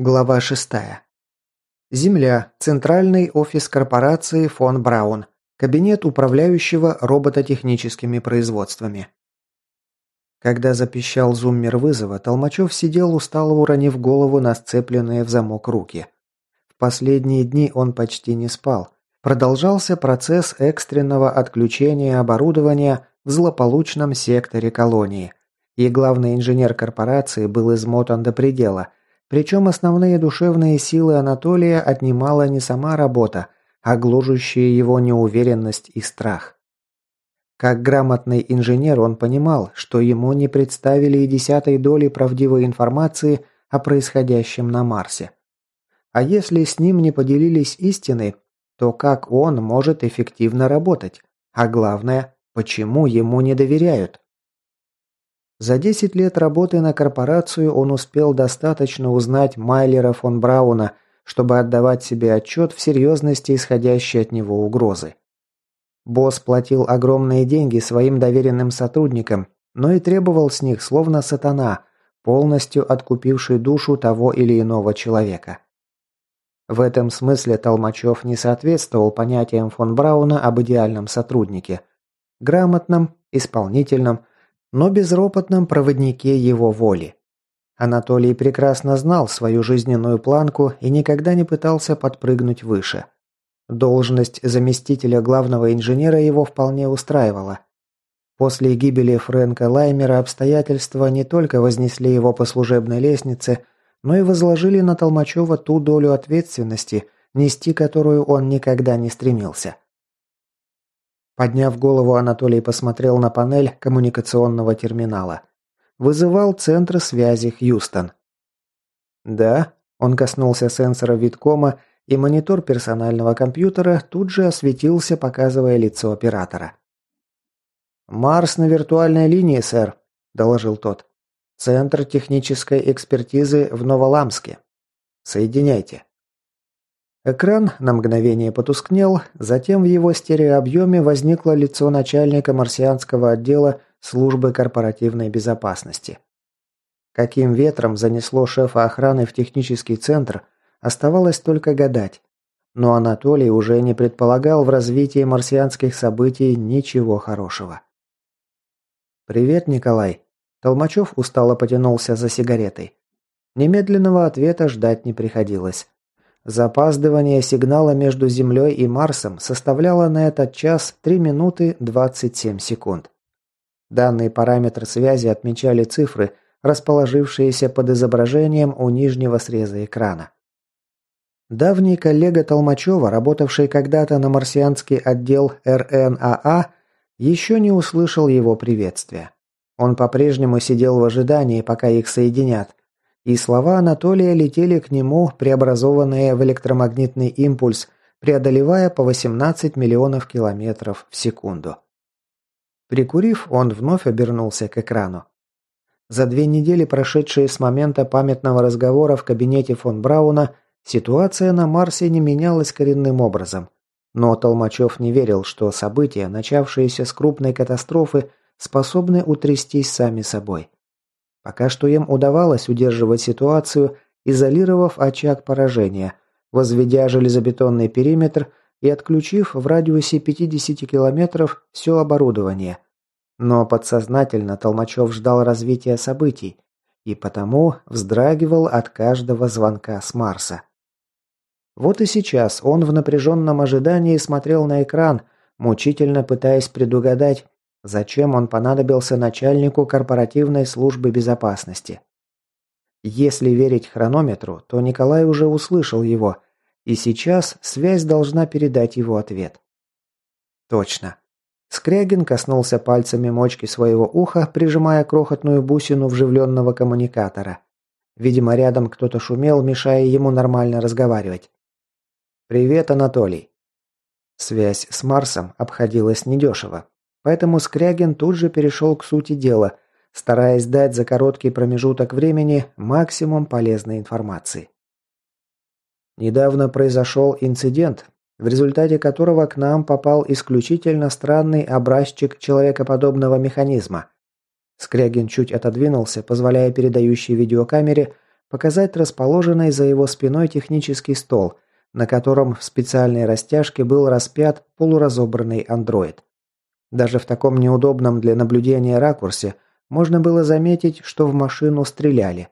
Глава 6. Земля. Центральный офис корпорации фон Браун. Кабинет управляющего робототехническими производствами. Когда запищал зуммер вызова, Толмачев сидел устало уронив голову на сцепленные в замок руки. В последние дни он почти не спал. Продолжался процесс экстренного отключения оборудования в злополучном секторе колонии. И главный инженер корпорации был измотан до предела – причем основные душевные силы Анатолия отнимала не сама работа, а гложущие его неуверенность и страх. Как грамотный инженер он понимал, что ему не представили и десятой доли правдивой информации о происходящем на Марсе. А если с ним не поделились истины, то как он может эффективно работать? А главное, почему ему не доверяют? За 10 лет работы на корпорацию он успел достаточно узнать Майлера фон Брауна, чтобы отдавать себе отчет в серьезности исходящей от него угрозы. Босс платил огромные деньги своим доверенным сотрудникам, но и требовал с них словно сатана, полностью откупивший душу того или иного человека. В этом смысле Толмачев не соответствовал понятиям фон Брауна об идеальном сотруднике. Грамотном, исполнительном – но безропотном проводнике его воли. Анатолий прекрасно знал свою жизненную планку и никогда не пытался подпрыгнуть выше. Должность заместителя главного инженера его вполне устраивала. После гибели Фрэнка Лаймера обстоятельства не только вознесли его по служебной лестнице, но и возложили на Толмачева ту долю ответственности, нести которую он никогда не стремился – Подняв голову, Анатолий посмотрел на панель коммуникационного терминала. Вызывал центр связи Хьюстон. «Да», – он коснулся сенсора Виткома, и монитор персонального компьютера тут же осветился, показывая лицо оператора. «Марс на виртуальной линии, сэр», – доложил тот. «Центр технической экспертизы в Новоламске. Соединяйте». Экран на мгновение потускнел, затем в его стереообъеме возникло лицо начальника марсианского отдела службы корпоративной безопасности. Каким ветром занесло шефа охраны в технический центр, оставалось только гадать. Но Анатолий уже не предполагал в развитии марсианских событий ничего хорошего. «Привет, Николай!» Толмачев устало потянулся за сигаретой. Немедленного ответа ждать не приходилось. Запаздывание сигнала между Землей и Марсом составляло на этот час 3 минуты 27 секунд. Данный параметр связи отмечали цифры, расположившиеся под изображением у нижнего среза экрана. Давний коллега Толмачева, работавший когда-то на марсианский отдел РНАА, еще не услышал его приветствия. Он по-прежнему сидел в ожидании, пока их соединят, и слова Анатолия летели к нему, преобразованные в электромагнитный импульс, преодолевая по 18 миллионов километров в секунду. Прикурив, он вновь обернулся к экрану. За две недели, прошедшие с момента памятного разговора в кабинете фон Брауна, ситуация на Марсе не менялась коренным образом. Но Толмачев не верил, что события, начавшиеся с крупной катастрофы, способны утрястись сами собой. Пока что им удавалось удерживать ситуацию, изолировав очаг поражения, возведя железобетонный периметр и отключив в радиусе 50 километров все оборудование. Но подсознательно Толмачев ждал развития событий и потому вздрагивал от каждого звонка с Марса. Вот и сейчас он в напряженном ожидании смотрел на экран, мучительно пытаясь предугадать, Зачем он понадобился начальнику корпоративной службы безопасности? Если верить хронометру, то Николай уже услышал его, и сейчас связь должна передать его ответ. Точно. Скрягин коснулся пальцами мочки своего уха, прижимая крохотную бусину вживленного коммуникатора. Видимо, рядом кто-то шумел, мешая ему нормально разговаривать. «Привет, Анатолий!» Связь с Марсом обходилась недешево. Поэтому Скрягин тут же перешел к сути дела, стараясь дать за короткий промежуток времени максимум полезной информации. Недавно произошел инцидент, в результате которого к нам попал исключительно странный образчик человекоподобного механизма. Скрягин чуть отодвинулся, позволяя передающей видеокамере показать расположенный за его спиной технический стол, на котором в специальной растяжке был распят полуразобранный андроид. Даже в таком неудобном для наблюдения ракурсе можно было заметить, что в машину стреляли.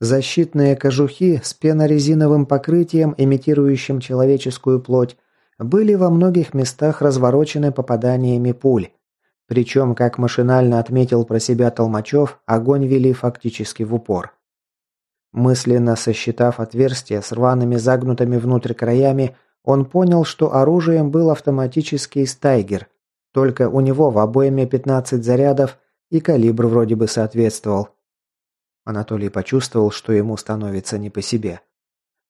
Защитные кожухи с пенорезиновым покрытием, имитирующим человеческую плоть, были во многих местах разворочены попаданиями пуль. Причем, как машинально отметил про себя Толмачев, огонь вели фактически в упор. Мысленно сосчитав отверстия с рваными загнутыми внутрь краями, он понял, что оружием был автоматический стайгер, только у него в обойме 15 зарядов и калибр вроде бы соответствовал. Анатолий почувствовал, что ему становится не по себе.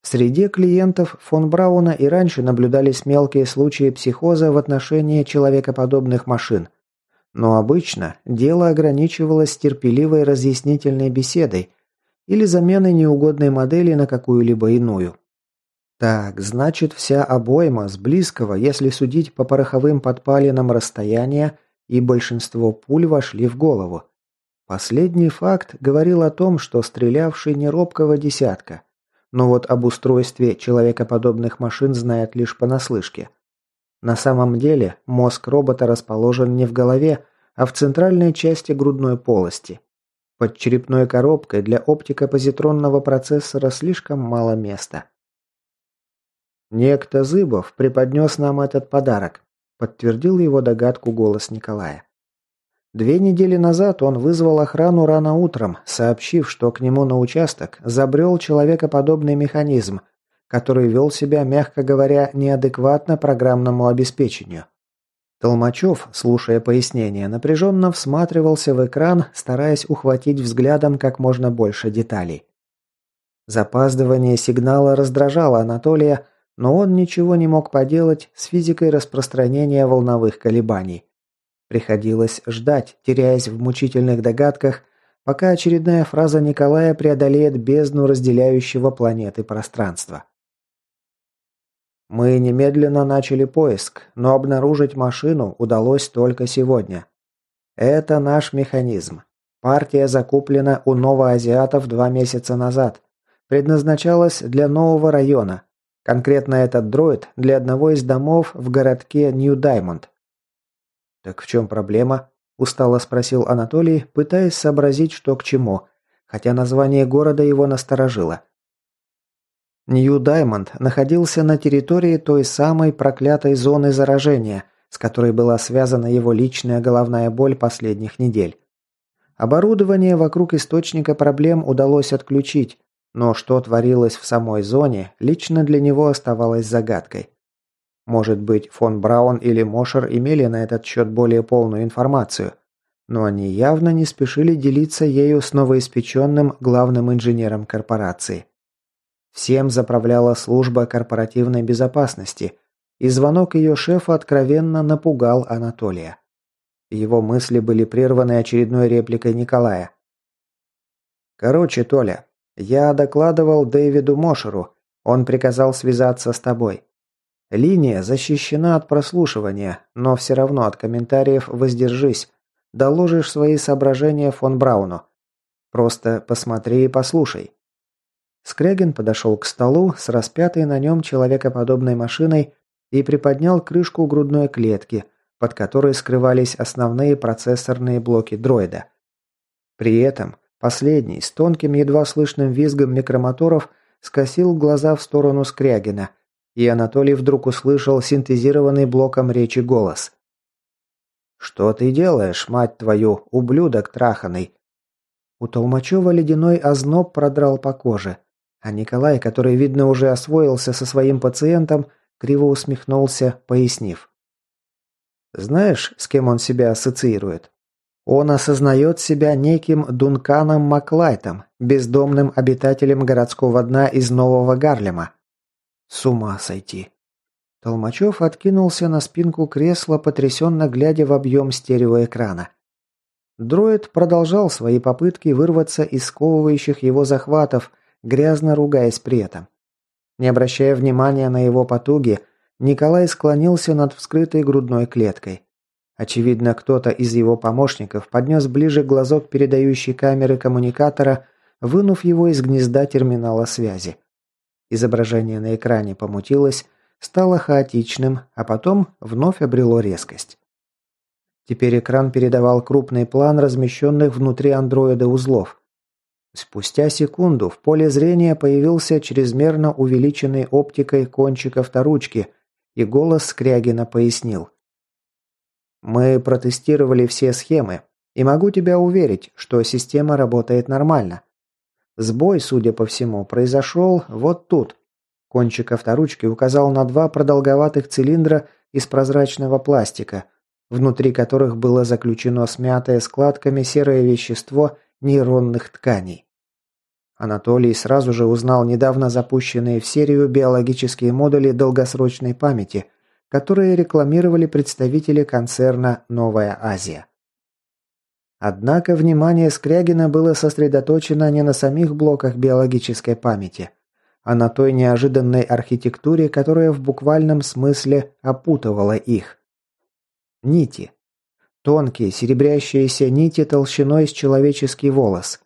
Среди клиентов фон Брауна и раньше наблюдались мелкие случаи психоза в отношении человекоподобных машин. Но обычно дело ограничивалось терпеливой разъяснительной беседой или заменой неугодной модели на какую-либо иную. Так, значит, вся обойма с близкого, если судить по пороховым подпалинам расстояния, и большинство пуль вошли в голову. Последний факт говорил о том, что стрелявший не робкого десятка. Но вот об устройстве человекоподобных машин знает лишь понаслышке. На самом деле, мозг робота расположен не в голове, а в центральной части грудной полости. Под черепной коробкой для оптико-позитронного процессора слишком мало места. Некто Зыбов преподнес нам этот подарок, подтвердил его догадку голос Николая. Две недели назад он вызвал охрану рано утром, сообщив, что к нему на участок забрел человекоподобный механизм, который вел себя, мягко говоря, неадекватно программному обеспечению. Толмачев, слушая пояснение, напряженно всматривался в экран, стараясь ухватить взглядом как можно больше деталей. Запаздывание сигнала раздражало Анатолия, но он ничего не мог поделать с физикой распространения волновых колебаний. Приходилось ждать, теряясь в мучительных догадках, пока очередная фраза Николая преодолеет бездну разделяющего планеты пространства. Мы немедленно начали поиск, но обнаружить машину удалось только сегодня. Это наш механизм. Партия закуплена у новоазиатов два месяца назад. Предназначалась для нового района, Конкретно этот дроид для одного из домов в городке Нью-Даймонд. «Так в чем проблема?» – устало спросил Анатолий, пытаясь сообразить, что к чему, хотя название города его насторожило. Нью-Даймонд находился на территории той самой проклятой зоны заражения, с которой была связана его личная головная боль последних недель. Оборудование вокруг источника проблем удалось отключить, но что творилось в самой зоне, лично для него оставалось загадкой. Может быть, фон Браун или Мошер имели на этот счет более полную информацию, но они явно не спешили делиться ею с новоиспеченным главным инженером корпорации. Всем заправляла служба корпоративной безопасности, и звонок ее шефа откровенно напугал Анатолия. Его мысли были прерваны очередной репликой Николая. «Короче, Толя, я докладывал Дэвиду Мошеру. Он приказал связаться с тобой. Линия защищена от прослушивания, но все равно от комментариев воздержись. Доложишь свои соображения фон Брауну. Просто посмотри и послушай. Скрягин подошел к столу с распятой на нем человекоподобной машиной и приподнял крышку грудной клетки, под которой скрывались основные процессорные блоки дроида. При этом Последний, с тонким, едва слышным визгом микромоторов, скосил глаза в сторону Скрягина, и Анатолий вдруг услышал синтезированный блоком речи голос. «Что ты делаешь, мать твою, ублюдок траханый?» У Толмачева ледяной озноб продрал по коже, а Николай, который, видно, уже освоился со своим пациентом, криво усмехнулся, пояснив. «Знаешь, с кем он себя ассоциирует?» Он осознает себя неким Дунканом Маклайтом, бездомным обитателем городского дна из Нового Гарлема. С ума сойти. Толмачев откинулся на спинку кресла, потрясенно глядя в объем стереоэкрана. Дроид продолжал свои попытки вырваться из сковывающих его захватов, грязно ругаясь при этом. Не обращая внимания на его потуги, Николай склонился над вскрытой грудной клеткой. Очевидно, кто-то из его помощников поднес ближе глазок передающей камеры коммуникатора, вынув его из гнезда терминала связи. Изображение на экране помутилось, стало хаотичным, а потом вновь обрело резкость. Теперь экран передавал крупный план размещенных внутри андроида узлов. Спустя секунду в поле зрения появился чрезмерно увеличенный оптикой кончик авторучки, и голос Скрягина пояснил. Мы протестировали все схемы, и могу тебя уверить, что система работает нормально. Сбой, судя по всему, произошел вот тут. Кончик авторучки указал на два продолговатых цилиндра из прозрачного пластика, внутри которых было заключено смятое складками серое вещество нейронных тканей. Анатолий сразу же узнал недавно запущенные в серию биологические модули долгосрочной памяти, которые рекламировали представители концерна «Новая Азия». Однако внимание Скрягина было сосредоточено не на самих блоках биологической памяти, а на той неожиданной архитектуре, которая в буквальном смысле опутывала их. Нити. Тонкие серебрящиеся нити толщиной с человеческий волос.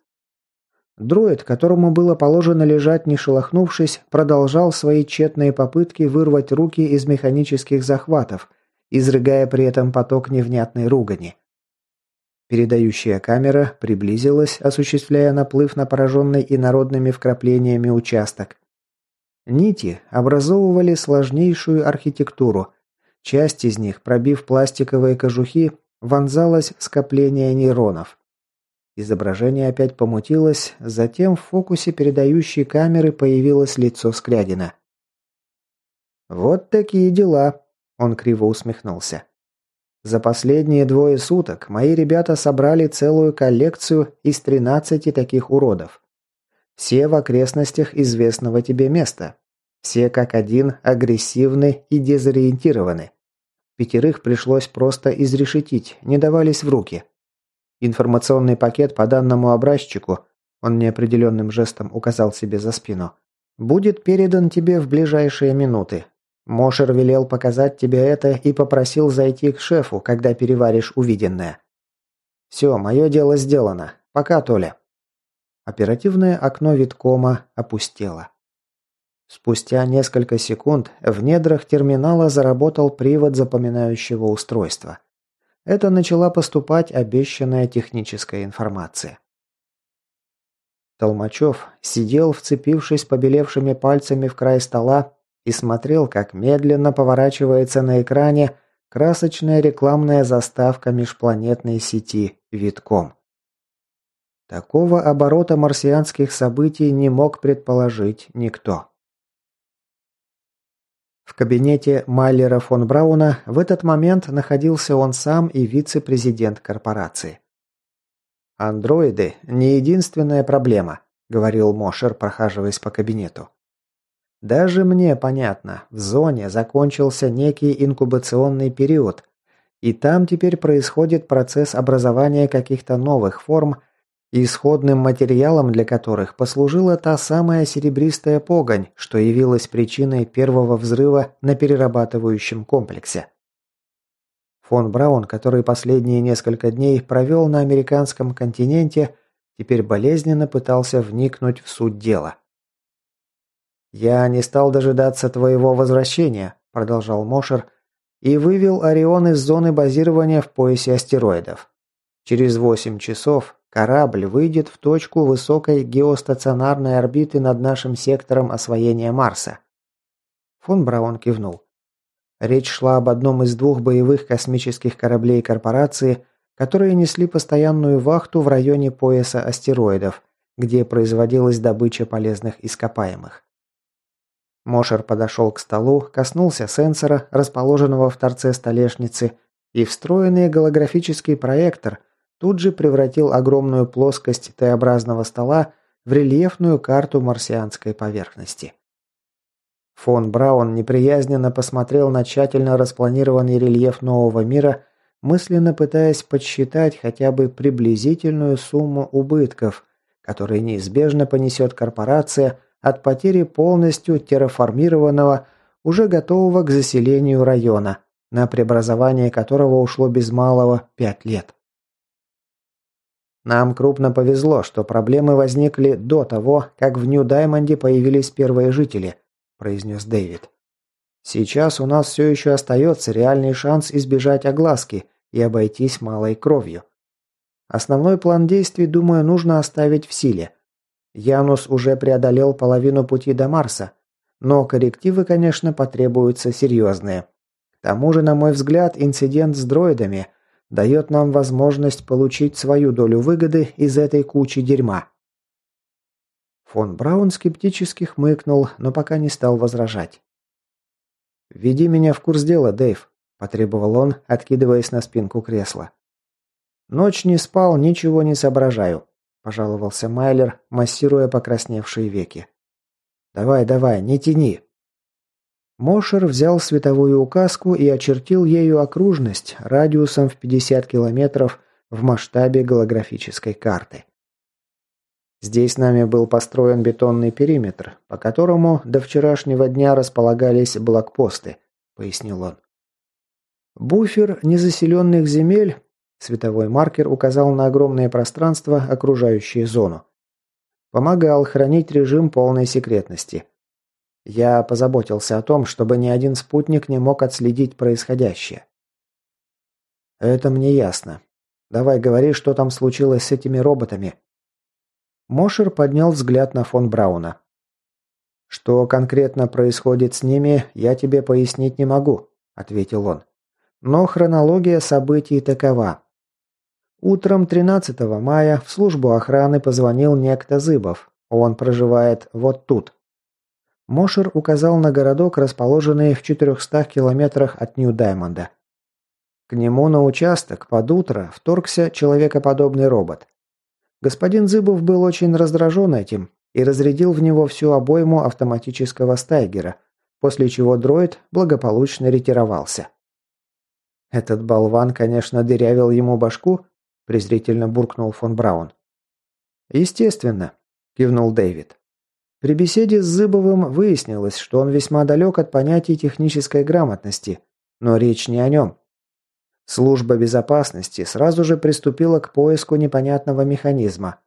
Дроид, которому было положено лежать не шелохнувшись, продолжал свои тщетные попытки вырвать руки из механических захватов, изрыгая при этом поток невнятной ругани. Передающая камера приблизилась, осуществляя наплыв на пораженный инородными вкраплениями участок. Нити образовывали сложнейшую архитектуру. Часть из них, пробив пластиковые кожухи, вонзалась в скопление нейронов. Изображение опять помутилось, затем в фокусе передающей камеры появилось лицо Склядина. «Вот такие дела», – он криво усмехнулся. «За последние двое суток мои ребята собрали целую коллекцию из 13 таких уродов. Все в окрестностях известного тебе места. Все как один агрессивны и дезориентированы. Пятерых пришлось просто изрешетить, не давались в руки». Информационный пакет по данному образчику, он неопределенным жестом указал себе за спину, будет передан тебе в ближайшие минуты. Мошер велел показать тебе это и попросил зайти к шефу, когда переваришь увиденное. Все, мое дело сделано. Пока, Толя. Оперативное окно Виткома опустело. Спустя несколько секунд в недрах терминала заработал привод запоминающего устройства – это начала поступать обещанная техническая информация. Толмачев сидел, вцепившись побелевшими пальцами в край стола и смотрел, как медленно поворачивается на экране красочная рекламная заставка межпланетной сети «Витком». Такого оборота марсианских событий не мог предположить никто. В кабинете Майлера фон Брауна в этот момент находился он сам и вице-президент корпорации. «Андроиды – не единственная проблема», – говорил Мошер, прохаживаясь по кабинету. «Даже мне понятно, в зоне закончился некий инкубационный период, и там теперь происходит процесс образования каких-то новых форм – исходным материалом для которых послужила та самая серебристая погонь, что явилась причиной первого взрыва на перерабатывающем комплексе. Фон Браун, который последние несколько дней провел на американском континенте, теперь болезненно пытался вникнуть в суть дела. «Я не стал дожидаться твоего возвращения», – продолжал Мошер, и вывел Орион из зоны базирования в поясе астероидов. Через восемь часов Корабль выйдет в точку высокой геостационарной орбиты над нашим сектором освоения Марса. Фон Браун кивнул. Речь шла об одном из двух боевых космических кораблей корпорации, которые несли постоянную вахту в районе пояса астероидов, где производилась добыча полезных ископаемых. Мошер подошел к столу, коснулся сенсора, расположенного в торце столешницы, и встроенный голографический проектор – тут же превратил огромную плоскость Т-образного стола в рельефную карту марсианской поверхности. Фон Браун неприязненно посмотрел на тщательно распланированный рельеф нового мира, мысленно пытаясь подсчитать хотя бы приблизительную сумму убытков, которые неизбежно понесет корпорация от потери полностью терраформированного, уже готового к заселению района, на преобразование которого ушло без малого пять лет. Нам крупно повезло, что проблемы возникли до того, как в Нью-Даймонде появились первые жители, произнес Дэвид. Сейчас у нас все еще остается реальный шанс избежать огласки и обойтись малой кровью. Основной план действий, думаю, нужно оставить в силе. Янус уже преодолел половину пути до Марса, но коррективы, конечно, потребуются серьезные. К тому же, на мой взгляд, инцидент с дроидами – дает нам возможность получить свою долю выгоды из этой кучи дерьма. Фон Браун скептически хмыкнул, но пока не стал возражать. «Введи меня в курс дела, Дэйв», – потребовал он, откидываясь на спинку кресла. «Ночь не спал, ничего не соображаю», – пожаловался Майлер, массируя покрасневшие веки. «Давай, давай, не тяни», Мошер взял световую указку и очертил ею окружность радиусом в 50 километров в масштабе голографической карты. Здесь нами был построен бетонный периметр, по которому до вчерашнего дня располагались блокпосты, пояснил он. Буфер незаселенных земель, световой маркер указал на огромное пространство, окружающее зону, помогал хранить режим полной секретности – я позаботился о том, чтобы ни один спутник не мог отследить происходящее. Это мне ясно. Давай говори, что там случилось с этими роботами. Мошер поднял взгляд на фон Брауна. Что конкретно происходит с ними, я тебе пояснить не могу, ответил он. Но хронология событий такова. Утром 13 мая в службу охраны позвонил некто Зыбов. Он проживает вот тут. Мошер указал на городок, расположенный в 400 километрах от Нью-Даймонда. К нему на участок под утро вторгся человекоподобный робот. Господин Зыбов был очень раздражен этим и разрядил в него всю обойму автоматического стайгера, после чего дроид благополучно ретировался. «Этот болван, конечно, дырявил ему башку», – презрительно буркнул фон Браун. «Естественно», – кивнул Дэвид. При беседе с Зыбовым выяснилось, что он весьма далек от понятий технической грамотности, но речь не о нем. Служба безопасности сразу же приступила к поиску непонятного механизма.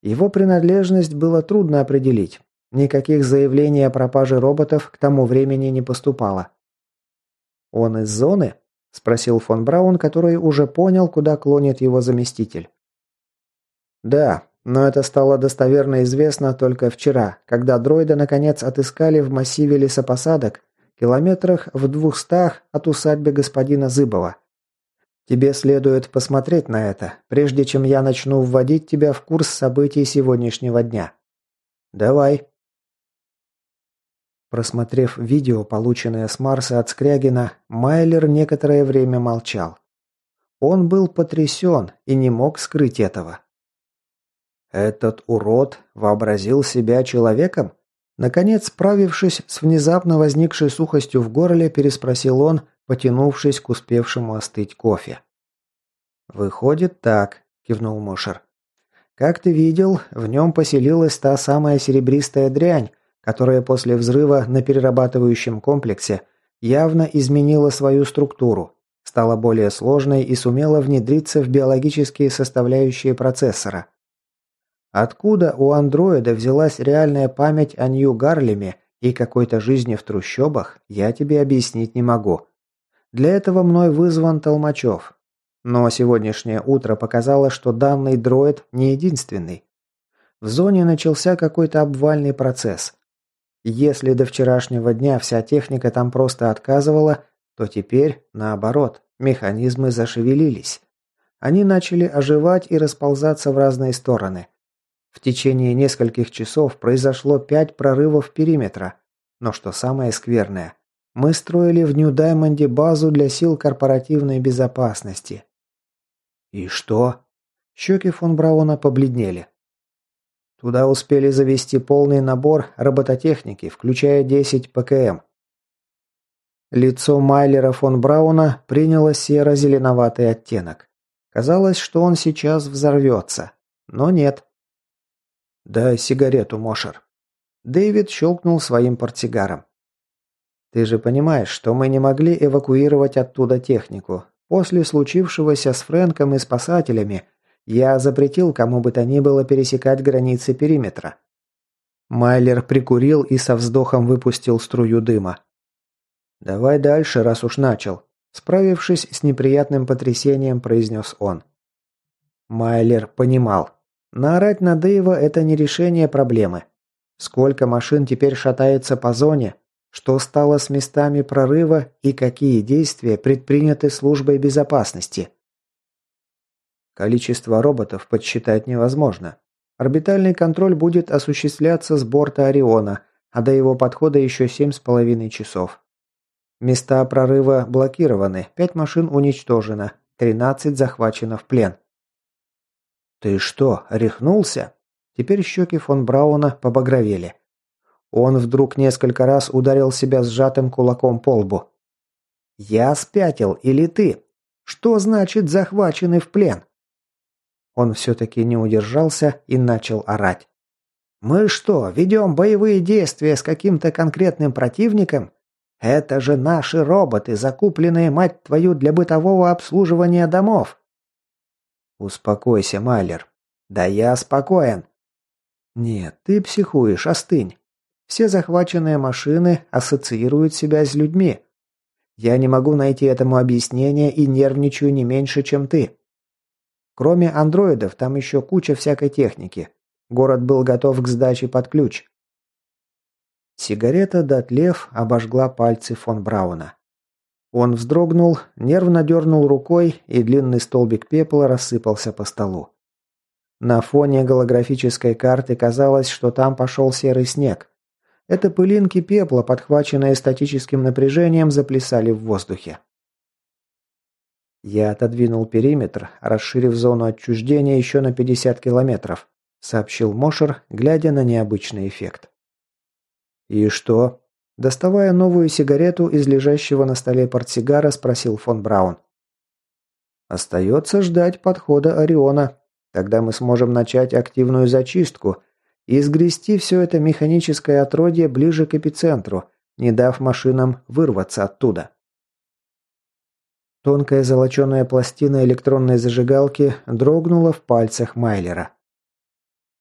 Его принадлежность было трудно определить. Никаких заявлений о пропаже роботов к тому времени не поступало. «Он из зоны?» – спросил фон Браун, который уже понял, куда клонит его заместитель. «Да, но это стало достоверно известно только вчера, когда дроида наконец отыскали в массиве лесопосадок, километрах в двухстах от усадьбы господина Зыбова. Тебе следует посмотреть на это, прежде чем я начну вводить тебя в курс событий сегодняшнего дня. Давай. Просмотрев видео, полученное с Марса от Скрягина, Майлер некоторое время молчал. Он был потрясен и не мог скрыть этого. Этот урод вообразил себя человеком? Наконец, справившись с внезапно возникшей сухостью в горле, переспросил он, потянувшись к успевшему остыть кофе. «Выходит так», – кивнул Мошер. «Как ты видел, в нем поселилась та самая серебристая дрянь, которая после взрыва на перерабатывающем комплексе явно изменила свою структуру, стала более сложной и сумела внедриться в биологические составляющие процессора – Откуда у андроида взялась реальная память о Нью-Гарлеме и какой-то жизни в трущобах, я тебе объяснить не могу. Для этого мной вызван Толмачев. Но сегодняшнее утро показало, что данный дроид не единственный. В зоне начался какой-то обвальный процесс. Если до вчерашнего дня вся техника там просто отказывала, то теперь, наоборот, механизмы зашевелились. Они начали оживать и расползаться в разные стороны. В течение нескольких часов произошло пять прорывов периметра. Но что самое скверное, мы строили в Нью-Даймонде базу для сил корпоративной безопасности. И что? Щеки фон Брауна побледнели. Туда успели завести полный набор робототехники, включая 10 ПКМ. Эм. Лицо Майлера фон Брауна приняло серо-зеленоватый оттенок. Казалось, что он сейчас взорвется. Но нет. «Дай сигарету, Мошер». Дэвид щелкнул своим портсигаром. «Ты же понимаешь, что мы не могли эвакуировать оттуда технику. После случившегося с Фрэнком и спасателями я запретил кому бы то ни было пересекать границы периметра». Майлер прикурил и со вздохом выпустил струю дыма. «Давай дальше, раз уж начал», – справившись с неприятным потрясением, произнес он. Майлер понимал. Наорать на Дэйва – это не решение проблемы. Сколько машин теперь шатается по зоне? Что стало с местами прорыва и какие действия предприняты службой безопасности? Количество роботов подсчитать невозможно. Орбитальный контроль будет осуществляться с борта Ориона, а до его подхода еще 7,5 часов. Места прорыва блокированы, Пять машин уничтожено, 13 захвачено в плен. «Ты что, рехнулся?» Теперь щеки фон Брауна побагровели. Он вдруг несколько раз ударил себя сжатым кулаком по лбу. «Я спятил, или ты? Что значит захвачены в плен?» Он все-таки не удержался и начал орать. «Мы что, ведем боевые действия с каким-то конкретным противником? Это же наши роботы, закупленные, мать твою, для бытового обслуживания домов. «Успокойся, Майлер». «Да я спокоен». «Нет, ты психуешь, остынь. Все захваченные машины ассоциируют себя с людьми. Я не могу найти этому объяснение и нервничаю не меньше, чем ты. Кроме андроидов, там еще куча всякой техники. Город был готов к сдаче под ключ». Сигарета, дотлев, обожгла пальцы фон Брауна. Он вздрогнул, нервно дернул рукой, и длинный столбик пепла рассыпался по столу. На фоне голографической карты казалось, что там пошел серый снег. Это пылинки пепла, подхваченные статическим напряжением, заплясали в воздухе. Я отодвинул периметр, расширив зону отчуждения еще на 50 километров, сообщил Мошер, глядя на необычный эффект. «И что?» Доставая новую сигарету из лежащего на столе портсигара, спросил фон Браун. «Остается ждать подхода Ориона. Тогда мы сможем начать активную зачистку и изгрести все это механическое отродье ближе к эпицентру, не дав машинам вырваться оттуда». Тонкая золоченая пластина электронной зажигалки дрогнула в пальцах Майлера.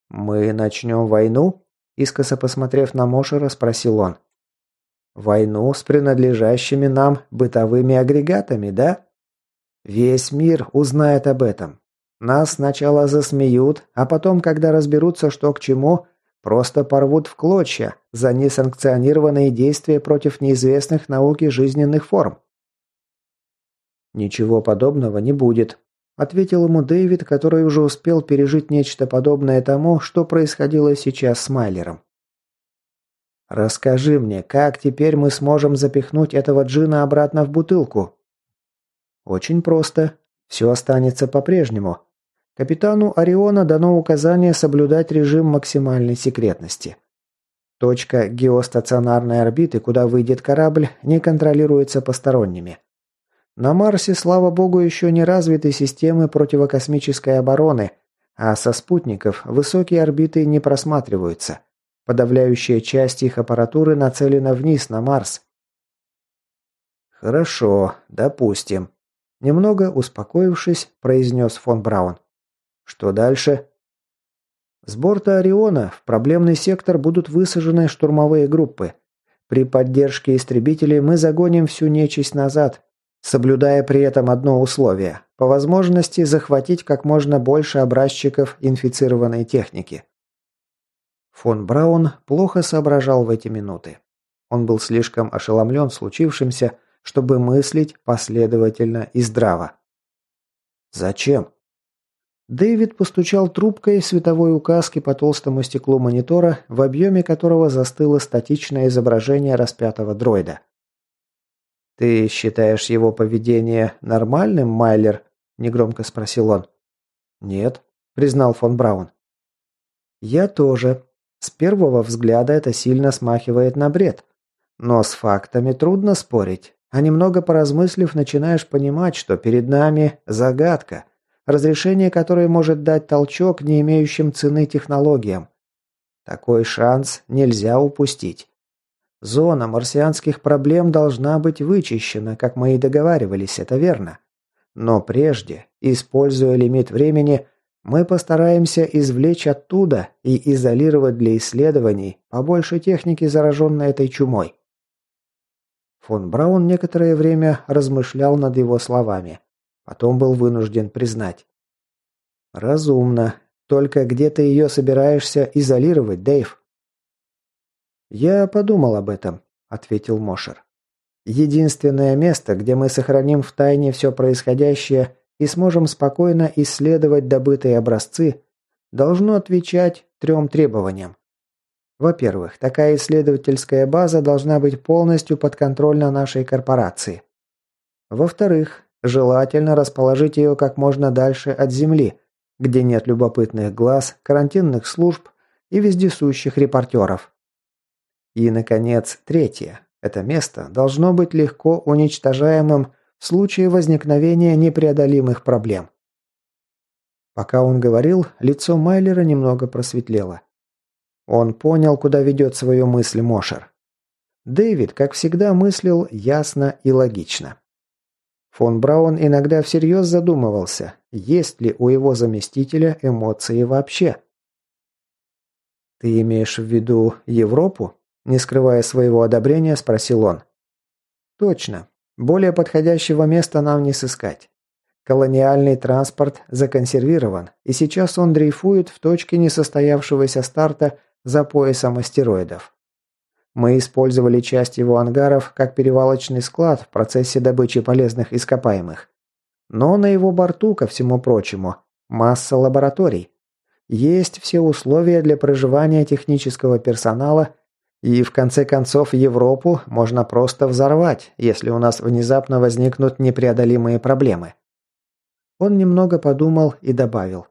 «Мы начнем войну?» – искоса посмотрев на Мошера, спросил он. Войну с принадлежащими нам бытовыми агрегатами, да? Весь мир узнает об этом. Нас сначала засмеют, а потом, когда разберутся, что к чему, просто порвут в клочья за несанкционированные действия против неизвестных науке жизненных форм. «Ничего подобного не будет», – ответил ему Дэвид, который уже успел пережить нечто подобное тому, что происходило сейчас с Майлером. Расскажи мне, как теперь мы сможем запихнуть этого джина обратно в бутылку? Очень просто. Все останется по-прежнему. Капитану Ориона дано указание соблюдать режим максимальной секретности. Точка геостационарной орбиты, куда выйдет корабль, не контролируется посторонними. На Марсе, слава богу, еще не развиты системы противокосмической обороны, а со спутников высокие орбиты не просматриваются – Подавляющая часть их аппаратуры нацелена вниз, на Марс. «Хорошо, допустим», – немного успокоившись, произнес фон Браун. «Что дальше?» С борта Ориона в проблемный сектор будут высажены штурмовые группы. При поддержке истребителей мы загоним всю нечисть назад, соблюдая при этом одно условие – по возможности захватить как можно больше образчиков инфицированной техники. Фон Браун плохо соображал в эти минуты. Он был слишком ошеломлен случившимся, чтобы мыслить последовательно и здраво. «Зачем?» Дэвид постучал трубкой световой указки по толстому стеклу монитора, в объеме которого застыло статичное изображение распятого дроида. «Ты считаешь его поведение нормальным, Майлер?» – негромко спросил он. «Нет», – признал фон Браун. «Я тоже», с первого взгляда это сильно смахивает на бред. Но с фактами трудно спорить, а немного поразмыслив, начинаешь понимать, что перед нами загадка, разрешение которой может дать толчок не имеющим цены технологиям. Такой шанс нельзя упустить. Зона марсианских проблем должна быть вычищена, как мы и договаривались, это верно. Но прежде, используя лимит времени, мы постараемся извлечь оттуда и изолировать для исследований побольше техники, зараженной этой чумой. Фон Браун некоторое время размышлял над его словами. Потом был вынужден признать. «Разумно. Только где ты ее собираешься изолировать, Дэйв?» «Я подумал об этом», — ответил Мошер. «Единственное место, где мы сохраним в тайне все происходящее, и сможем спокойно исследовать добытые образцы, должно отвечать трем требованиям. Во-первых, такая исследовательская база должна быть полностью подконтрольна нашей корпорации. Во-вторых, желательно расположить ее как можно дальше от Земли, где нет любопытных глаз, карантинных служб и вездесущих репортеров. И, наконец, третье. Это место должно быть легко уничтожаемым случае возникновения непреодолимых проблем. Пока он говорил, лицо Майлера немного просветлело. Он понял, куда ведет свою мысль Мошер. Дэвид, как всегда, мыслил ясно и логично. Фон Браун иногда всерьез задумывался, есть ли у его заместителя эмоции вообще. «Ты имеешь в виду Европу?» – не скрывая своего одобрения, спросил он. «Точно. Более подходящего места нам не сыскать. Колониальный транспорт законсервирован, и сейчас он дрейфует в точке несостоявшегося старта за поясом астероидов. Мы использовали часть его ангаров как перевалочный склад в процессе добычи полезных ископаемых. Но на его борту, ко всему прочему, масса лабораторий. Есть все условия для проживания технического персонала и в конце концов Европу можно просто взорвать, если у нас внезапно возникнут непреодолимые проблемы. Он немного подумал и добавил.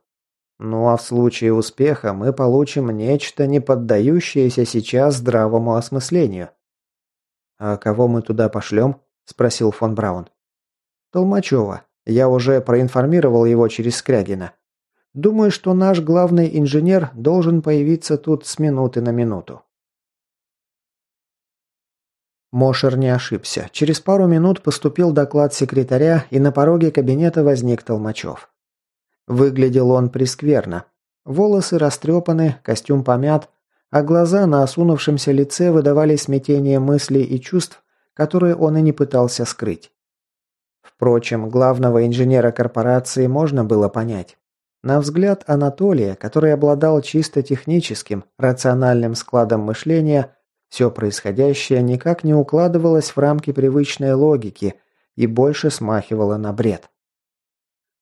Ну а в случае успеха мы получим нечто, не поддающееся сейчас здравому осмыслению. «А кого мы туда пошлем?» – спросил фон Браун. «Толмачева. Я уже проинформировал его через Скрягина. Думаю, что наш главный инженер должен появиться тут с минуты на минуту». Мошер не ошибся. Через пару минут поступил доклад секретаря, и на пороге кабинета возник Толмачев. Выглядел он прескверно. Волосы растрепаны, костюм помят, а глаза на осунувшемся лице выдавали смятение мыслей и чувств, которые он и не пытался скрыть. Впрочем, главного инженера корпорации можно было понять. На взгляд Анатолия, который обладал чисто техническим, рациональным складом мышления, все происходящее никак не укладывалось в рамки привычной логики и больше смахивало на бред.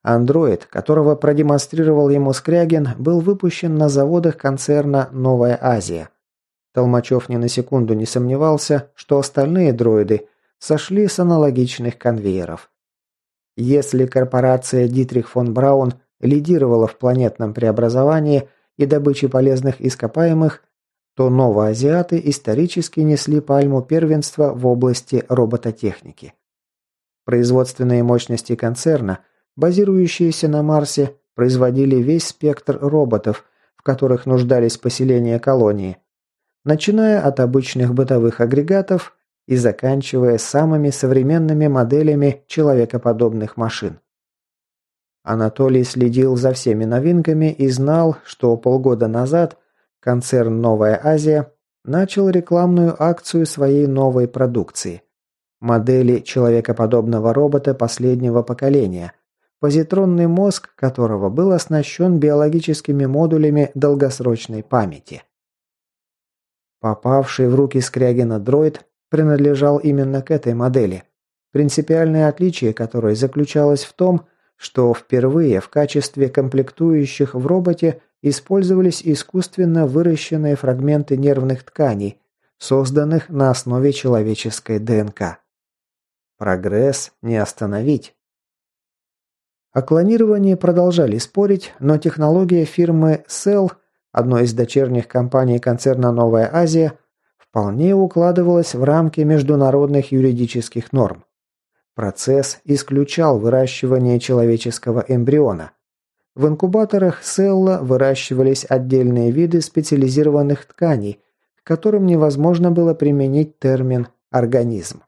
Андроид, которого продемонстрировал ему Скрягин, был выпущен на заводах концерна «Новая Азия». Толмачев ни на секунду не сомневался, что остальные дроиды сошли с аналогичных конвейеров. Если корпорация Дитрих фон Браун лидировала в планетном преобразовании и добыче полезных ископаемых, то новоазиаты исторически несли пальму первенства в области робототехники. Производственные мощности концерна, базирующиеся на Марсе, производили весь спектр роботов, в которых нуждались поселения колонии, начиная от обычных бытовых агрегатов и заканчивая самыми современными моделями человекоподобных машин. Анатолий следил за всеми новинками и знал, что полгода назад – концерн «Новая Азия» начал рекламную акцию своей новой продукции. Модели человекоподобного робота последнего поколения, позитронный мозг которого был оснащен биологическими модулями долгосрочной памяти. Попавший в руки Скрягина дроид принадлежал именно к этой модели, принципиальное отличие которой заключалось в том, что впервые в качестве комплектующих в роботе использовались искусственно выращенные фрагменты нервных тканей, созданных на основе человеческой ДНК. Прогресс не остановить. О клонировании продолжали спорить, но технология фирмы Cell, одной из дочерних компаний концерна «Новая Азия», вполне укладывалась в рамки международных юридических норм. Процесс исключал выращивание человеческого эмбриона, в инкубаторах Селла выращивались отдельные виды специализированных тканей, к которым невозможно было применить термин «организм».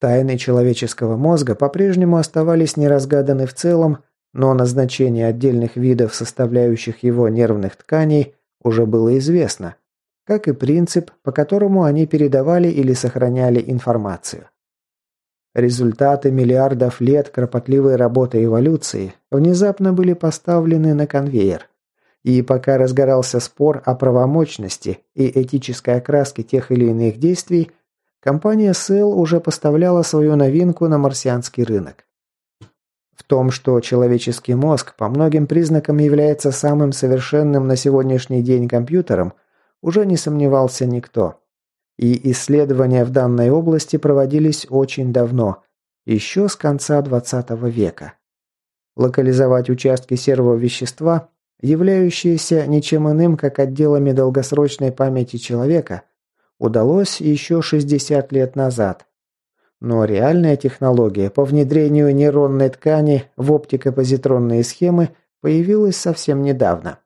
Тайны человеческого мозга по-прежнему оставались неразгаданы в целом, но назначение отдельных видов, составляющих его нервных тканей, уже было известно, как и принцип, по которому они передавали или сохраняли информацию. Результаты миллиардов лет кропотливой работы эволюции внезапно были поставлены на конвейер. И пока разгорался спор о правомочности и этической окраске тех или иных действий, компания Cell уже поставляла свою новинку на марсианский рынок. В том, что человеческий мозг по многим признакам является самым совершенным на сегодняшний день компьютером, уже не сомневался никто. И исследования в данной области проводились очень давно, еще с конца 20 века. Локализовать участки серого вещества, являющиеся ничем иным, как отделами долгосрочной памяти человека, удалось еще 60 лет назад. Но реальная технология по внедрению нейронной ткани в оптико-позитронные схемы появилась совсем недавно.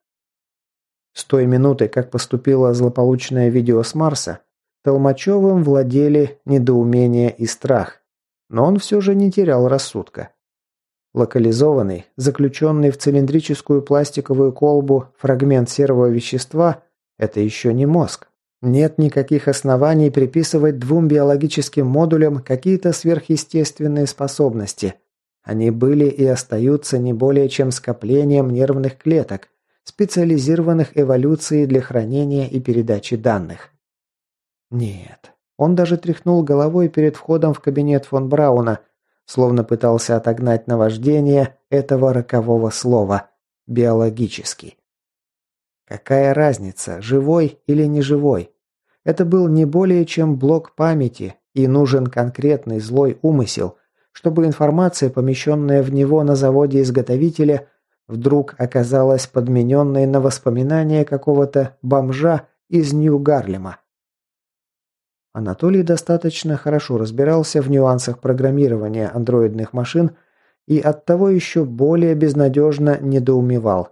С той минуты, как поступило злополучное видео с Марса, Толмачевым владели недоумение и страх. Но он все же не терял рассудка. Локализованный, заключенный в цилиндрическую пластиковую колбу фрагмент серого вещества – это еще не мозг. Нет никаких оснований приписывать двум биологическим модулям какие-то сверхъестественные способности. Они были и остаются не более чем скоплением нервных клеток, специализированных эволюцией для хранения и передачи данных. Нет. Он даже тряхнул головой перед входом в кабинет фон Брауна, словно пытался отогнать наваждение этого рокового слова «биологический». Какая разница, живой или неживой? Это был не более чем блок памяти, и нужен конкретный злой умысел, чтобы информация, помещенная в него на заводе изготовителя, вдруг оказалась подмененной на воспоминания какого-то бомжа из Нью-Гарлема. Анатолий достаточно хорошо разбирался в нюансах программирования андроидных машин и оттого еще более безнадежно недоумевал.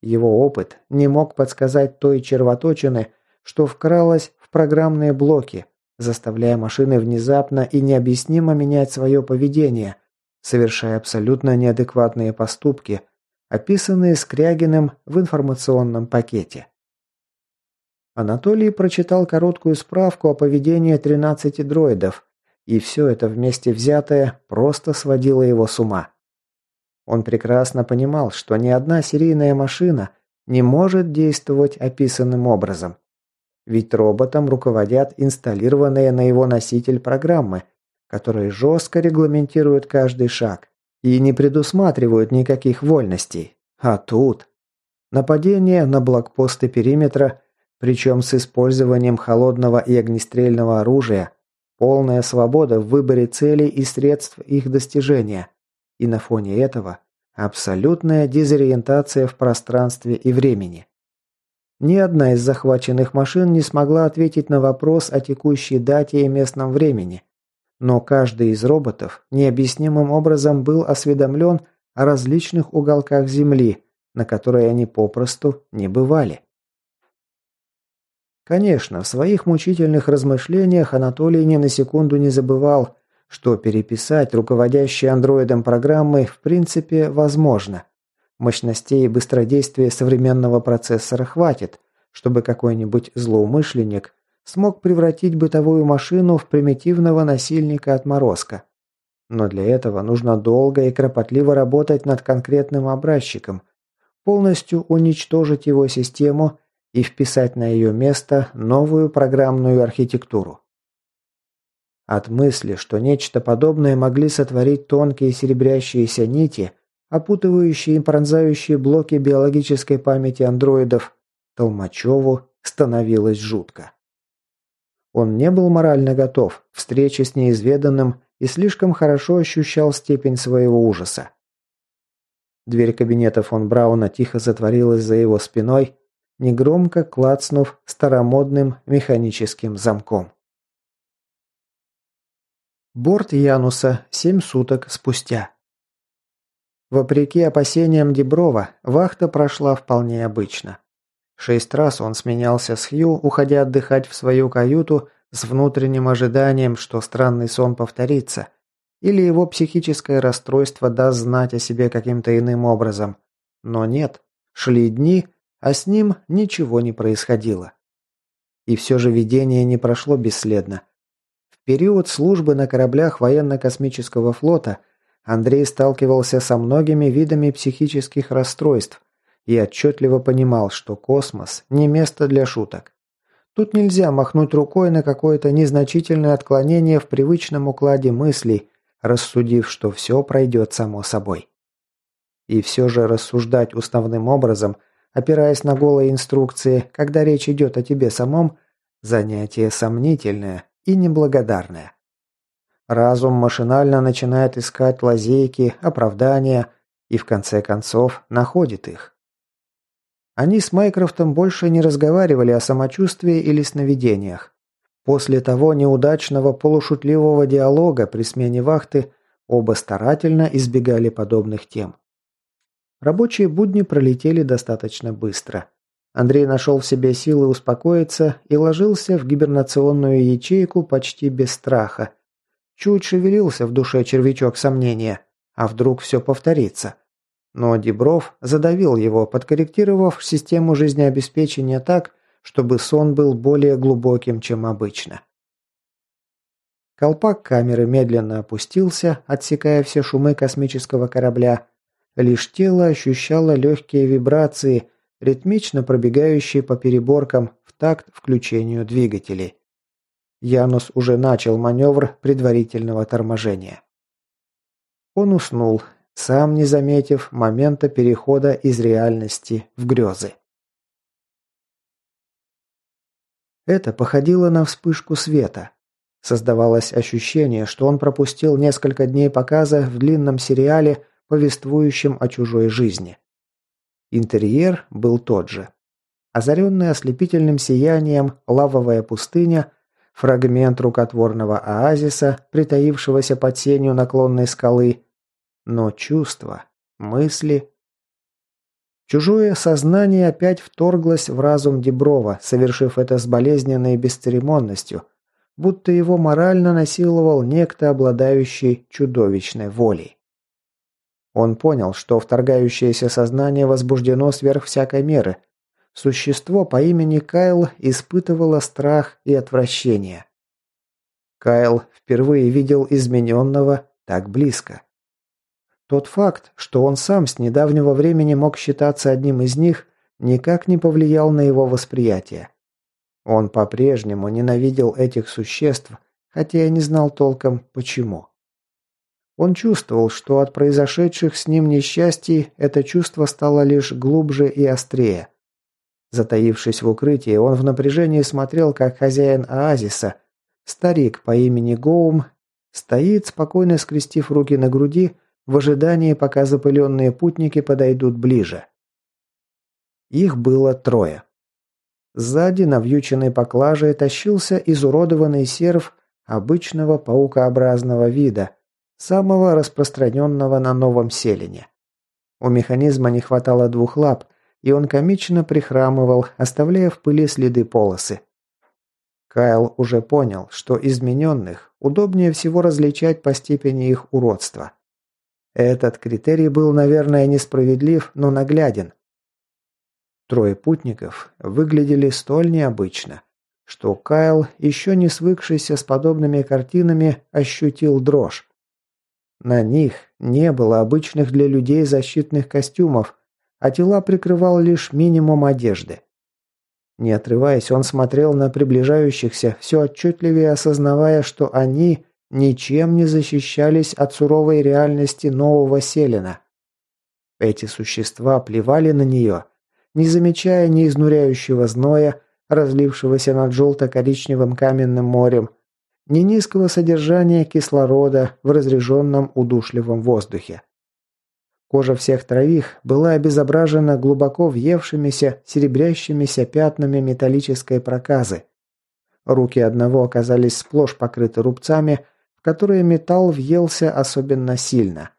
Его опыт не мог подсказать той червоточины, что вкралась в программные блоки, заставляя машины внезапно и необъяснимо менять свое поведение, совершая абсолютно неадекватные поступки, описанные Скрягиным в информационном пакете. Анатолий прочитал короткую справку о поведении 13 дроидов, и все это вместе взятое просто сводило его с ума. Он прекрасно понимал, что ни одна серийная машина не может действовать описанным образом. Ведь роботом руководят инсталлированные на его носитель программы, которые жестко регламентируют каждый шаг и не предусматривают никаких вольностей. А тут... Нападение на блокпосты периметра, причем с использованием холодного и огнестрельного оружия, полная свобода в выборе целей и средств их достижения. И на фоне этого абсолютная дезориентация в пространстве и времени. Ни одна из захваченных машин не смогла ответить на вопрос о текущей дате и местном времени, но каждый из роботов необъяснимым образом был осведомлен о различных уголках Земли, на которые они попросту не бывали. Конечно, в своих мучительных размышлениях Анатолий ни на секунду не забывал, что переписать руководящий андроидом программы в принципе возможно. Мощностей и быстродействия современного процессора хватит, чтобы какой-нибудь злоумышленник смог превратить бытовую машину в примитивного насильника-отморозка. Но для этого нужно долго и кропотливо работать над конкретным образчиком, полностью уничтожить его систему и вписать на ее место новую программную архитектуру. От мысли, что нечто подобное могли сотворить тонкие серебрящиеся нити, опутывающие и пронзающие блоки биологической памяти андроидов, Толмачеву становилось жутко. Он не был морально готов к встрече с неизведанным и слишком хорошо ощущал степень своего ужаса. Дверь кабинета фон Брауна тихо затворилась за его спиной, негромко клацнув старомодным механическим замком. Борт Януса семь суток спустя. Вопреки опасениям Деброва, вахта прошла вполне обычно. Шесть раз он сменялся с Хью, уходя отдыхать в свою каюту с внутренним ожиданием, что странный сон повторится, или его психическое расстройство даст знать о себе каким-то иным образом. Но нет, шли дни, а с ним ничего не происходило. И все же видение не прошло бесследно. В период службы на кораблях военно-космического флота Андрей сталкивался со многими видами психических расстройств и отчетливо понимал, что космос – не место для шуток. Тут нельзя махнуть рукой на какое-то незначительное отклонение в привычном укладе мыслей, рассудив, что все пройдет само собой. И все же рассуждать уставным образом – опираясь на голые инструкции, когда речь идет о тебе самом, занятие сомнительное и неблагодарное. Разум машинально начинает искать лазейки, оправдания и, в конце концов, находит их. Они с Майкрофтом больше не разговаривали о самочувствии или сновидениях. После того неудачного полушутливого диалога при смене вахты оба старательно избегали подобных тем. Рабочие будни пролетели достаточно быстро. Андрей нашел в себе силы успокоиться и ложился в гибернационную ячейку почти без страха. Чуть шевелился в душе червячок сомнения, а вдруг все повторится. Но Дебров задавил его, подкорректировав систему жизнеобеспечения так, чтобы сон был более глубоким, чем обычно. Колпак камеры медленно опустился, отсекая все шумы космического корабля, Лишь тело ощущало легкие вибрации, ритмично пробегающие по переборкам в такт включению двигателей. Янус уже начал маневр предварительного торможения. Он уснул, сам не заметив момента перехода из реальности в грезы. Это походило на вспышку света. Создавалось ощущение, что он пропустил несколько дней показа в длинном сериале повествующим о чужой жизни. Интерьер был тот же. Озаренная ослепительным сиянием лавовая пустыня, фрагмент рукотворного оазиса, притаившегося под сенью наклонной скалы, но чувства, мысли... Чужое сознание опять вторглось в разум Деброва, совершив это с болезненной бесцеремонностью, будто его морально насиловал некто, обладающий чудовищной волей. Он понял, что вторгающееся сознание возбуждено сверх всякой меры. Существо по имени Кайл испытывало страх и отвращение. Кайл впервые видел измененного так близко. Тот факт, что он сам с недавнего времени мог считаться одним из них, никак не повлиял на его восприятие. Он по-прежнему ненавидел этих существ, хотя и не знал толком почему. Он чувствовал, что от произошедших с ним несчастий это чувство стало лишь глубже и острее. Затаившись в укрытии, он в напряжении смотрел, как хозяин оазиса, старик по имени Гоум, стоит, спокойно скрестив руки на груди, в ожидании, пока запыленные путники подойдут ближе. Их было трое. Сзади, навьюченный поклажей, тащился изуродованный серв обычного паукообразного вида – самого распространенного на Новом Селине. У механизма не хватало двух лап, и он комично прихрамывал, оставляя в пыли следы полосы. Кайл уже понял, что измененных удобнее всего различать по степени их уродства. Этот критерий был, наверное, несправедлив, но нагляден. Трое путников выглядели столь необычно, что Кайл, еще не свыкшийся с подобными картинами, ощутил дрожь. На них не было обычных для людей защитных костюмов, а тела прикрывал лишь минимум одежды. Не отрываясь, он смотрел на приближающихся, все отчетливее осознавая, что они ничем не защищались от суровой реальности нового Селена. Эти существа плевали на нее, не замечая ни изнуряющего зноя, разлившегося над желто-коричневым каменным морем, ни низкого содержания кислорода в разреженном удушливом воздухе. Кожа всех троих была обезображена глубоко въевшимися, серебрящимися пятнами металлической проказы. Руки одного оказались сплошь покрыты рубцами, в которые металл въелся особенно сильно.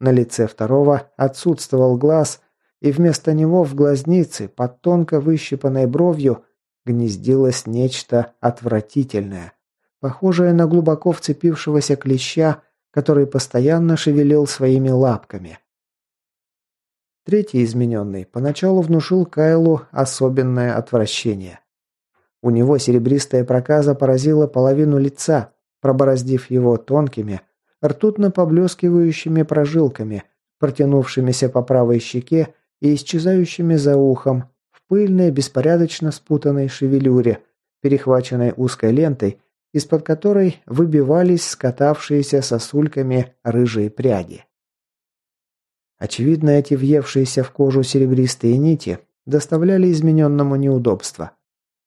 На лице второго отсутствовал глаз, и вместо него в глазнице под тонко выщипанной бровью гнездилось нечто отвратительное – похожая на глубоко вцепившегося клеща, который постоянно шевелил своими лапками. Третий измененный поначалу внушил Кайлу особенное отвращение. У него серебристая проказа поразила половину лица, пробороздив его тонкими, ртутно поблескивающими прожилками, протянувшимися по правой щеке и исчезающими за ухом в пыльной, беспорядочно спутанной шевелюре, перехваченной узкой лентой из-под которой выбивались скатавшиеся сосульками рыжие пряди. Очевидно, эти въевшиеся в кожу серебристые нити доставляли измененному неудобства.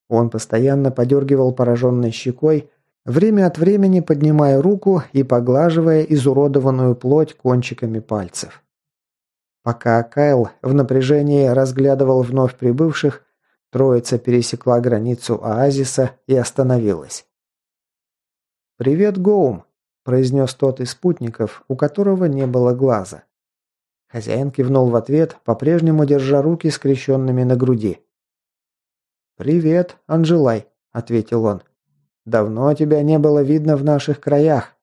Он постоянно подергивал пораженной щекой, время от времени поднимая руку и поглаживая изуродованную плоть кончиками пальцев. Пока Кайл в напряжении разглядывал вновь прибывших, троица пересекла границу оазиса и остановилась. «Привет, Гоум!» – произнес тот из спутников, у которого не было глаза. Хозяин кивнул в ответ, по-прежнему держа руки скрещенными на груди. «Привет, Анжелай», – ответил он. «Давно тебя не было видно в наших краях».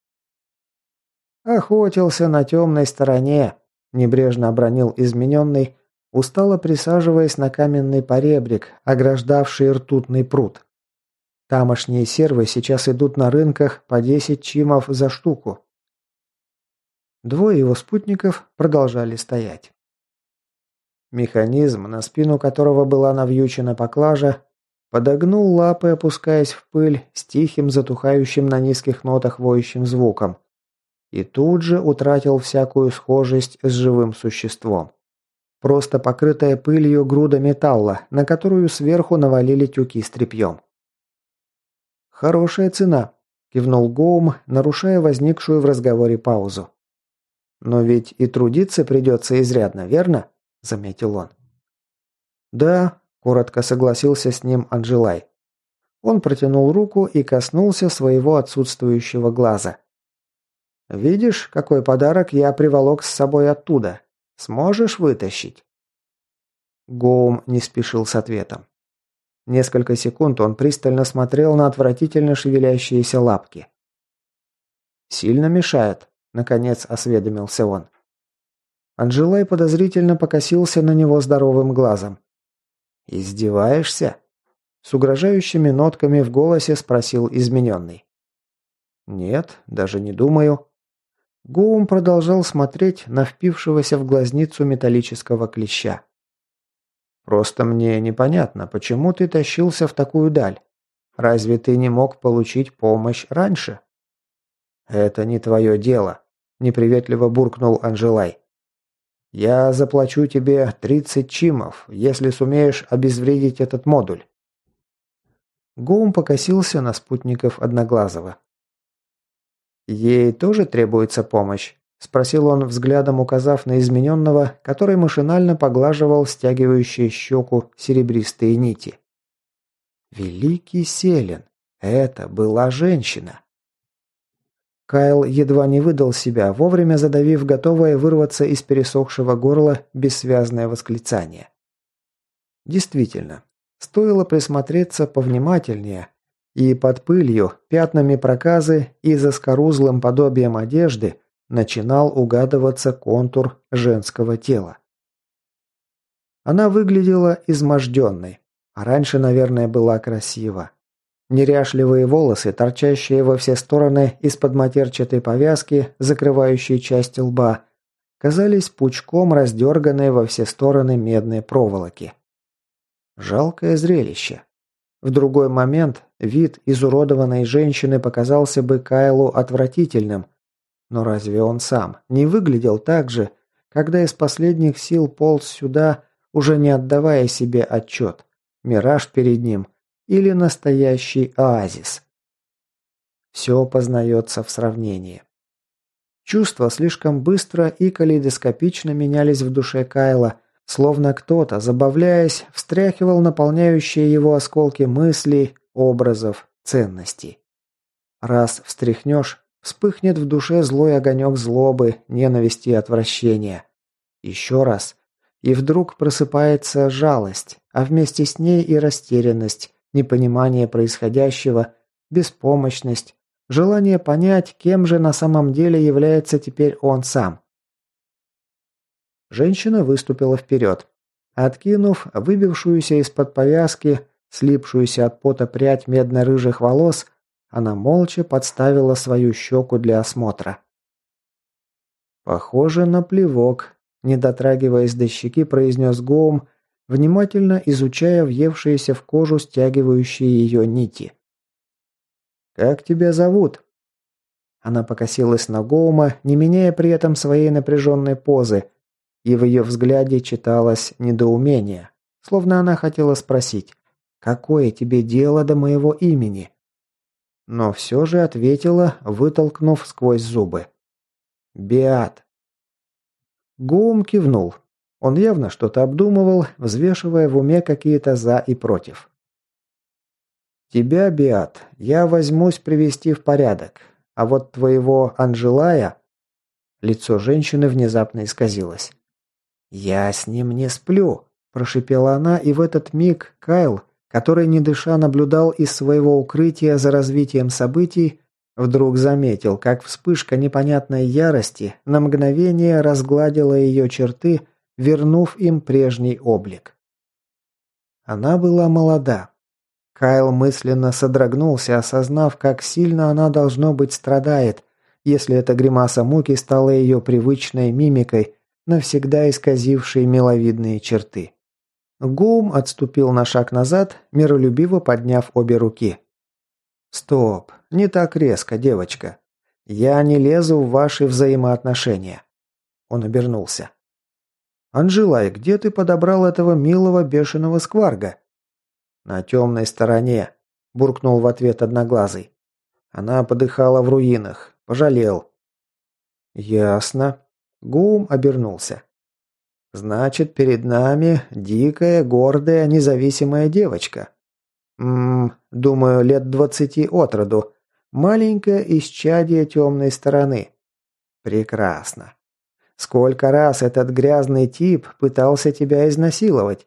«Охотился на темной стороне», – небрежно обронил измененный, устало присаживаясь на каменный поребрик, ограждавший ртутный пруд. Тамошние сервы сейчас идут на рынках по 10 чимов за штуку. Двое его спутников продолжали стоять. Механизм, на спину которого была навьючена поклажа, подогнул лапы, опускаясь в пыль, с тихим, затухающим на низких нотах воющим звуком. И тут же утратил всякую схожесть с живым существом. Просто покрытая пылью груда металла, на которую сверху навалили тюки с тряпьем. «Хорошая цена», – кивнул Гоум, нарушая возникшую в разговоре паузу. «Но ведь и трудиться придется изрядно, верно?» – заметил он. «Да», – коротко согласился с ним Анжелай. Он протянул руку и коснулся своего отсутствующего глаза. «Видишь, какой подарок я приволок с собой оттуда? Сможешь вытащить?» Гоум не спешил с ответом. Несколько секунд он пристально смотрел на отвратительно шевелящиеся лапки. «Сильно мешает», – наконец осведомился он. Анжелай подозрительно покосился на него здоровым глазом. «Издеваешься?» – с угрожающими нотками в голосе спросил измененный. «Нет, даже не думаю». Гоум продолжал смотреть на впившегося в глазницу металлического клеща. Просто мне непонятно, почему ты тащился в такую даль. Разве ты не мог получить помощь раньше?» «Это не твое дело», – неприветливо буркнул Анжелай. «Я заплачу тебе 30 чимов, если сумеешь обезвредить этот модуль». Гоум покосился на спутников Одноглазого. «Ей тоже требуется помощь?» Спросил он взглядом, указав на измененного, который машинально поглаживал стягивающие щеку серебристые нити. «Великий Селин! Это была женщина!» Кайл едва не выдал себя, вовремя задавив готовое вырваться из пересохшего горла бессвязное восклицание. Действительно, стоило присмотреться повнимательнее, и под пылью, пятнами проказы и заскорузлым подобием одежды начинал угадываться контур женского тела. Она выглядела изможденной, а раньше, наверное, была красива. Неряшливые волосы, торчащие во все стороны из-под матерчатой повязки, закрывающей часть лба, казались пучком раздерганной во все стороны медной проволоки. Жалкое зрелище. В другой момент вид изуродованной женщины показался бы Кайлу отвратительным – но разве он сам не выглядел так же, когда из последних сил полз сюда, уже не отдавая себе отчет? Мираж перед ним или настоящий оазис? Все познается в сравнении. Чувства слишком быстро и калейдоскопично менялись в душе Кайла, словно кто-то, забавляясь, встряхивал наполняющие его осколки мыслей, образов, ценностей. Раз встряхнешь, Вспыхнет в душе злой огонек злобы, ненависти и отвращения. Еще раз. И вдруг просыпается жалость, а вместе с ней и растерянность, непонимание происходящего, беспомощность, желание понять, кем же на самом деле является теперь он сам. Женщина выступила вперед. Откинув выбившуюся из-под повязки, слипшуюся от пота прядь медно-рыжих волос, она молча подставила свою щеку для осмотра. «Похоже на плевок», – не дотрагиваясь до щеки, произнес Гоум, внимательно изучая въевшиеся в кожу стягивающие ее нити. «Как тебя зовут?» Она покосилась на Гоума, не меняя при этом своей напряженной позы, и в ее взгляде читалось недоумение, словно она хотела спросить «Какое тебе дело до моего имени?» но все же ответила, вытолкнув сквозь зубы. «Беат!» Гум кивнул. Он явно что-то обдумывал, взвешивая в уме какие-то «за» и «против». «Тебя, Беат, я возьмусь привести в порядок, а вот твоего Анжелая...» Лицо женщины внезапно исказилось. «Я с ним не сплю», – прошипела она, и в этот миг Кайл, который, не дыша, наблюдал из своего укрытия за развитием событий, вдруг заметил, как вспышка непонятной ярости на мгновение разгладила ее черты, вернув им прежний облик. Она была молода. Кайл мысленно содрогнулся, осознав, как сильно она, должно быть, страдает, если эта гримаса муки стала ее привычной мимикой, навсегда исказившей миловидные черты. Гум отступил на шаг назад, миролюбиво подняв обе руки. «Стоп, не так резко, девочка. Я не лезу в ваши взаимоотношения». Он обернулся. «Анжелай, где ты подобрал этого милого бешеного скварга?» «На темной стороне», – буркнул в ответ одноглазый. Она подыхала в руинах. Пожалел. «Ясно». Гум обернулся. Значит, перед нами дикая, гордая, независимая девочка. Ммм, думаю, лет двадцати от роду. Маленькое исчадие темной стороны. Прекрасно. Сколько раз этот грязный тип пытался тебя изнасиловать?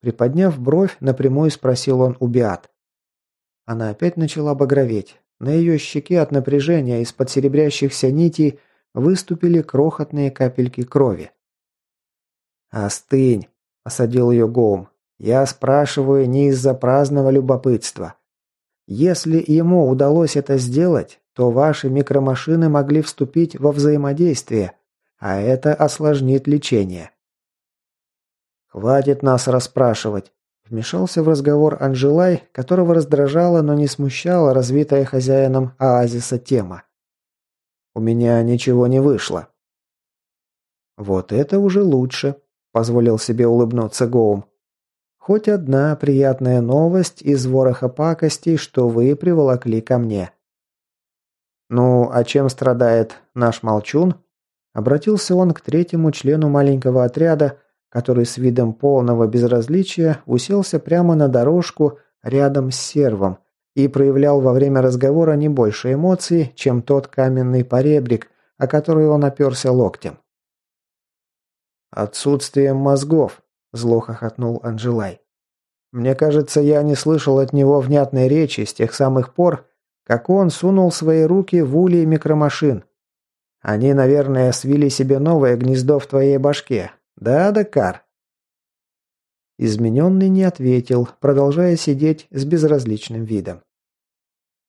Приподняв бровь, напрямую спросил он у Биат. Она опять начала багроветь. На ее щеке от напряжения из-под серебрящихся нитей выступили крохотные капельки крови. «Остынь», – посадил ее Гоум. «Я спрашиваю не из-за праздного любопытства. Если ему удалось это сделать, то ваши микромашины могли вступить во взаимодействие, а это осложнит лечение». «Хватит нас расспрашивать», – вмешался в разговор Анжелай, которого раздражала, но не смущала развитая хозяином оазиса тема. «У меня ничего не вышло». «Вот это уже лучше», позволил себе улыбнуться Гоум. Хоть одна приятная новость из вороха пакостей, что вы приволокли ко мне. Ну, а чем страдает наш молчун? Обратился он к третьему члену маленького отряда, который с видом полного безразличия уселся прямо на дорожку рядом с сервом и проявлял во время разговора не больше эмоций, чем тот каменный поребрик, о который он оперся локтем. «Отсутствием мозгов», – зло хохотнул Анжелай. «Мне кажется, я не слышал от него внятной речи с тех самых пор, как он сунул свои руки в улей микромашин. Они, наверное, свили себе новое гнездо в твоей башке. Да, Дакар?» Измененный не ответил, продолжая сидеть с безразличным видом.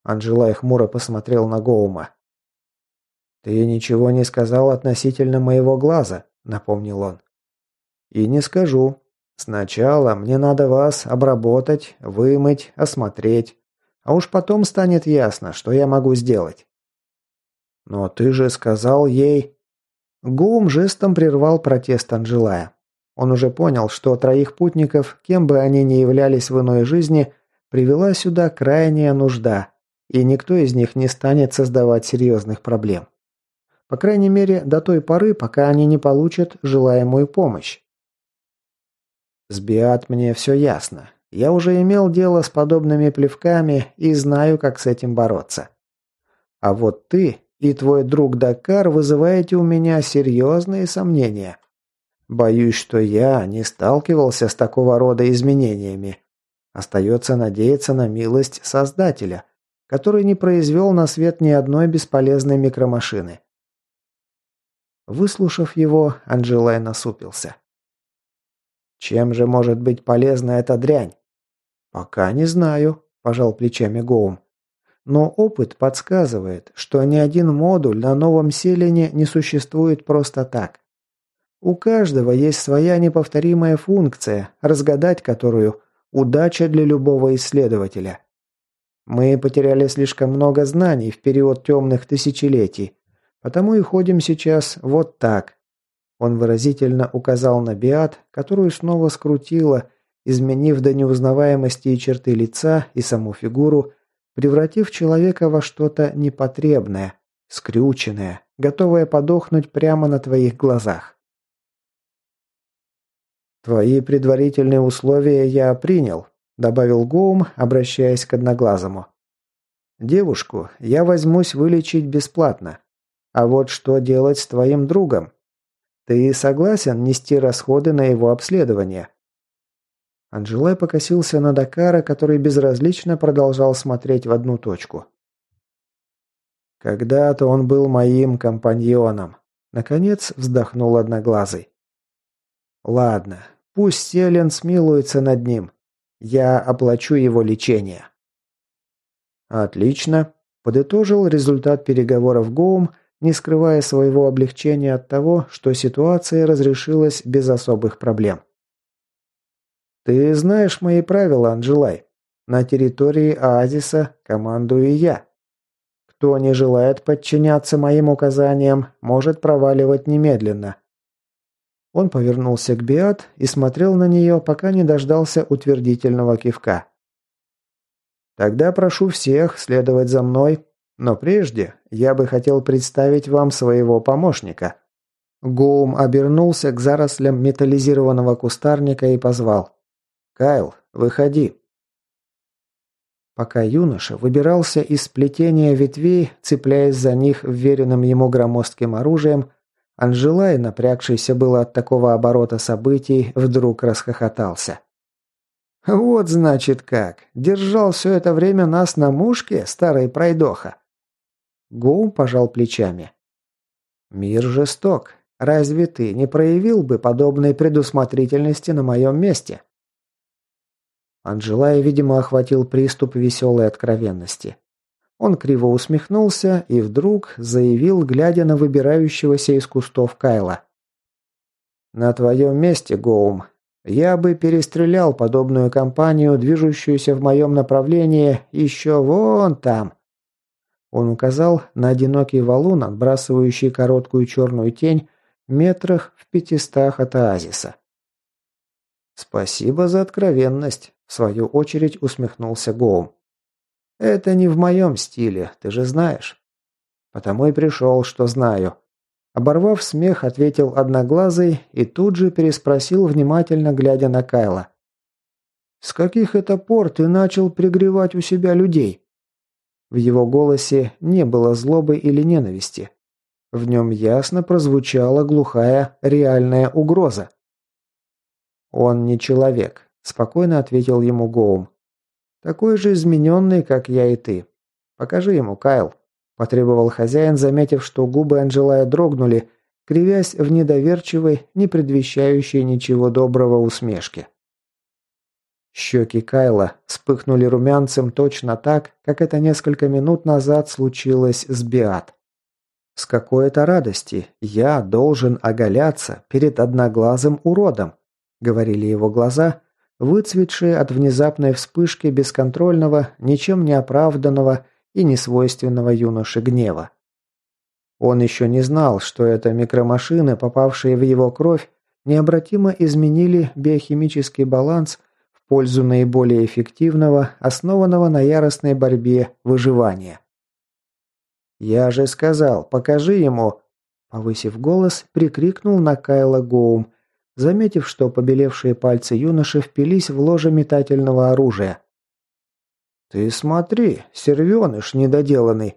Анжелай хмуро посмотрел на Гоума. «Ты ничего не сказал относительно моего глаза», – напомнил он. «И не скажу. Сначала мне надо вас обработать, вымыть, осмотреть. А уж потом станет ясно, что я могу сделать». «Но ты же сказал ей...» Гум жестом прервал протест Анжелая. Он уже понял, что троих путников, кем бы они ни являлись в иной жизни, привела сюда крайняя нужда, и никто из них не станет создавать серьезных проблем. По крайней мере, до той поры, пока они не получат желаемую помощь. С Биат мне все ясно. Я уже имел дело с подобными плевками и знаю, как с этим бороться. А вот ты и твой друг Дакар вызываете у меня серьезные сомнения. Боюсь, что я не сталкивался с такого рода изменениями. Остается надеяться на милость Создателя, который не произвел на свет ни одной бесполезной микромашины. Выслушав его, Анджелай насупился. «Чем же может быть полезна эта дрянь?» «Пока не знаю», – пожал плечами Гоум. «Но опыт подсказывает, что ни один модуль на новом селине не существует просто так. У каждого есть своя неповторимая функция, разгадать которую – удача для любого исследователя. Мы потеряли слишком много знаний в период темных тысячелетий, Потому и ходим сейчас вот так». Он выразительно указал на Биат, которую снова скрутила, изменив до неузнаваемости и черты лица, и саму фигуру, превратив человека во что-то непотребное, скрюченное, готовое подохнуть прямо на твоих глазах. «Твои предварительные условия я принял», – добавил Гоум, обращаясь к Одноглазому. «Девушку я возьмусь вылечить бесплатно. А вот что делать с твоим другом? Ты согласен нести расходы на его обследование?» Анжелай покосился на Дакара, который безразлично продолжал смотреть в одну точку. «Когда-то он был моим компаньоном», — наконец вздохнул Одноглазый. «Ладно, пусть Селен смилуется над ним. Я оплачу его лечение». «Отлично», — подытожил результат переговоров Гоум, — не скрывая своего облегчения от того, что ситуация разрешилась без особых проблем. «Ты знаешь мои правила, Анжелай. На территории оазиса командую я. Кто не желает подчиняться моим указаниям, может проваливать немедленно». Он повернулся к Биат и смотрел на нее, пока не дождался утвердительного кивка. «Тогда прошу всех следовать за мной но прежде я бы хотел представить вам своего помощника». Гоум обернулся к зарослям металлизированного кустарника и позвал. «Кайл, выходи». Пока юноша выбирался из плетения ветвей, цепляясь за них вверенным ему громоздким оружием, Анжелай, напрягшийся было от такого оборота событий, вдруг расхохотался. «Вот значит как! Держал все это время нас на мушке, старый пройдоха!» Гоум пожал плечами. «Мир жесток. Разве ты не проявил бы подобной предусмотрительности на моем месте?» Анжелая, видимо, охватил приступ веселой откровенности. Он криво усмехнулся и вдруг заявил, глядя на выбирающегося из кустов Кайла. «На твоем месте, Гоум, я бы перестрелял подобную компанию, движущуюся в моем направлении, еще вон там». Он указал на одинокий валун, отбрасывающий короткую черную тень метрах в пятистах от оазиса. «Спасибо за откровенность», – в свою очередь усмехнулся Гоум. «Это не в моем стиле, ты же знаешь». «Потому и пришел, что знаю». Оборвав смех, ответил одноглазый и тут же переспросил, внимательно глядя на Кайла. «С каких это пор ты начал пригревать у себя людей?» В его голосе не было злобы или ненависти. В нем ясно прозвучала глухая, реальная угроза. «Он не человек», – спокойно ответил ему Гоум. «Такой же измененный, как я и ты. Покажи ему, Кайл», – потребовал хозяин, заметив, что губы Анжелая дрогнули, кривясь в недоверчивой, не предвещающей ничего доброго усмешке. Щеки Кайла вспыхнули румянцем точно так, как это несколько минут назад случилось с Биат. С какой-то радости я должен оголяться перед одноглазым уродом, говорили его глаза, выцветшие от внезапной вспышки бесконтрольного, ничем не оправданного и несвойственного юноше гнева. Он еще не знал, что это микромашины, попавшие в его кровь, необратимо изменили биохимический баланс – пользу наиболее эффективного, основанного на яростной борьбе выживания. «Я же сказал, покажи ему!» Повысив голос, прикрикнул на Кайла Гоум, заметив, что побелевшие пальцы юноши впились в ложе метательного оружия. «Ты смотри, сервеныш недоделанный!»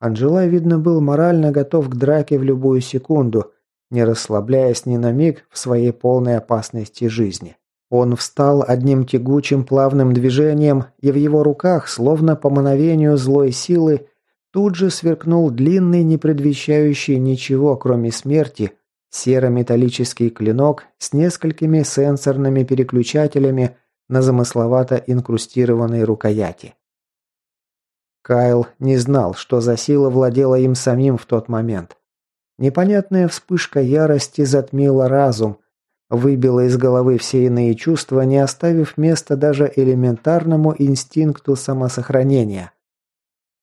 Анжела, видно, был морально готов к драке в любую секунду, не расслабляясь ни на миг в своей полной опасности жизни. Он встал одним тягучим плавным движением, и в его руках, словно по мановению злой силы, тут же сверкнул длинный, не предвещающий ничего, кроме смерти, серо-металлический клинок с несколькими сенсорными переключателями на замысловато инкрустированной рукояти. Кайл не знал, что за сила владела им самим в тот момент. Непонятная вспышка ярости затмила разум, выбило из головы все иные чувства, не оставив места даже элементарному инстинкту самосохранения.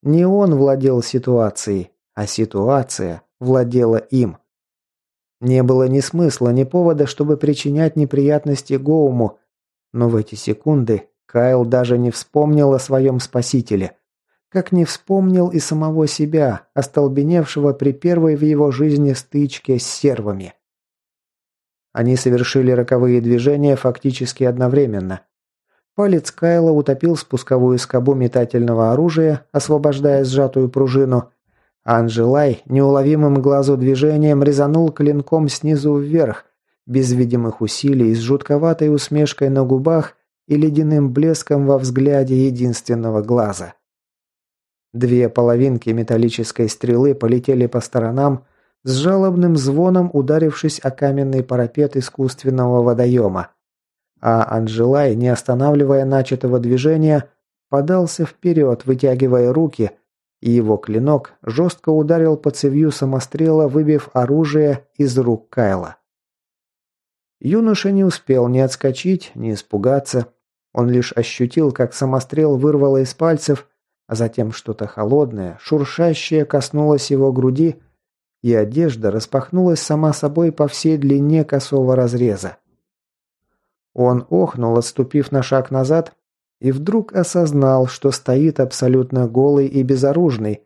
Не он владел ситуацией, а ситуация владела им. Не было ни смысла, ни повода, чтобы причинять неприятности Гоуму, но в эти секунды Кайл даже не вспомнил о своем спасителе. Как не вспомнил и самого себя, остолбеневшего при первой в его жизни стычке с сервами. Они совершили роковые движения фактически одновременно. Палец Кайла утопил спусковую скобу метательного оружия, освобождая сжатую пружину. Анжелай неуловимым глазу движением резанул клинком снизу вверх, без видимых усилий, с жутковатой усмешкой на губах и ледяным блеском во взгляде единственного глаза. Две половинки металлической стрелы полетели по сторонам, с жалобным звоном ударившись о каменный парапет искусственного водоема. А Анжелай, не останавливая начатого движения, подался вперед, вытягивая руки, и его клинок жестко ударил по цевью самострела, выбив оружие из рук Кайла. Юноша не успел ни отскочить, ни испугаться. Он лишь ощутил, как самострел вырвало из пальцев, а затем что-то холодное, шуршащее коснулось его груди, и одежда распахнулась сама собой по всей длине косого разреза. Он охнул, отступив на шаг назад, и вдруг осознал, что стоит абсолютно голый и безоружный,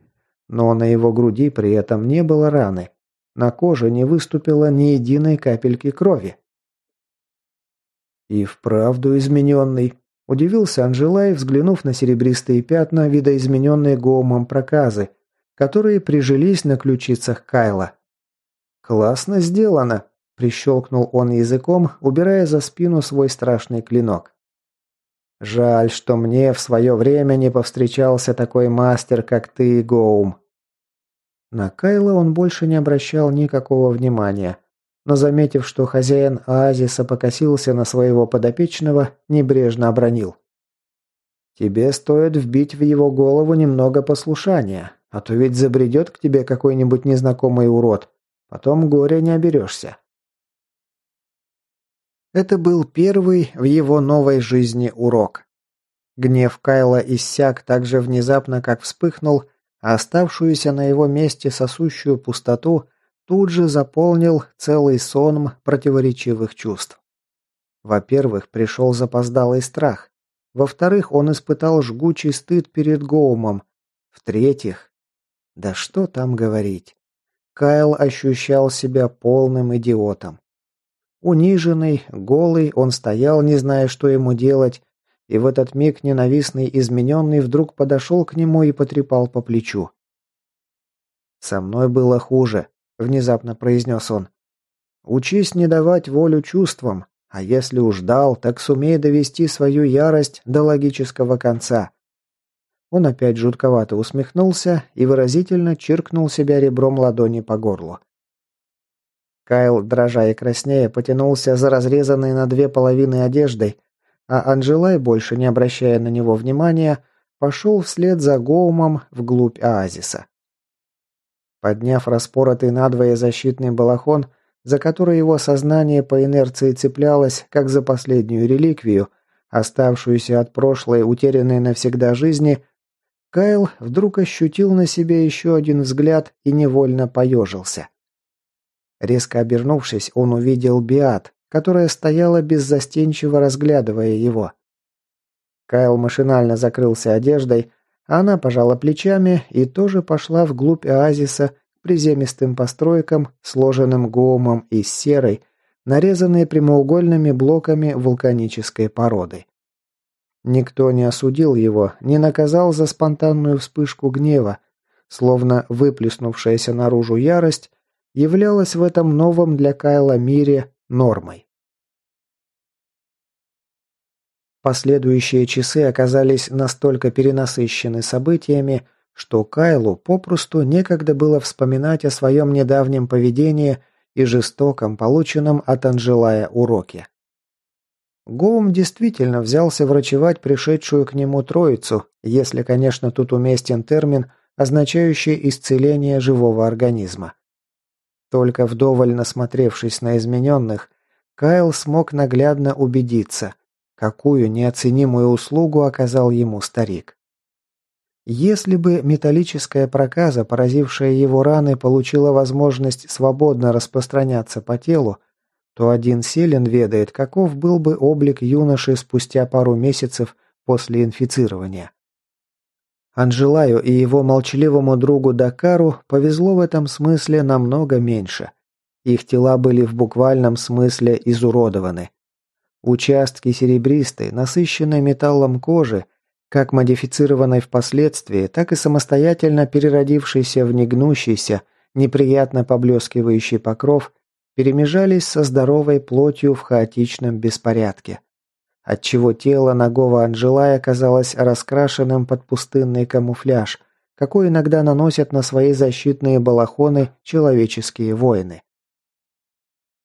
но на его груди при этом не было раны. На коже не выступило ни единой капельки крови. «И вправду измененный», – удивился Анжелай, взглянув на серебристые пятна, видоизмененные гомом проказы – которые прижились на ключицах Кайла. «Классно сделано!» – прищелкнул он языком, убирая за спину свой страшный клинок. «Жаль, что мне в свое время не повстречался такой мастер, как ты, Гоум». На Кайла он больше не обращал никакого внимания, но, заметив, что хозяин оазиса покосился на своего подопечного, небрежно обронил. «Тебе стоит вбить в его голову немного послушания. А то ведь забредет к тебе какой-нибудь незнакомый урод. Потом горя не оберешься. Это был первый в его новой жизни урок. Гнев Кайла иссяк так же внезапно, как вспыхнул, а оставшуюся на его месте сосущую пустоту тут же заполнил целый сонм противоречивых чувств. Во-первых, пришел запоздалый страх. Во-вторых, он испытал жгучий стыд перед Гоумом. В-третьих, да что там говорить. Кайл ощущал себя полным идиотом. Униженный, голый, он стоял, не зная, что ему делать, и в этот миг ненавистный измененный вдруг подошел к нему и потрепал по плечу. «Со мной было хуже», — внезапно произнес он. «Учись не давать волю чувствам, а если уж дал, так сумей довести свою ярость до логического конца. Он опять жутковато усмехнулся и выразительно чиркнул себя ребром ладони по горлу. Кайл, дрожа и краснея, потянулся за разрезанной на две половины одеждой, а Анжелай, больше не обращая на него внимания, пошел вслед за Гоумом вглубь оазиса. Подняв распоротый надвое защитный балахон, за который его сознание по инерции цеплялось, как за последнюю реликвию, оставшуюся от прошлой, утерянной навсегда жизни, Кайл вдруг ощутил на себе еще один взгляд и невольно поежился. Резко обернувшись, он увидел Биат, которая стояла беззастенчиво разглядывая его. Кайл машинально закрылся одеждой, а она пожала плечами и тоже пошла вглубь оазиса к приземистым постройкам, сложенным гомом из серой, нарезанной прямоугольными блоками вулканической породы. Никто не осудил его, не наказал за спонтанную вспышку гнева, словно выплеснувшаяся наружу ярость являлась в этом новом для Кайла мире нормой. Последующие часы оказались настолько перенасыщены событиями, что Кайлу попросту некогда было вспоминать о своем недавнем поведении и жестоком, полученном от Анжелая уроке. Гоум действительно взялся врачевать пришедшую к нему троицу, если, конечно, тут уместен термин, означающий исцеление живого организма. Только вдоволь насмотревшись на измененных, Кайл смог наглядно убедиться, какую неоценимую услугу оказал ему старик. Если бы металлическая проказа, поразившая его раны, получила возможность свободно распространяться по телу, то один селен ведает, каков был бы облик юноши спустя пару месяцев после инфицирования. Анжелаю и его молчаливому другу Дакару повезло в этом смысле намного меньше. Их тела были в буквальном смысле изуродованы. Участки серебристой, насыщенной металлом кожи, как модифицированной впоследствии, так и самостоятельно переродившейся в негнущийся, неприятно поблескивающий покров – перемежались со здоровой плотью в хаотичном беспорядке, отчего тело ногого Анжелая оказалось раскрашенным под пустынный камуфляж, какой иногда наносят на свои защитные балахоны человеческие воины.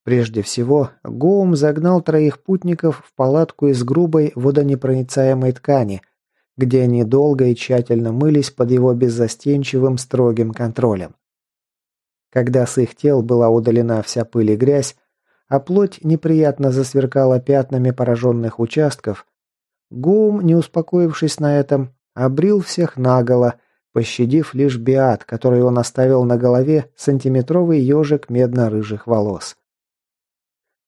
Прежде всего, Гоум загнал троих путников в палатку из грубой водонепроницаемой ткани, где они долго и тщательно мылись под его беззастенчивым строгим контролем. Когда с их тел была удалена вся пыль и грязь, а плоть неприятно засверкала пятнами пораженных участков, Гум, не успокоившись на этом, обрил всех наголо, пощадив лишь биат, который он оставил на голове сантиметровый ежик медно-рыжих волос.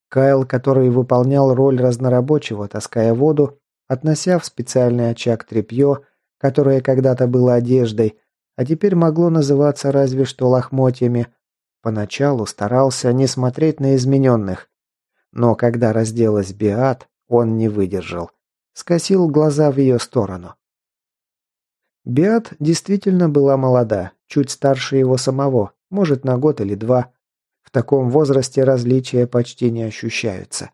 Кайл, который выполнял роль разнорабочего, таская воду, относя в специальный очаг тряпье, которое когда-то было одеждой, а теперь могло называться разве что лохмотьями. Поначалу старался не смотреть на измененных. Но когда разделась Биат, он не выдержал. Скосил глаза в ее сторону. Биат действительно была молода, чуть старше его самого, может, на год или два. В таком возрасте различия почти не ощущаются.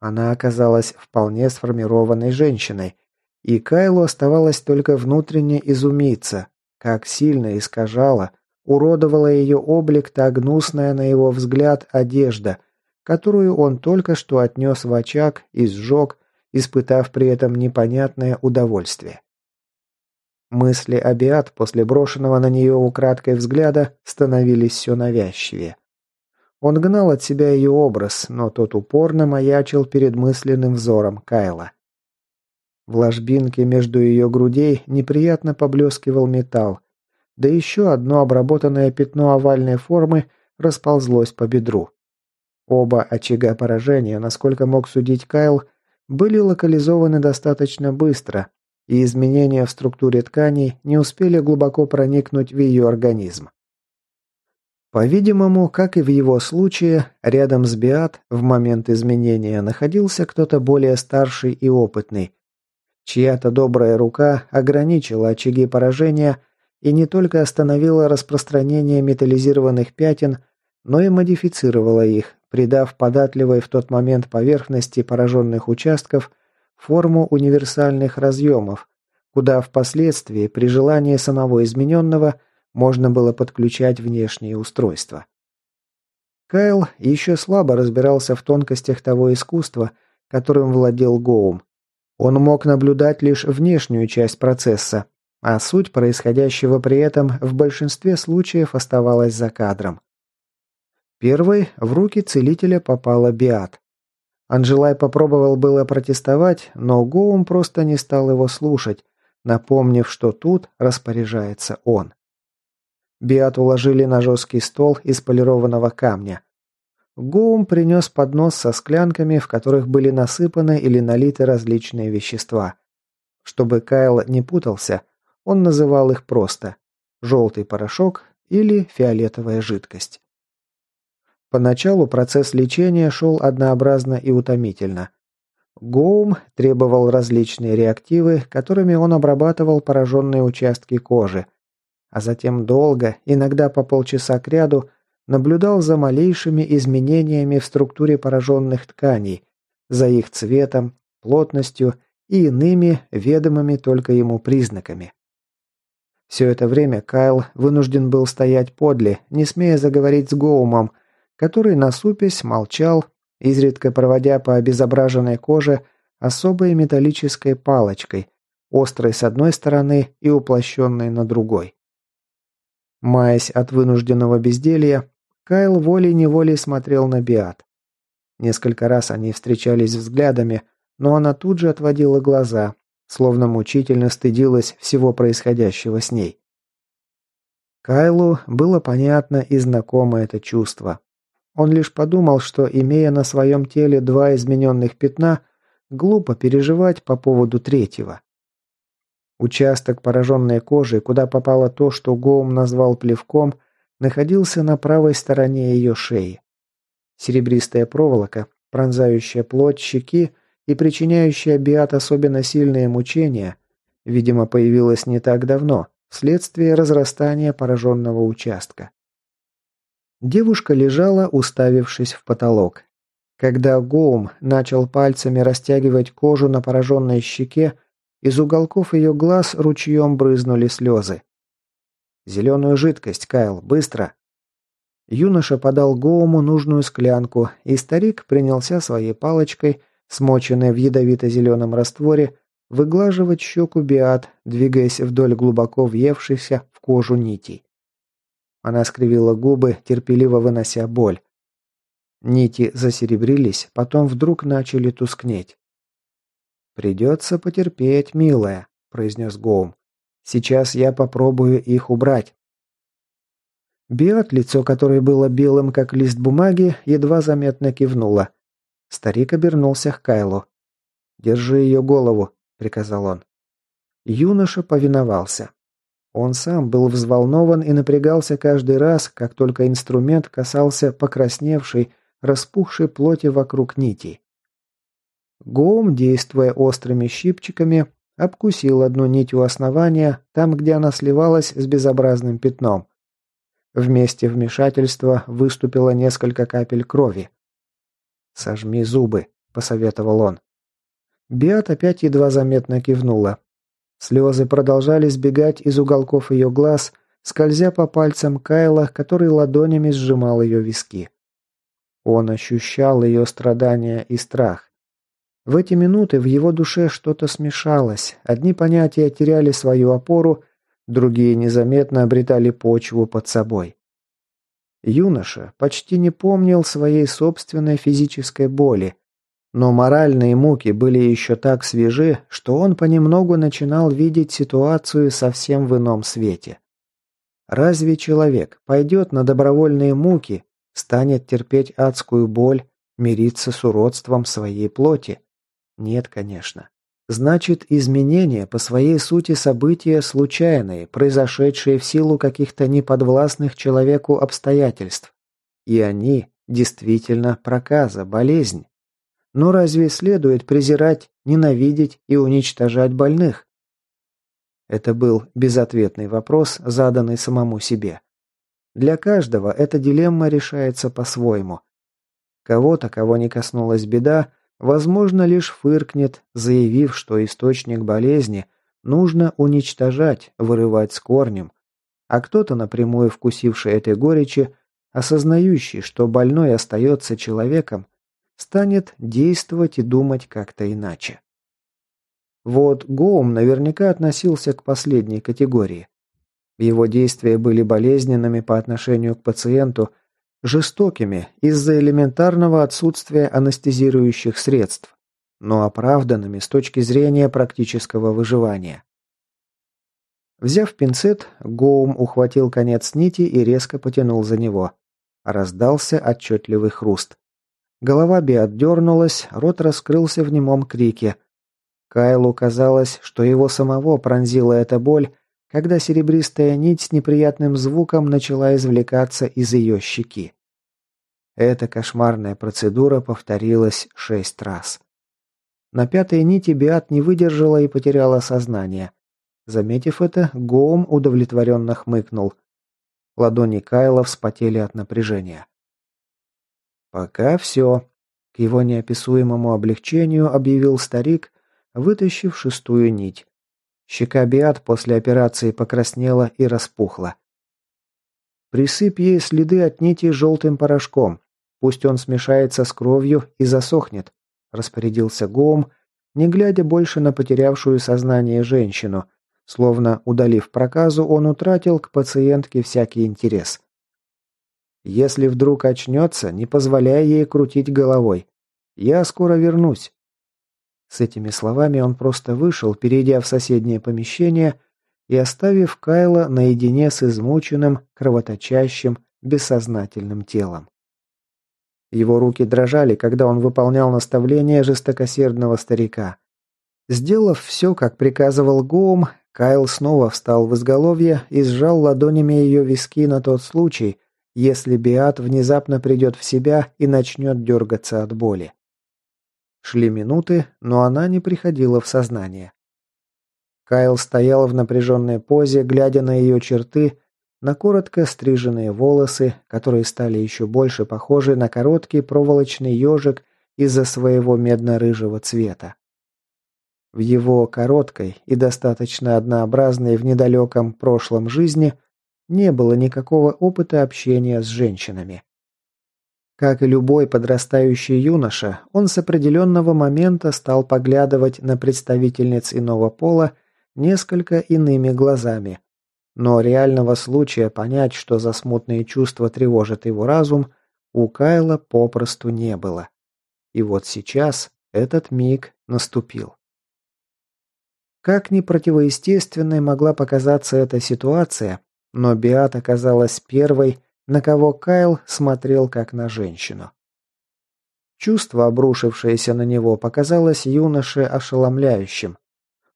Она оказалась вполне сформированной женщиной, и Кайлу оставалось только внутренне изумиться, как сильно искажала, уродовала ее облик та гнусная на его взгляд одежда, которую он только что отнес в очаг и сжег, испытав при этом непонятное удовольствие. Мысли Абиат после брошенного на нее украдкой взгляда становились все навязчивее. Он гнал от себя ее образ, но тот упорно маячил перед мысленным взором Кайла. В ложбинке между ее грудей неприятно поблескивал металл, да еще одно обработанное пятно овальной формы расползлось по бедру. Оба очага поражения, насколько мог судить Кайл, были локализованы достаточно быстро, и изменения в структуре тканей не успели глубоко проникнуть в ее организм. По-видимому, как и в его случае, рядом с Биат в момент изменения находился кто-то более старший и опытный, Чья-то добрая рука ограничила очаги поражения и не только остановила распространение металлизированных пятен, но и модифицировала их, придав податливой в тот момент поверхности пораженных участков форму универсальных разъемов, куда впоследствии при желании самого измененного можно было подключать внешние устройства. Кайл еще слабо разбирался в тонкостях того искусства, которым владел Гоум, он мог наблюдать лишь внешнюю часть процесса, а суть происходящего при этом в большинстве случаев оставалась за кадром. Первой в руки целителя попала Биат. Анжелай попробовал было протестовать, но Гоум просто не стал его слушать, напомнив, что тут распоряжается он. Биат уложили на жесткий стол из полированного камня. Гоум принес поднос со склянками, в которых были насыпаны или налиты различные вещества. Чтобы Кайл не путался, он называл их просто «желтый порошок» или «фиолетовая жидкость». Поначалу процесс лечения шел однообразно и утомительно. Гоум требовал различные реактивы, которыми он обрабатывал пораженные участки кожи, а затем долго, иногда по полчаса кряду, ряду, наблюдал за малейшими изменениями в структуре пораженных тканей, за их цветом, плотностью и иными, ведомыми только ему признаками. Все это время Кайл вынужден был стоять подле, не смея заговорить с Гоумом, который, насупясь, молчал, изредка проводя по обезображенной коже особой металлической палочкой, острой с одной стороны и уплощенной на другой. Маясь от вынужденного безделья, Кайл волей-неволей смотрел на Биат. Несколько раз они встречались взглядами, но она тут же отводила глаза, словно мучительно стыдилась всего происходящего с ней. Кайлу было понятно и знакомо это чувство. Он лишь подумал, что, имея на своем теле два измененных пятна, глупо переживать по поводу третьего. Участок, пораженной кожи, куда попало то, что Гоум назвал плевком – находился на правой стороне ее шеи. Серебристая проволока, пронзающая плоть щеки и причиняющая Биат особенно сильные мучения, видимо, появилась не так давно, вследствие разрастания пораженного участка. Девушка лежала, уставившись в потолок. Когда Гоум начал пальцами растягивать кожу на пораженной щеке, из уголков ее глаз ручьем брызнули слезы. Зеленую жидкость, Кайл, быстро!» Юноша подал Гоуму нужную склянку, и старик принялся своей палочкой, смоченной в ядовито-зеленом растворе, выглаживать щеку Биат, двигаясь вдоль глубоко въевшихся в кожу нитей. Она скривила губы, терпеливо вынося боль. Нити засеребрились, потом вдруг начали тускнеть. «Придется потерпеть, милая», — произнес Гоум. Сейчас я попробую их убрать. Биот, лицо которой было белым, как лист бумаги, едва заметно кивнуло. Старик обернулся к Кайлу. «Держи ее голову», — приказал он. Юноша повиновался. Он сам был взволнован и напрягался каждый раз, как только инструмент касался покрасневшей, распухшей плоти вокруг нитей. Гом, действуя острыми щипчиками, Обкусил одну нить у основания, там, где она сливалась с безобразным пятном. В месте вмешательства выступило несколько капель крови. «Сожми зубы», – посоветовал он. Биат опять едва заметно кивнула. Слезы продолжали сбегать из уголков ее глаз, скользя по пальцам Кайла, который ладонями сжимал ее виски. Он ощущал ее страдания и страх. В эти минуты в его душе что-то смешалось, одни понятия теряли свою опору, другие незаметно обретали почву под собой. Юноша почти не помнил своей собственной физической боли, но моральные муки были еще так свежи, что он понемногу начинал видеть ситуацию совсем в ином свете. Разве человек пойдет на добровольные муки, станет терпеть адскую боль, мириться с уродством своей плоти? Нет, конечно. Значит, изменения по своей сути события случайные, произошедшие в силу каких-то неподвластных человеку обстоятельств. И они действительно проказа, болезнь. Но разве следует презирать, ненавидеть и уничтожать больных? Это был безответный вопрос, заданный самому себе. Для каждого эта дилемма решается по-своему. Кого-то, кого не коснулась беда, возможно, лишь фыркнет, заявив, что источник болезни нужно уничтожать, вырывать с корнем, а кто-то, напрямую вкусивший этой горечи, осознающий, что больной остается человеком, станет действовать и думать как-то иначе. Вот Гоум наверняка относился к последней категории. Его действия были болезненными по отношению к пациенту – жестокими из-за элементарного отсутствия анестезирующих средств, но оправданными с точки зрения практического выживания. Взяв пинцет, Гоум ухватил конец нити и резко потянул за него. Раздался отчетливый хруст. Голова Би отдернулась, рот раскрылся в немом крике. Кайлу казалось, что его самого пронзила эта боль, когда серебристая нить с неприятным звуком начала извлекаться из ее щеки. Эта кошмарная процедура повторилась шесть раз. На пятой нити Биат не выдержала и потеряла сознание. Заметив это, Гоум удовлетворенно хмыкнул. Ладони Кайла вспотели от напряжения. «Пока все», — к его неописуемому облегчению объявил старик, вытащив шестую нить. Щека Биат после операции покраснела и распухла. Присыпь ей следы от нити желтым порошком. Пусть он смешается с кровью и засохнет, распорядился Гоум, не глядя больше на потерявшую сознание женщину. Словно удалив проказу, он утратил к пациентке всякий интерес. Если вдруг очнется, не позволяй ей крутить головой. Я скоро вернусь. С этими словами он просто вышел, перейдя в соседнее помещение и оставив Кайла наедине с измученным, кровоточащим, бессознательным телом. Его руки дрожали, когда он выполнял наставления жестокосердного старика. Сделав все, как приказывал Гоум, Кайл снова встал в изголовье и сжал ладонями ее виски на тот случай, если Биат внезапно придет в себя и начнет дергаться от боли. Шли минуты, но она не приходила в сознание. Кайл стоял в напряженной позе, глядя на ее черты, на коротко стриженные волосы, которые стали еще больше похожи на короткий проволочный ежик из-за своего медно-рыжего цвета. В его короткой и достаточно однообразной в недалеком прошлом жизни не было никакого опыта общения с женщинами. Как и любой подрастающий юноша, он с определенного момента стал поглядывать на представительниц иного пола несколько иными глазами. Но реального случая понять, что за смутные чувства тревожат его разум, у Кайла попросту не было. И вот сейчас этот миг наступил. Как ни противоестественной могла показаться эта ситуация, но Биат оказалась первой, на кого Кайл смотрел как на женщину. Чувство, обрушившееся на него, показалось юноше ошеломляющим.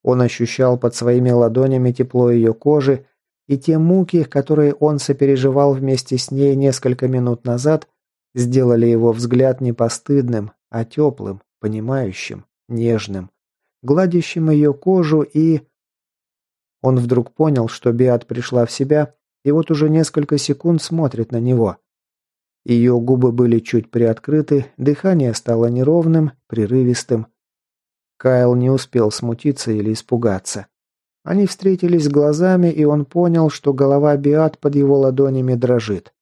Он ощущал под своими ладонями тепло ее кожи, и те муки, которые он сопереживал вместе с ней несколько минут назад, сделали его взгляд не постыдным, а теплым, понимающим, нежным, гладящим ее кожу и... Он вдруг понял, что Биат пришла в себя и вот уже несколько секунд смотрит на него. Ее губы были чуть приоткрыты, дыхание стало неровным, прерывистым. Кайл не успел смутиться или испугаться. Они встретились глазами, и он понял, что голова Биат под его ладонями дрожит.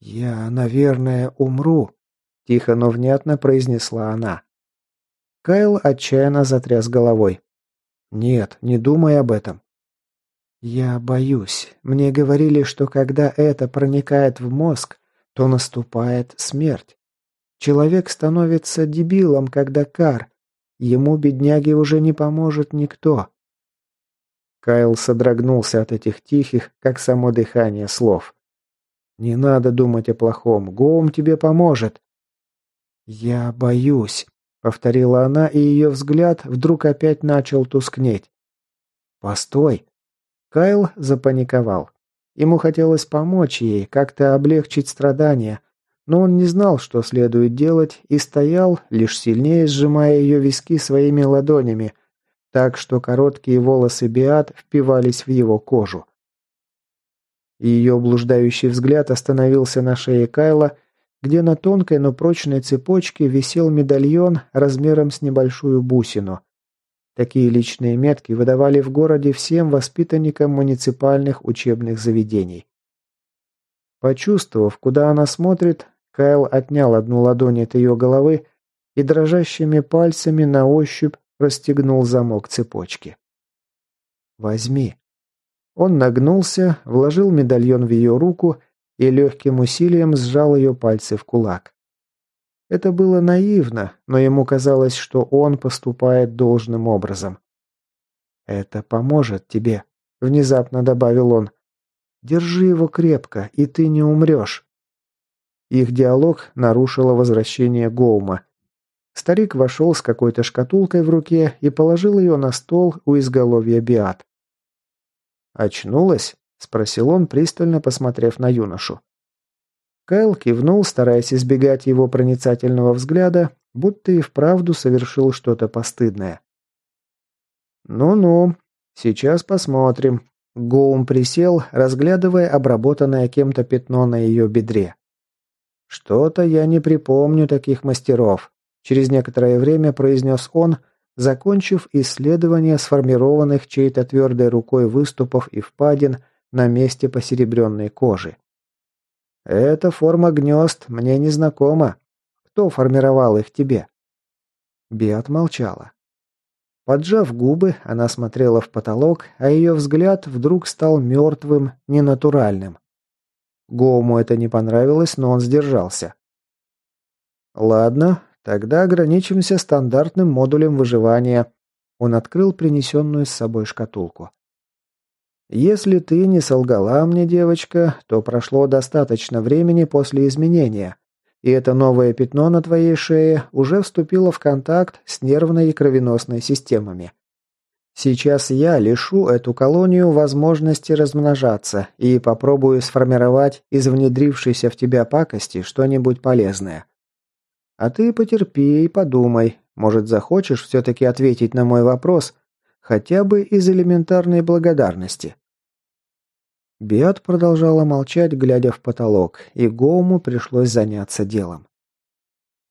«Я, наверное, умру», — тихо, но внятно произнесла она. Кайл отчаянно затряс головой. «Нет, не думай об этом. Я боюсь. Мне говорили, что когда это проникает в мозг, то наступает смерть. Человек становится дебилом, когда кар. Ему, бедняге, уже не поможет никто. Кайл содрогнулся от этих тихих, как само дыхание, слов. «Не надо думать о плохом. Гоум тебе поможет». «Я боюсь», — повторила она, и ее взгляд вдруг опять начал тускнеть. «Постой», Кайл запаниковал. Ему хотелось помочь ей, как-то облегчить страдания, но он не знал, что следует делать, и стоял, лишь сильнее сжимая ее виски своими ладонями, так что короткие волосы Биат впивались в его кожу. Ее блуждающий взгляд остановился на шее Кайла, где на тонкой, но прочной цепочке висел медальон размером с небольшую бусину. Такие личные метки выдавали в городе всем воспитанникам муниципальных учебных заведений. Почувствовав, куда она смотрит, Кайл отнял одну ладонь от ее головы и дрожащими пальцами на ощупь расстегнул замок цепочки. «Возьми». Он нагнулся, вложил медальон в ее руку и легким усилием сжал ее пальцы в кулак. Это было наивно, но ему казалось, что он поступает должным образом. «Это поможет тебе», — внезапно добавил он. «Держи его крепко, и ты не умрешь». Их диалог нарушило возвращение Гоума. Старик вошел с какой-то шкатулкой в руке и положил ее на стол у изголовья Биат. «Очнулась?» – спросил он, пристально посмотрев на юношу. Кайл кивнул, стараясь избегать его проницательного взгляда, будто и вправду совершил что-то постыдное. «Ну-ну, сейчас посмотрим». Гоум присел, разглядывая обработанное кем-то пятно на ее бедре. «Что-то я не припомню таких мастеров», – через некоторое время произнес он, закончив исследование сформированных чьей-то твердой рукой выступов и впадин на месте посеребренной кожи. Эта форма гнезд мне незнакома. Кто формировал их тебе?» Биат молчала. Поджав губы, она смотрела в потолок, а ее взгляд вдруг стал мертвым, ненатуральным. Гоуму это не понравилось, но он сдержался. «Ладно, тогда ограничимся стандартным модулем выживания». Он открыл принесенную с собой шкатулку. Если ты не солгала мне, девочка, то прошло достаточно времени после изменения, и это новое пятно на твоей шее уже вступило в контакт с нервной и кровеносной системами. Сейчас я лишу эту колонию возможности размножаться и попробую сформировать из внедрившейся в тебя пакости что-нибудь полезное. А ты потерпи и подумай, может захочешь все-таки ответить на мой вопрос – Хотя бы из элементарной благодарности. Биат продолжала молчать, глядя в потолок, и Гоуму пришлось заняться делом.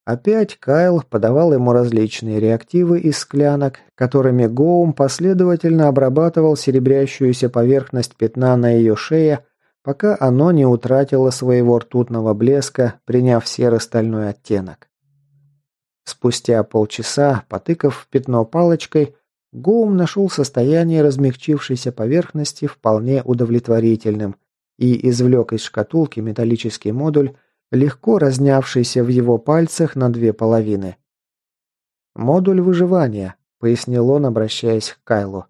Опять Кайл подавал ему различные реактивы из склянок, которыми Гоум последовательно обрабатывал серебрящуюся поверхность пятна на ее шее, пока оно не утратило своего ртутного блеска, приняв серо-стальной оттенок. Спустя полчаса, потыкав пятно палочкой, Гоум нашел состояние размягчившейся поверхности вполне удовлетворительным и извлек из шкатулки металлический модуль, легко разнявшийся в его пальцах на две половины. «Модуль выживания», — пояснил он, обращаясь к Кайлу.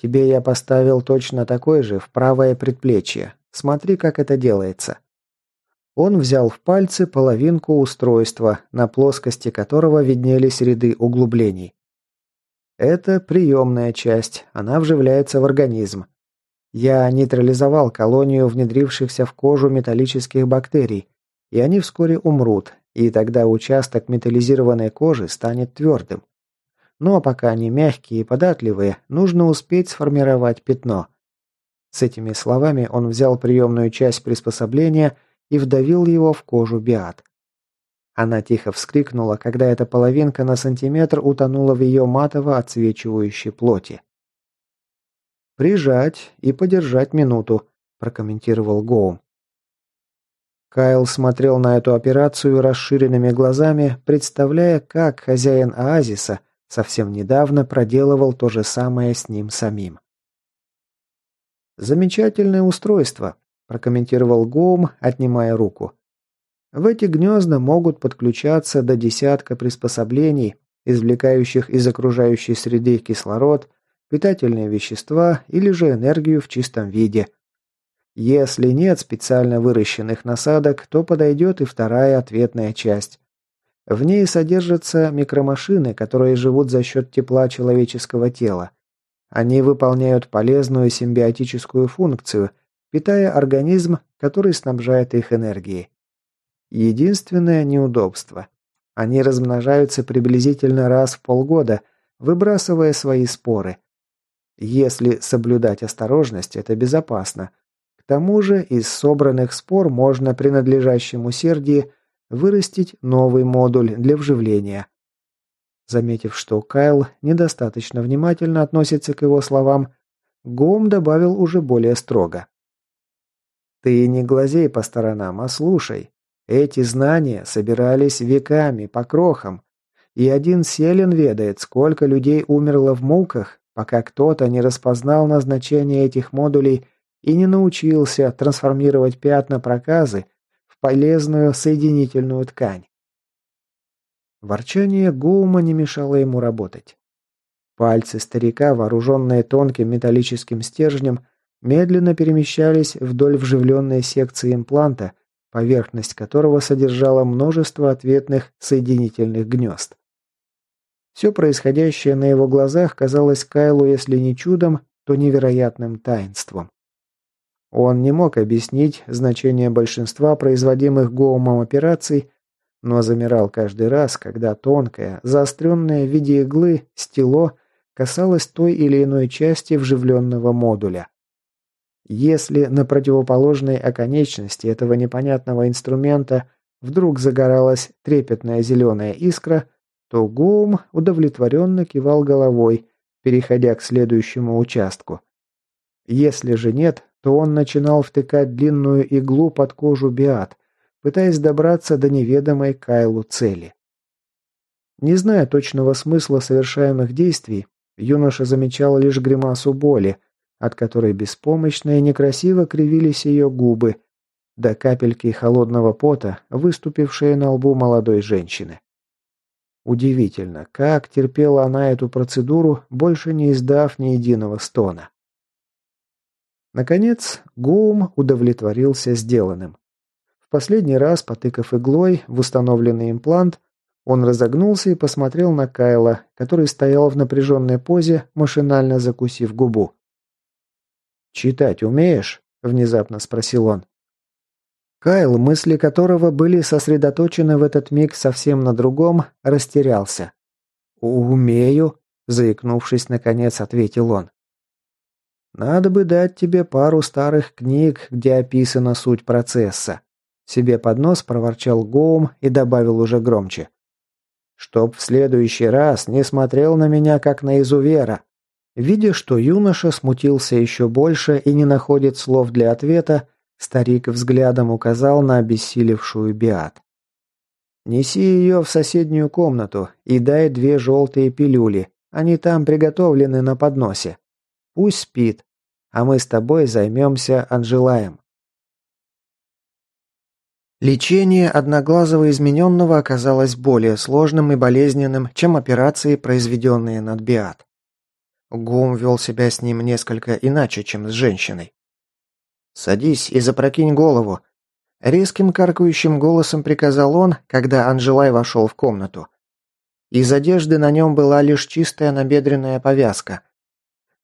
«Тебе я поставил точно такой же в правое предплечье. Смотри, как это делается». Он взял в пальцы половинку устройства, на плоскости которого виднелись ряды углублений. Это приемная часть, она вживляется в организм. Я нейтрализовал колонию внедрившихся в кожу металлических бактерий, и они вскоре умрут, и тогда участок металлизированной кожи станет твердым. Но пока они мягкие и податливые, нужно успеть сформировать пятно. С этими словами он взял приемную часть приспособления и вдавил его в кожу биат. Она тихо вскрикнула, когда эта половинка на сантиметр утонула в ее матово отсвечивающей плоти. «Прижать и подержать минуту», – прокомментировал Гоум. Кайл смотрел на эту операцию расширенными глазами, представляя, как хозяин оазиса совсем недавно проделывал то же самое с ним самим. «Замечательное устройство», – прокомментировал Гоум, отнимая руку. В эти гнезда могут подключаться до десятка приспособлений, извлекающих из окружающей среды кислород, питательные вещества или же энергию в чистом виде. Если нет специально выращенных насадок, то подойдет и вторая ответная часть. В ней содержатся микромашины, которые живут за счет тепла человеческого тела. Они выполняют полезную симбиотическую функцию, питая организм, который снабжает их энергией. Единственное неудобство. Они размножаются приблизительно раз в полгода, выбрасывая свои споры. Если соблюдать осторожность, это безопасно. К тому же из собранных спор можно при надлежащем усердии вырастить новый модуль для вживления. Заметив, что Кайл недостаточно внимательно относится к его словам, Гом добавил уже более строго. «Ты не глазей по сторонам, а слушай. Эти знания собирались веками, по крохам. И один селен ведает, сколько людей умерло в муках, пока кто-то не распознал назначение этих модулей и не научился трансформировать пятна проказы в полезную соединительную ткань. Ворчание Гоума не мешало ему работать. Пальцы старика, вооруженные тонким металлическим стержнем, медленно перемещались вдоль вживленной секции импланта, поверхность которого содержала множество ответных соединительных гнезд. Все происходящее на его глазах казалось Кайлу, если не чудом, то невероятным таинством. Он не мог объяснить значение большинства производимых Гоумом операций, но замирал каждый раз, когда тонкое, заостренное в виде иглы стело касалось той или иной части вживленного модуля. Если на противоположной оконечности этого непонятного инструмента вдруг загоралась трепетная зеленая искра, то Гоум удовлетворенно кивал головой, переходя к следующему участку. Если же нет, то он начинал втыкать длинную иглу под кожу Биат, пытаясь добраться до неведомой Кайлу цели. Не зная точного смысла совершаемых действий, юноша замечал лишь гримасу боли – от которой беспомощно и некрасиво кривились ее губы, до капельки холодного пота, выступившие на лбу молодой женщины. Удивительно, как терпела она эту процедуру, больше не издав ни единого стона. Наконец, Гоум удовлетворился сделанным. В последний раз, потыкав иглой в установленный имплант, он разогнулся и посмотрел на Кайла, который стоял в напряженной позе, машинально закусив губу. «Читать умеешь?» – внезапно спросил он. Кайл, мысли которого были сосредоточены в этот миг совсем на другом, растерялся. «Умею», – заикнувшись, наконец ответил он. «Надо бы дать тебе пару старых книг, где описана суть процесса», – себе под нос проворчал Гоум и добавил уже громче. «Чтоб в следующий раз не смотрел на меня, как на изувера». Видя, что юноша смутился еще больше и не находит слов для ответа, старик взглядом указал на обессилевшую Биат. «Неси ее в соседнюю комнату и дай две желтые пилюли, они там приготовлены на подносе. Пусть спит, а мы с тобой займемся Анжелаем». Лечение одноглазого измененного оказалось более сложным и болезненным, чем операции, произведенные над Биат. Гум вел себя с ним несколько иначе, чем с женщиной. «Садись и запрокинь голову», — резким каркающим голосом приказал он, когда Анжелай вошел в комнату. Из одежды на нем была лишь чистая набедренная повязка.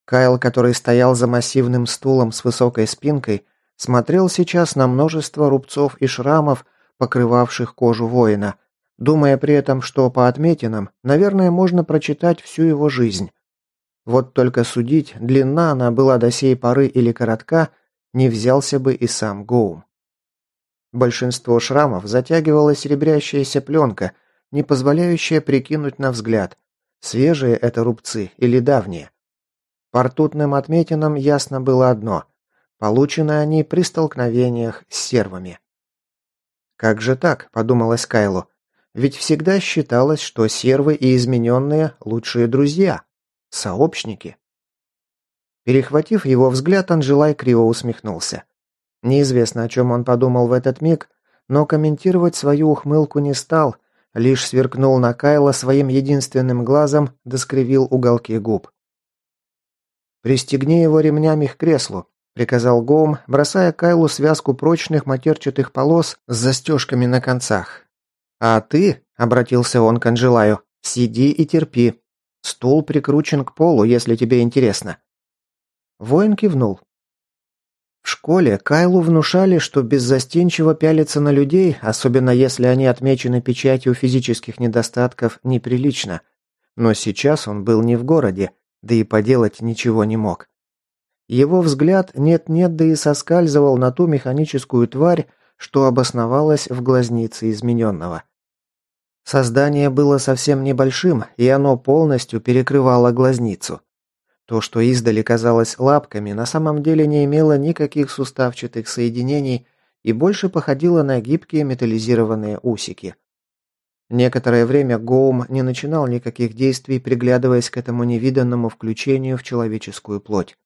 Кайл, который стоял за массивным стулом с высокой спинкой, смотрел сейчас на множество рубцов и шрамов, покрывавших кожу воина, думая при этом, что по отметинам, наверное, можно прочитать всю его жизнь. Вот только судить, длинна она была до сей поры или коротка, не взялся бы и сам Гоум. Большинство шрамов затягивала серебрящаяся пленка, не позволяющая прикинуть на взгляд, свежие это рубцы или давние. По ртутным отметинам ясно было одно – получены они при столкновениях с сервами. «Как же так?» – подумалось Кайлу. «Ведь всегда считалось, что сервы и измененные – лучшие друзья». Сообщники. Перехватив его взгляд, Анжелай криво усмехнулся. Неизвестно, о чем он подумал в этот миг, но комментировать свою ухмылку не стал, лишь сверкнул на Кайла своим единственным глазом, доскривил уголки губ. «Пристегни его ремнями к креслу», — приказал Гоум, бросая Кайлу связку прочных матерчатых полос с застежками на концах. «А ты», — обратился он к Анжелаю, — «сиди и терпи. Стул прикручен к полу, если тебе интересно». Воин кивнул. В школе Кайлу внушали, что беззастенчиво пялиться на людей, особенно если они отмечены печатью физических недостатков, неприлично. Но сейчас он был не в городе, да и поделать ничего не мог. Его взгляд нет-нет, да и соскальзывал на ту механическую тварь, что обосновалась в глазнице измененного. Создание было совсем небольшим, и оно полностью перекрывало глазницу. То, что издали казалось лапками, на самом деле не имело никаких суставчатых соединений и больше походило на гибкие металлизированные усики. Некоторое время Гоум не начинал никаких действий, приглядываясь к этому невиданному включению в человеческую плоть.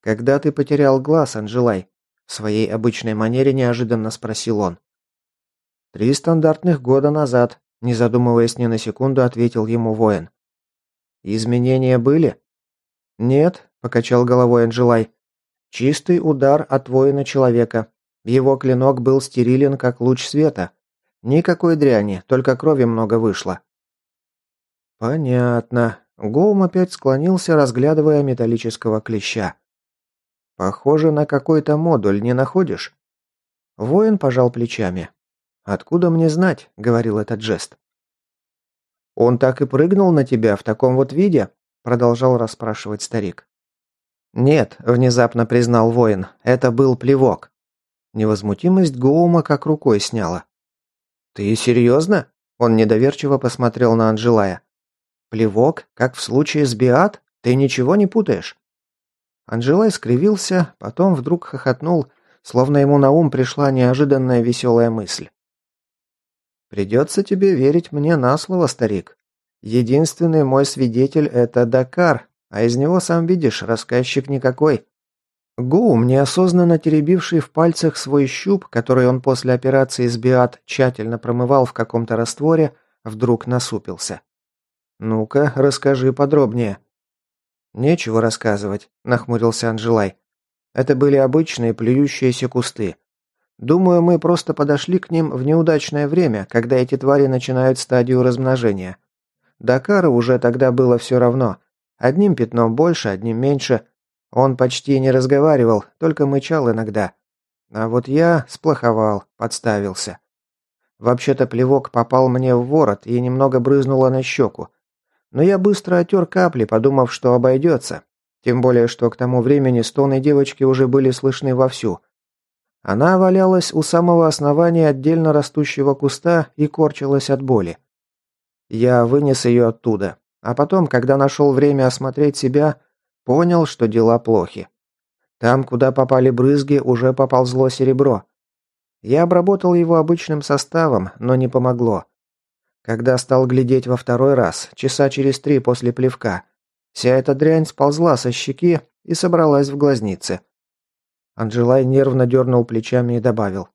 «Когда ты потерял глаз, Анжелай?» В своей обычной манере неожиданно спросил он. «Три стандартных года назад», – не задумываясь ни на секунду, ответил ему воин. «Изменения были?» «Нет», – покачал головой Анжелай. «Чистый удар от воина человека. Его клинок был стерилен, как луч света. Никакой дряни, только крови много вышло». «Понятно». Гоум опять склонился, разглядывая металлического клеща. «Похоже на какой-то модуль, не находишь?» Воин пожал плечами. «Откуда мне знать?» — говорил этот жест. «Он так и прыгнул на тебя в таком вот виде?» — продолжал расспрашивать старик. «Нет», — внезапно признал воин, — «это был плевок». Невозмутимость Гоума как рукой сняла. «Ты серьезно?» — он недоверчиво посмотрел на Анжелая. «Плевок, как в случае с Биат? Ты ничего не путаешь?» Анжелай скривился, потом вдруг хохотнул, словно ему на ум пришла неожиданная веселая мысль. Придется тебе верить мне на слово, старик. Единственный мой свидетель – это Дакар, а из него, сам видишь, рассказчик никакой». Гоум, неосознанно теребивший в пальцах свой щуп, который он после операции с Биат тщательно промывал в каком-то растворе, вдруг насупился. «Ну-ка, расскажи подробнее». «Нечего рассказывать», – нахмурился Анжелай. «Это были обычные плюющиеся кусты. Думаю, мы просто подошли к ним в неудачное время, когда эти твари начинают стадию размножения. Дакару уже тогда было все равно. Одним пятном больше, одним меньше. Он почти не разговаривал, только мычал иногда. А вот я сплоховал, подставился. Вообще-то плевок попал мне в ворот и немного брызнуло на щеку. Но я быстро отер капли, подумав, что обойдется. Тем более, что к тому времени стоны девочки уже были слышны вовсю – она валялась у самого основания отдельно растущего куста и корчилась от боли. Я вынес ее оттуда, а потом, когда нашел время осмотреть себя, понял, что дела плохи. Там, куда попали брызги, уже поползло серебро. Я обработал его обычным составом, но не помогло. Когда стал глядеть во второй раз, часа через три после плевка, вся эта дрянь сползла со щеки и собралась в глазнице. Анджелай нервно дернул плечами и добавил.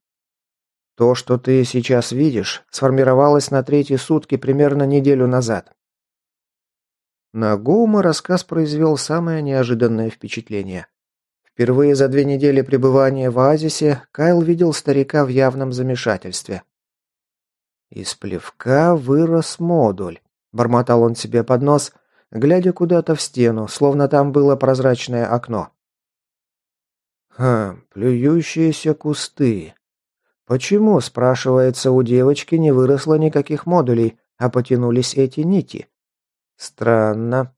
То, что ты сейчас видишь, сформировалось на третьи сутки примерно неделю назад. На Гоума рассказ произвел самое неожиданное впечатление. Впервые за две недели пребывания в оазисе Кайл видел старика в явном замешательстве. «Из плевка вырос модуль», – бормотал он себе под нос, глядя куда-то в стену, словно там было прозрачное окно. Ха, плюющиеся кусты. Почему, спрашивается, у девочки не выросло никаких модулей, а потянулись эти нити? Странно.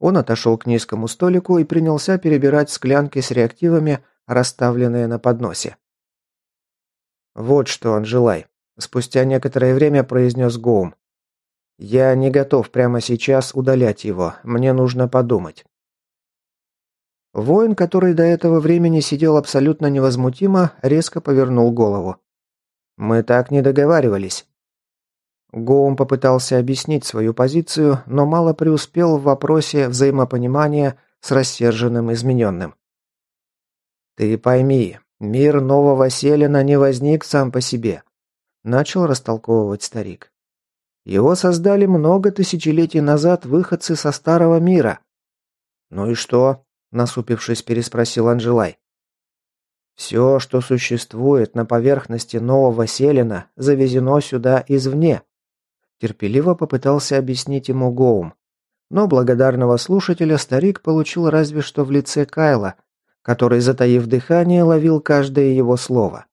Он отошел к низкому столику и принялся перебирать склянки с реактивами, расставленные на подносе. «Вот что, Анжелай», – спустя некоторое время произнес Гоум. «Я не готов прямо сейчас удалять его. Мне нужно подумать. Воин, который до этого времени сидел абсолютно невозмутимо, резко повернул голову. «Мы так не договаривались». Гоум попытался объяснить свою позицию, но мало преуспел в вопросе взаимопонимания с рассерженным измененным. «Ты пойми, мир нового Селена не возник сам по себе», – начал растолковывать старик. «Его создали много тысячелетий назад выходцы со Старого мира». «Ну и что?» насупившись, переспросил Анжелай. Все, что существует на поверхности нового Селена, завезено сюда извне. Терпеливо попытался объяснить ему Гоум. Но благодарного слушателя старик получил разве что в лице Кайла, который, затаив дыхание, ловил каждое его слово.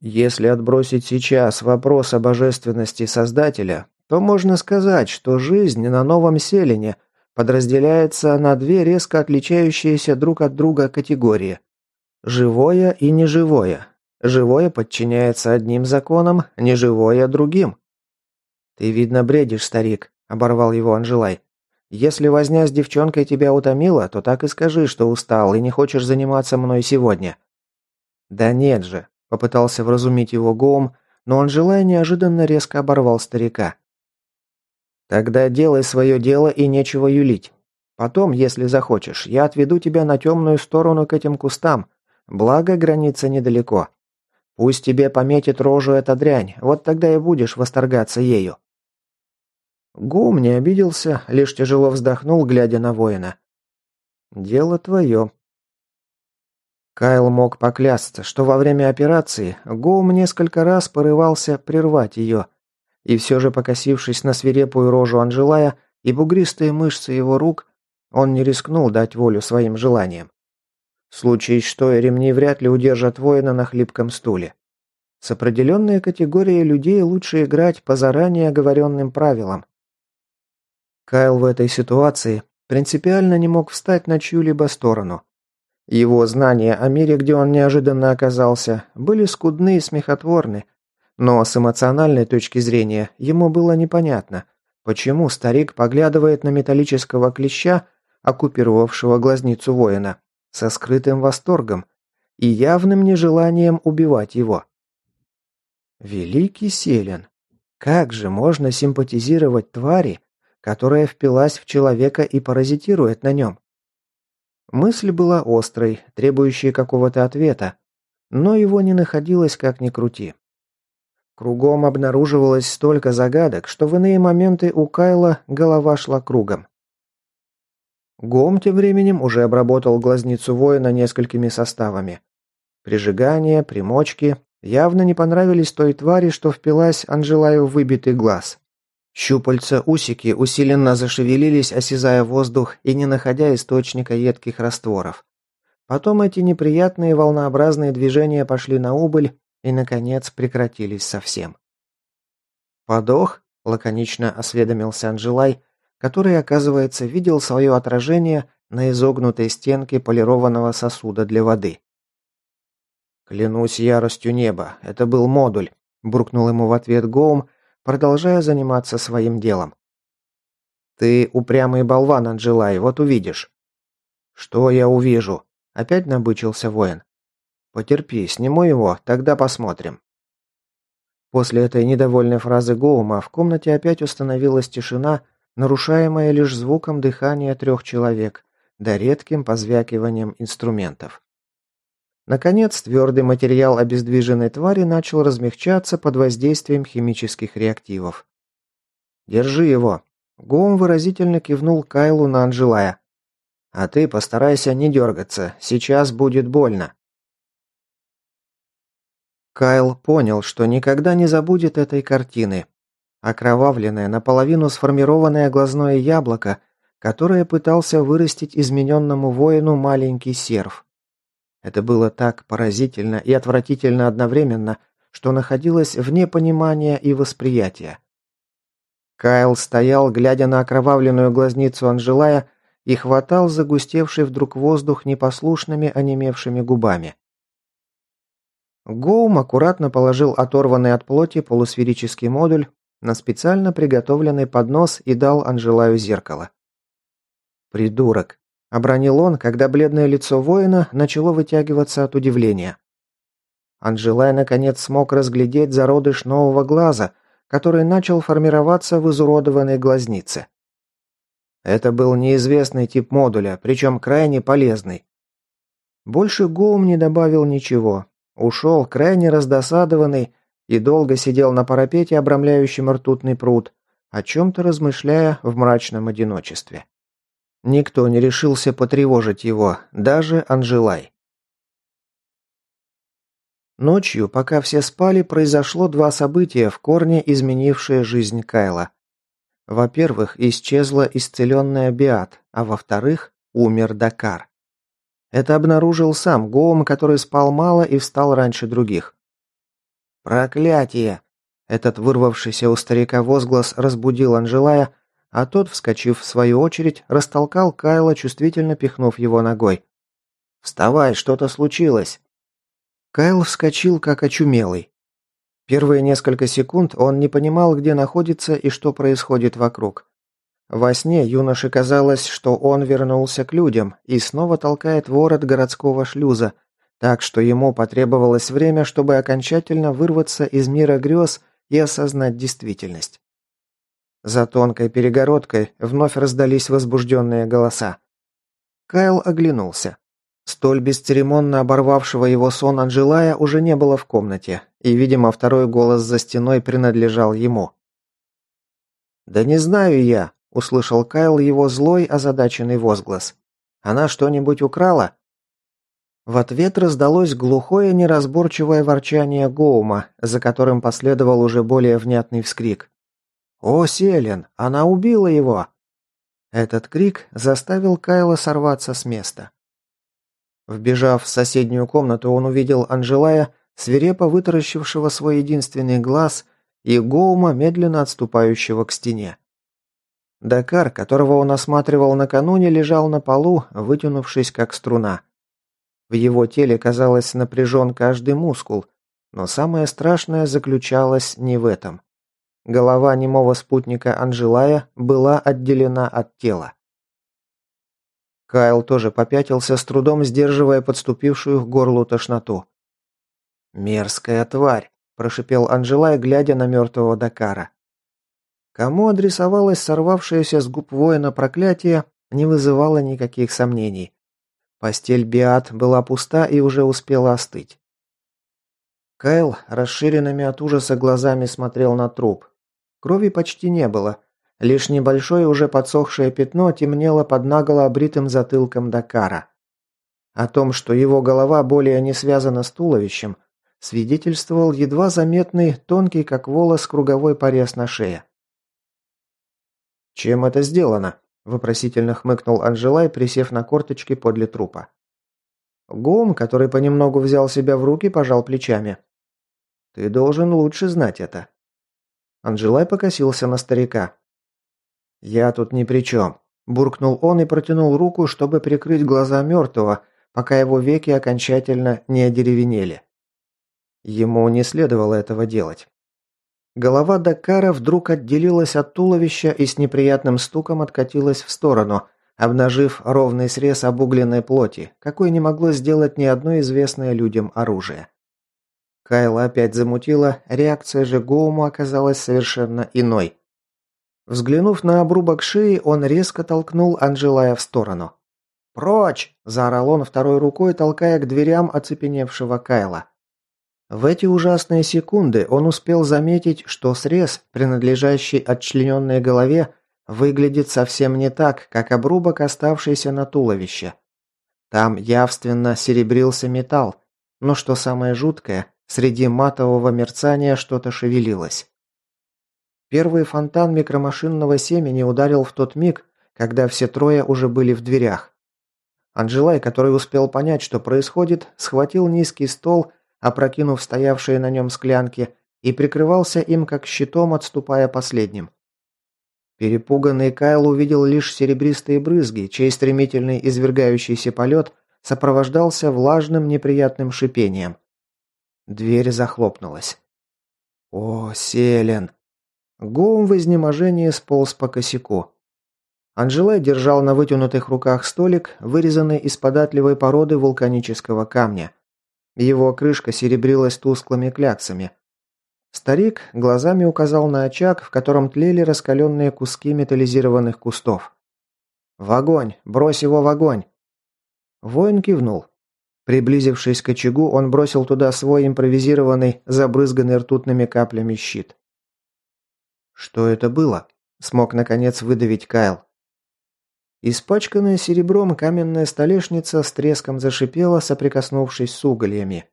Если отбросить сейчас вопрос о божественности Создателя, то можно сказать, что жизнь на новом Селене подразделяется на две резко отличающиеся друг от друга категории – живое и неживое. Живое подчиняется одним законам, неживое – другим. «Ты, видно, бредишь, старик», – оборвал его Анжелай. «Если возня с девчонкой тебя утомила, то так и скажи, что устал и не хочешь заниматься мной сегодня». «Да нет же», – попытался вразумить его Гоум, но Анжелай неожиданно резко оборвал старика. «Тогда делай свое дело и нечего юлить. Потом, если захочешь, я отведу тебя на темную сторону к этим кустам, благо граница недалеко. Пусть тебе пометит рожу эта дрянь, вот тогда и будешь восторгаться ею». Гум не обиделся, лишь тяжело вздохнул, глядя на воина. «Дело твое». Кайл мог поклясться, что во время операции Гум несколько раз порывался прервать ее, и все же, покосившись на свирепую рожу Анжелая и бугристые мышцы его рук, он не рискнул дать волю своим желаниям. В случае что, ремни вряд ли удержат воина на хлипком стуле. С определенной категорией людей лучше играть по заранее оговоренным правилам. Кайл в этой ситуации принципиально не мог встать на чью-либо сторону. Его знания о мире, где он неожиданно оказался, были скудны и смехотворны, но с эмоциональной точки зрения ему было непонятно, почему старик поглядывает на металлического клеща, оккупировавшего глазницу воина, со скрытым восторгом и явным нежеланием убивать его. Великий Селин, как же можно симпатизировать твари, которая впилась в человека и паразитирует на нем? Мысль была острой, требующей какого-то ответа, но его не находилось как ни крути. Кругом обнаруживалось столько загадок, что в иные моменты у Кайла голова шла кругом. Гом тем временем уже обработал глазницу воина несколькими составами. Прижигание, примочки явно не понравились той твари, что впилась Анжелаю в выбитый глаз. Щупальца-усики усиленно зашевелились, осязая воздух и не находя источника едких растворов. Потом эти неприятные волнообразные движения пошли на убыль, и, наконец, прекратились совсем. «Подох?» – лаконично осведомился Анжелай, который, оказывается, видел свое отражение на изогнутой стенке полированного сосуда для воды. «Клянусь яростью неба, это был модуль», – буркнул ему в ответ Гоум, продолжая заниматься своим делом. «Ты упрямый болван, Анжелай, вот увидишь». «Что я увижу?» – опять набычился воин. «Потерпи, сниму его, тогда посмотрим». После этой недовольной фразы Гоума в комнате опять установилась тишина, нарушаемая лишь звуком дыхания трех человек, да редким позвякиванием инструментов. Наконец, твердый материал обездвиженной твари начал размягчаться под воздействием химических реактивов. «Держи его!» Гоум выразительно кивнул Кайлу на Анжилая. «А ты постарайся не дергаться, сейчас будет больно!» Кайл понял, что никогда не забудет этой картины. Окровавленное, наполовину сформированное глазное яблоко, которое пытался вырастить измененному воину маленький серф. Это было так поразительно и отвратительно одновременно, что находилось вне понимания и восприятия. Кайл стоял, глядя на окровавленную глазницу Анжелая, и хватал загустевший вдруг воздух непослушными онемевшими губами. Гоум аккуратно положил оторванный от плоти полусферический модуль на специально приготовленный поднос и дал Анжелаю зеркало. «Придурок!» – обронил он, когда бледное лицо воина начало вытягиваться от удивления. Анжелай наконец смог разглядеть зародыш нового глаза, который начал формироваться в изуродованной глазнице. Это был неизвестный тип модуля, причем крайне полезный. Больше Гоум не добавил ничего, Ушел крайне раздосадованный и долго сидел на парапете, обрамляющем ртутный пруд, о чем-то размышляя в мрачном одиночестве. Никто не решился потревожить его, даже Анжелай. Ночью, пока все спали, произошло два события, в корне изменившие жизнь Кайла. Во-первых, исчезла исцеленная Биат, а во-вторых, умер Дакар. Это обнаружил сам Гоум, который спал мало и встал раньше других. «Проклятие!» Этот вырвавшийся у старика возглас разбудил Анжелая, а тот, вскочив в свою очередь, растолкал Кайла, чувствительно пихнув его ногой. «Вставай, что-то случилось!» Кайл вскочил, как очумелый. Первые несколько секунд он не понимал, где находится и что происходит вокруг. Во сне юноше казалось, что он вернулся к людям и снова толкает ворот городского шлюза, так что ему потребовалось время, чтобы окончательно вырваться из мира грез и осознать действительность. За тонкой перегородкой вновь раздались возбужденные голоса. Кайл оглянулся. Столь бесцеремонно оборвавшего его сон Анжелая уже не было в комнате, и, видимо, второй голос за стеной принадлежал ему. «Да не знаю я», Услышал Кайл его злой, озадаченный возглас. «Она что-нибудь украла?» В ответ раздалось глухое, неразборчивое ворчание Гоума, за которым последовал уже более внятный вскрик. «О, Селен! Она убила его!» Этот крик заставил Кайла сорваться с места. Вбежав в соседнюю комнату, он увидел Анжелая, свирепо вытаращившего свой единственный глаз, и Гоума, медленно отступающего к стене. Дакар, которого он осматривал накануне, лежал на полу, вытянувшись как струна. В его теле, казалось, напряжен каждый мускул, но самое страшное заключалось не в этом. Голова немого спутника Анжелая была отделена от тела. Кайл тоже попятился, с трудом сдерживая подступившую к горлу тошноту. «Мерзкая тварь!» – прошипел Анжелай, глядя на мертвого Дакара. Кому адресовалось сорвавшееся с губ воина проклятие, не вызывало никаких сомнений. Постель Биат была пуста и уже успела остыть. Кайл расширенными от ужаса глазами смотрел на труп. Крови почти не было. Лишь небольшое уже подсохшее пятно темнело под наголо обритым затылком Дакара. О том, что его голова более не связана с туловищем, свидетельствовал едва заметный, тонкий как волос, круговой порез на шее. «Чем это сделано?» – вопросительно хмыкнул Анжелай, присев на корточки подле трупа. Гом, который понемногу взял себя в руки, пожал плечами. «Ты должен лучше знать это». Анжелай покосился на старика. «Я тут ни при чем», – буркнул он и протянул руку, чтобы прикрыть глаза мертвого, пока его веки окончательно не одеревенели. Ему не следовало этого делать. Голова Дакара вдруг отделилась от туловища и с неприятным стуком откатилась в сторону, обнажив ровный срез обугленной плоти, какой не могло сделать ни одно известное людям оружие. Кайла опять замутила, реакция же Гоуму оказалась совершенно иной. Взглянув на обрубок шеи, он резко толкнул Анжелая в сторону. «Прочь!» – заорал он второй рукой, толкая к дверям оцепеневшего Кайла. В эти ужасные секунды он успел заметить, что срез, принадлежащий отчлененной голове, выглядит совсем не так, как обрубок, оставшийся на туловище. Там явственно серебрился металл, но что самое жуткое, среди матового мерцания что-то шевелилось. Первый фонтан микромашинного семени ударил в тот миг, когда все трое уже были в дверях. Анжелай, который успел понять, что происходит, схватил низкий стол опрокинув стоявшие на нем склянки, и прикрывался им как щитом, отступая последним. Перепуганный Кайл увидел лишь серебристые брызги, чей стремительный извергающийся полет сопровождался влажным неприятным шипением. Дверь захлопнулась. «О, Селен!» Гоум в изнеможении сполз по косяку. Анжелай держал на вытянутых руках столик, вырезанный из податливой породы вулканического камня. Его крышка серебрилась тусклыми кляксами. Старик глазами указал на очаг, в котором тлели раскаленные куски металлизированных кустов. «В огонь! Брось его в огонь!» Воин кивнул. Приблизившись к очагу, он бросил туда свой импровизированный, забрызганный ртутными каплями щит. «Что это было?» – смог наконец выдавить Кайл. Испачканная серебром каменная столешница с треском зашипела, соприкоснувшись с угольями.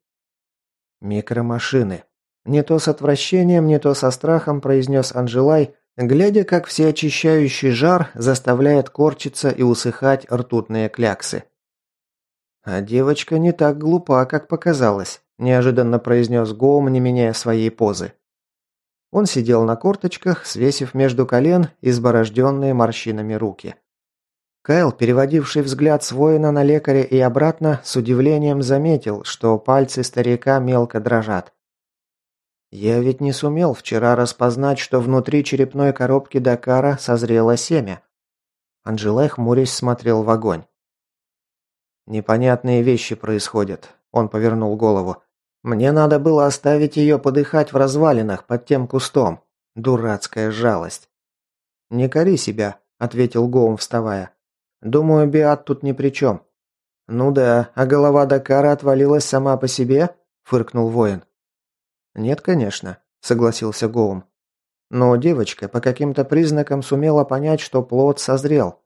«Микромашины», не то с отвращением, не то со страхом произнес Анжелай, глядя, как всеочищающий жар заставляет корчиться и усыхать ртутные кляксы. «А девочка не так глупа, как показалось», – неожиданно произнес Гоум, не меняя своей позы. Он сидел на корточках, свесив между колен изборожденные морщинами руки. Кайл, переводивший взгляд с воина на лекаря и обратно, с удивлением заметил, что пальцы старика мелко дрожат. «Я ведь не сумел вчера распознать, что внутри черепной коробки Дакара созрело семя». Анжелай хмурясь смотрел в огонь. «Непонятные вещи происходят», – он повернул голову. «Мне надо было оставить ее подыхать в развалинах под тем кустом. Дурацкая жалость». «Не кори себя», – ответил Гоум, вставая. Думаю, Биат тут ни при чем». «Ну да, а голова Дакара отвалилась сама по себе?» – фыркнул воин. «Нет, конечно», – согласился Гоум. Но девочка по каким-то признакам сумела понять, что плод созрел.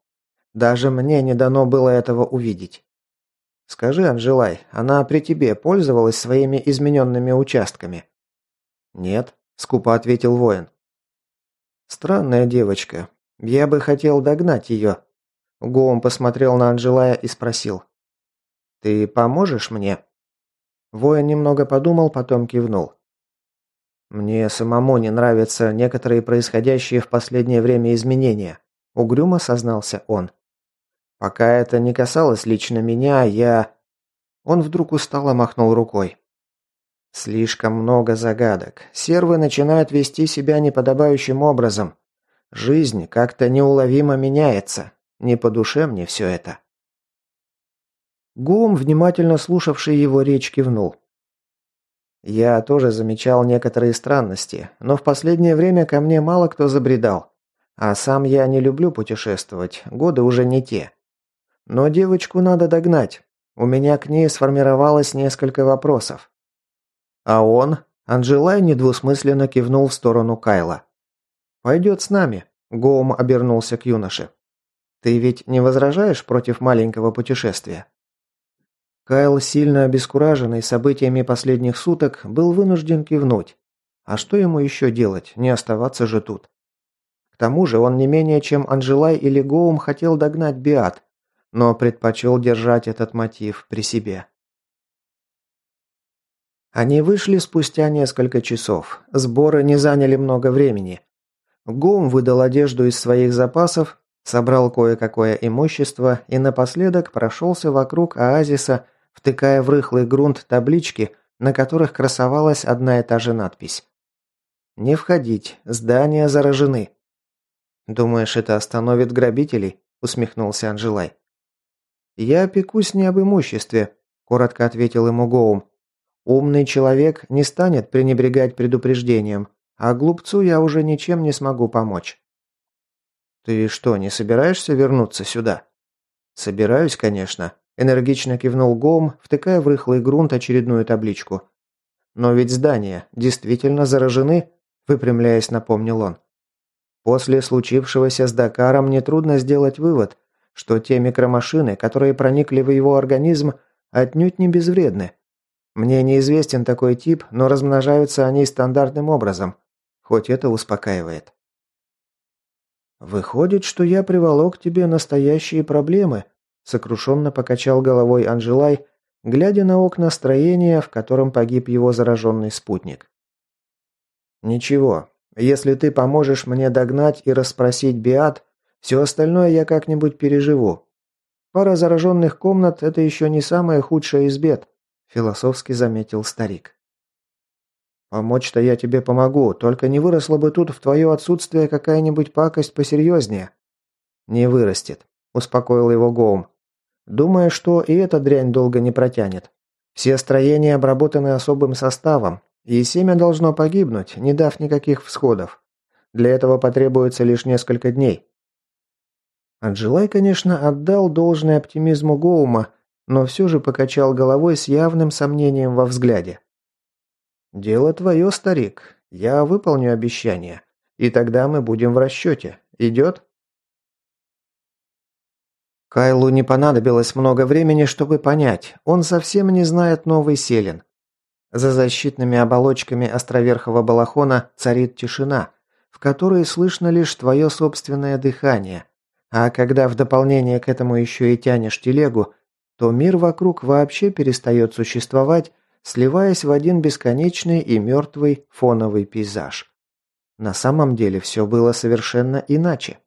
Даже мне не дано было этого увидеть. Скажи, Анжелай, она при тебе пользовалась своими измененными участками? Нет, скупо ответил воин. Странная девочка. Я бы хотел догнать ее, Гоум посмотрел на Анжелая и спросил. «Ты поможешь мне?» Воин немного подумал, потом кивнул. «Мне самому не нравятся некоторые происходящие в последнее время изменения», – угрюмо сознался он. «Пока это не касалось лично меня, я...» Он вдруг устало махнул рукой. «Слишком много загадок. Сервы начинают вести себя неподобающим образом. Жизнь как-то неуловимо меняется. Не по душе мне все это. Гум, внимательно слушавший его речь, кивнул. Я тоже замечал некоторые странности, но в последнее время ко мне мало кто забредал. А сам я не люблю путешествовать, годы уже не те. Но девочку надо догнать. У меня к ней сформировалось несколько вопросов. А он, Анжелай недвусмысленно кивнул в сторону Кайла. «Пойдет с нами», – Гоум обернулся к юноше. Ты ведь не возражаешь против маленького путешествия?» Кайл, сильно обескураженный событиями последних суток, был вынужден кивнуть. А что ему еще делать, не оставаться же тут? К тому же он не менее чем Анжелай или Гоум хотел догнать Биат, но предпочел держать этот мотив при себе. Они вышли спустя несколько часов. Сборы не заняли много времени. Гоум выдал одежду из своих запасов, собрал кое-какое имущество и напоследок прошелся вокруг оазиса, втыкая в рыхлый грунт таблички, на которых красовалась одна и та же надпись. «Не входить, здания заражены». «Думаешь, это остановит грабителей?» – усмехнулся Анжелай. «Я пекусь не об имуществе», – коротко ответил ему Гоум. «Умный человек не станет пренебрегать предупреждением, а глупцу я уже ничем не смогу помочь». «Ты что, не собираешься вернуться сюда?» «Собираюсь, конечно», – энергично кивнул Гом, втыкая в рыхлый грунт очередную табличку. «Но ведь здания действительно заражены», – выпрямляясь, напомнил он. «После случившегося с Дакаром нетрудно сделать вывод, что те микромашины, которые проникли в его организм, отнюдь не безвредны. Мне неизвестен такой тип, но размножаются они стандартным образом. Хоть это успокаивает. «Выходит, что я приволок тебе настоящие проблемы», – сокрушенно покачал головой Анжелай, глядя на окна строения, в котором погиб его зараженный спутник. «Ничего, если ты поможешь мне догнать и расспросить Биат, все остальное я как-нибудь переживу. Пара зараженных комнат – это еще не самое худшее из бед», – философски заметил старик. А Помочь-то я тебе помогу, только не выросла бы тут в твое отсутствие какая-нибудь пакость посерьезнее». «Не вырастет», – успокоил его Гоум. думая, что и эта дрянь долго не протянет. Все строения обработаны особым составом, и семя должно погибнуть, не дав никаких всходов. Для этого потребуется лишь несколько дней». Аджилай, конечно, отдал должное оптимизму Гоума, но все же покачал головой с явным сомнением во взгляде. «Дело твое, старик. Я выполню обещание. И тогда мы будем в расчете. Идет?» Кайлу не понадобилось много времени, чтобы понять. Он совсем не знает новый селен. За защитными оболочками островерхого балахона царит тишина, в которой слышно лишь твое собственное дыхание. А когда в дополнение к этому еще и тянешь телегу, то мир вокруг вообще перестает существовать, сливаясь в один бесконечный и мертвый фоновый пейзаж. На самом деле все было совершенно иначе.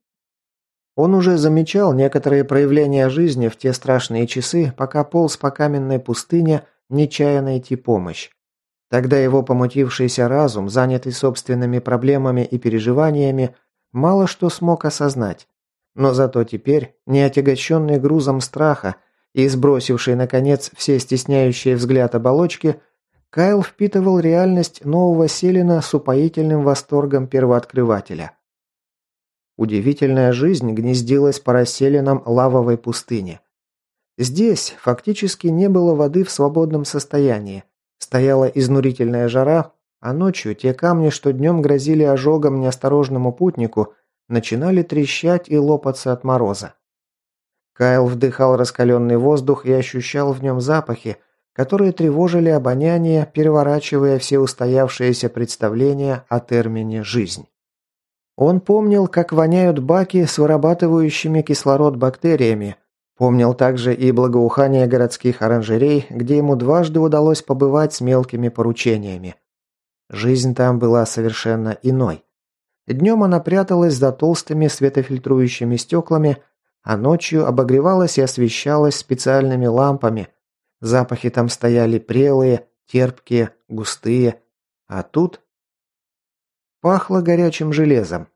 Он уже замечал некоторые проявления жизни в те страшные часы, пока полз по каменной пустыне, нечаянно найти помощь. Тогда его помутившийся разум, занятый собственными проблемами и переживаниями, мало что смог осознать. Но зато теперь, не отягощенный грузом страха, и сбросивший, наконец, все стесняющие взгляд оболочки, Кайл впитывал реальность нового Селина с упоительным восторгом первооткрывателя. Удивительная жизнь гнездилась по расселенам лавовой пустыни. Здесь фактически не было воды в свободном состоянии, стояла изнурительная жара, а ночью те камни, что днем грозили ожогом неосторожному путнику, начинали трещать и лопаться от мороза. Кайл вдыхал раскаленный воздух и ощущал в нем запахи, которые тревожили обоняние, переворачивая все устоявшиеся представления о термине «жизнь». Он помнил, как воняют баки с вырабатывающими кислород бактериями, помнил также и благоухание городских оранжерей, где ему дважды удалось побывать с мелкими поручениями. Жизнь там была совершенно иной. Днем она пряталась за толстыми светофильтрующими стеклами, а ночью обогревалась и освещалась специальными лампами. Запахи там стояли прелые, терпкие, густые. А тут... Пахло горячим железом.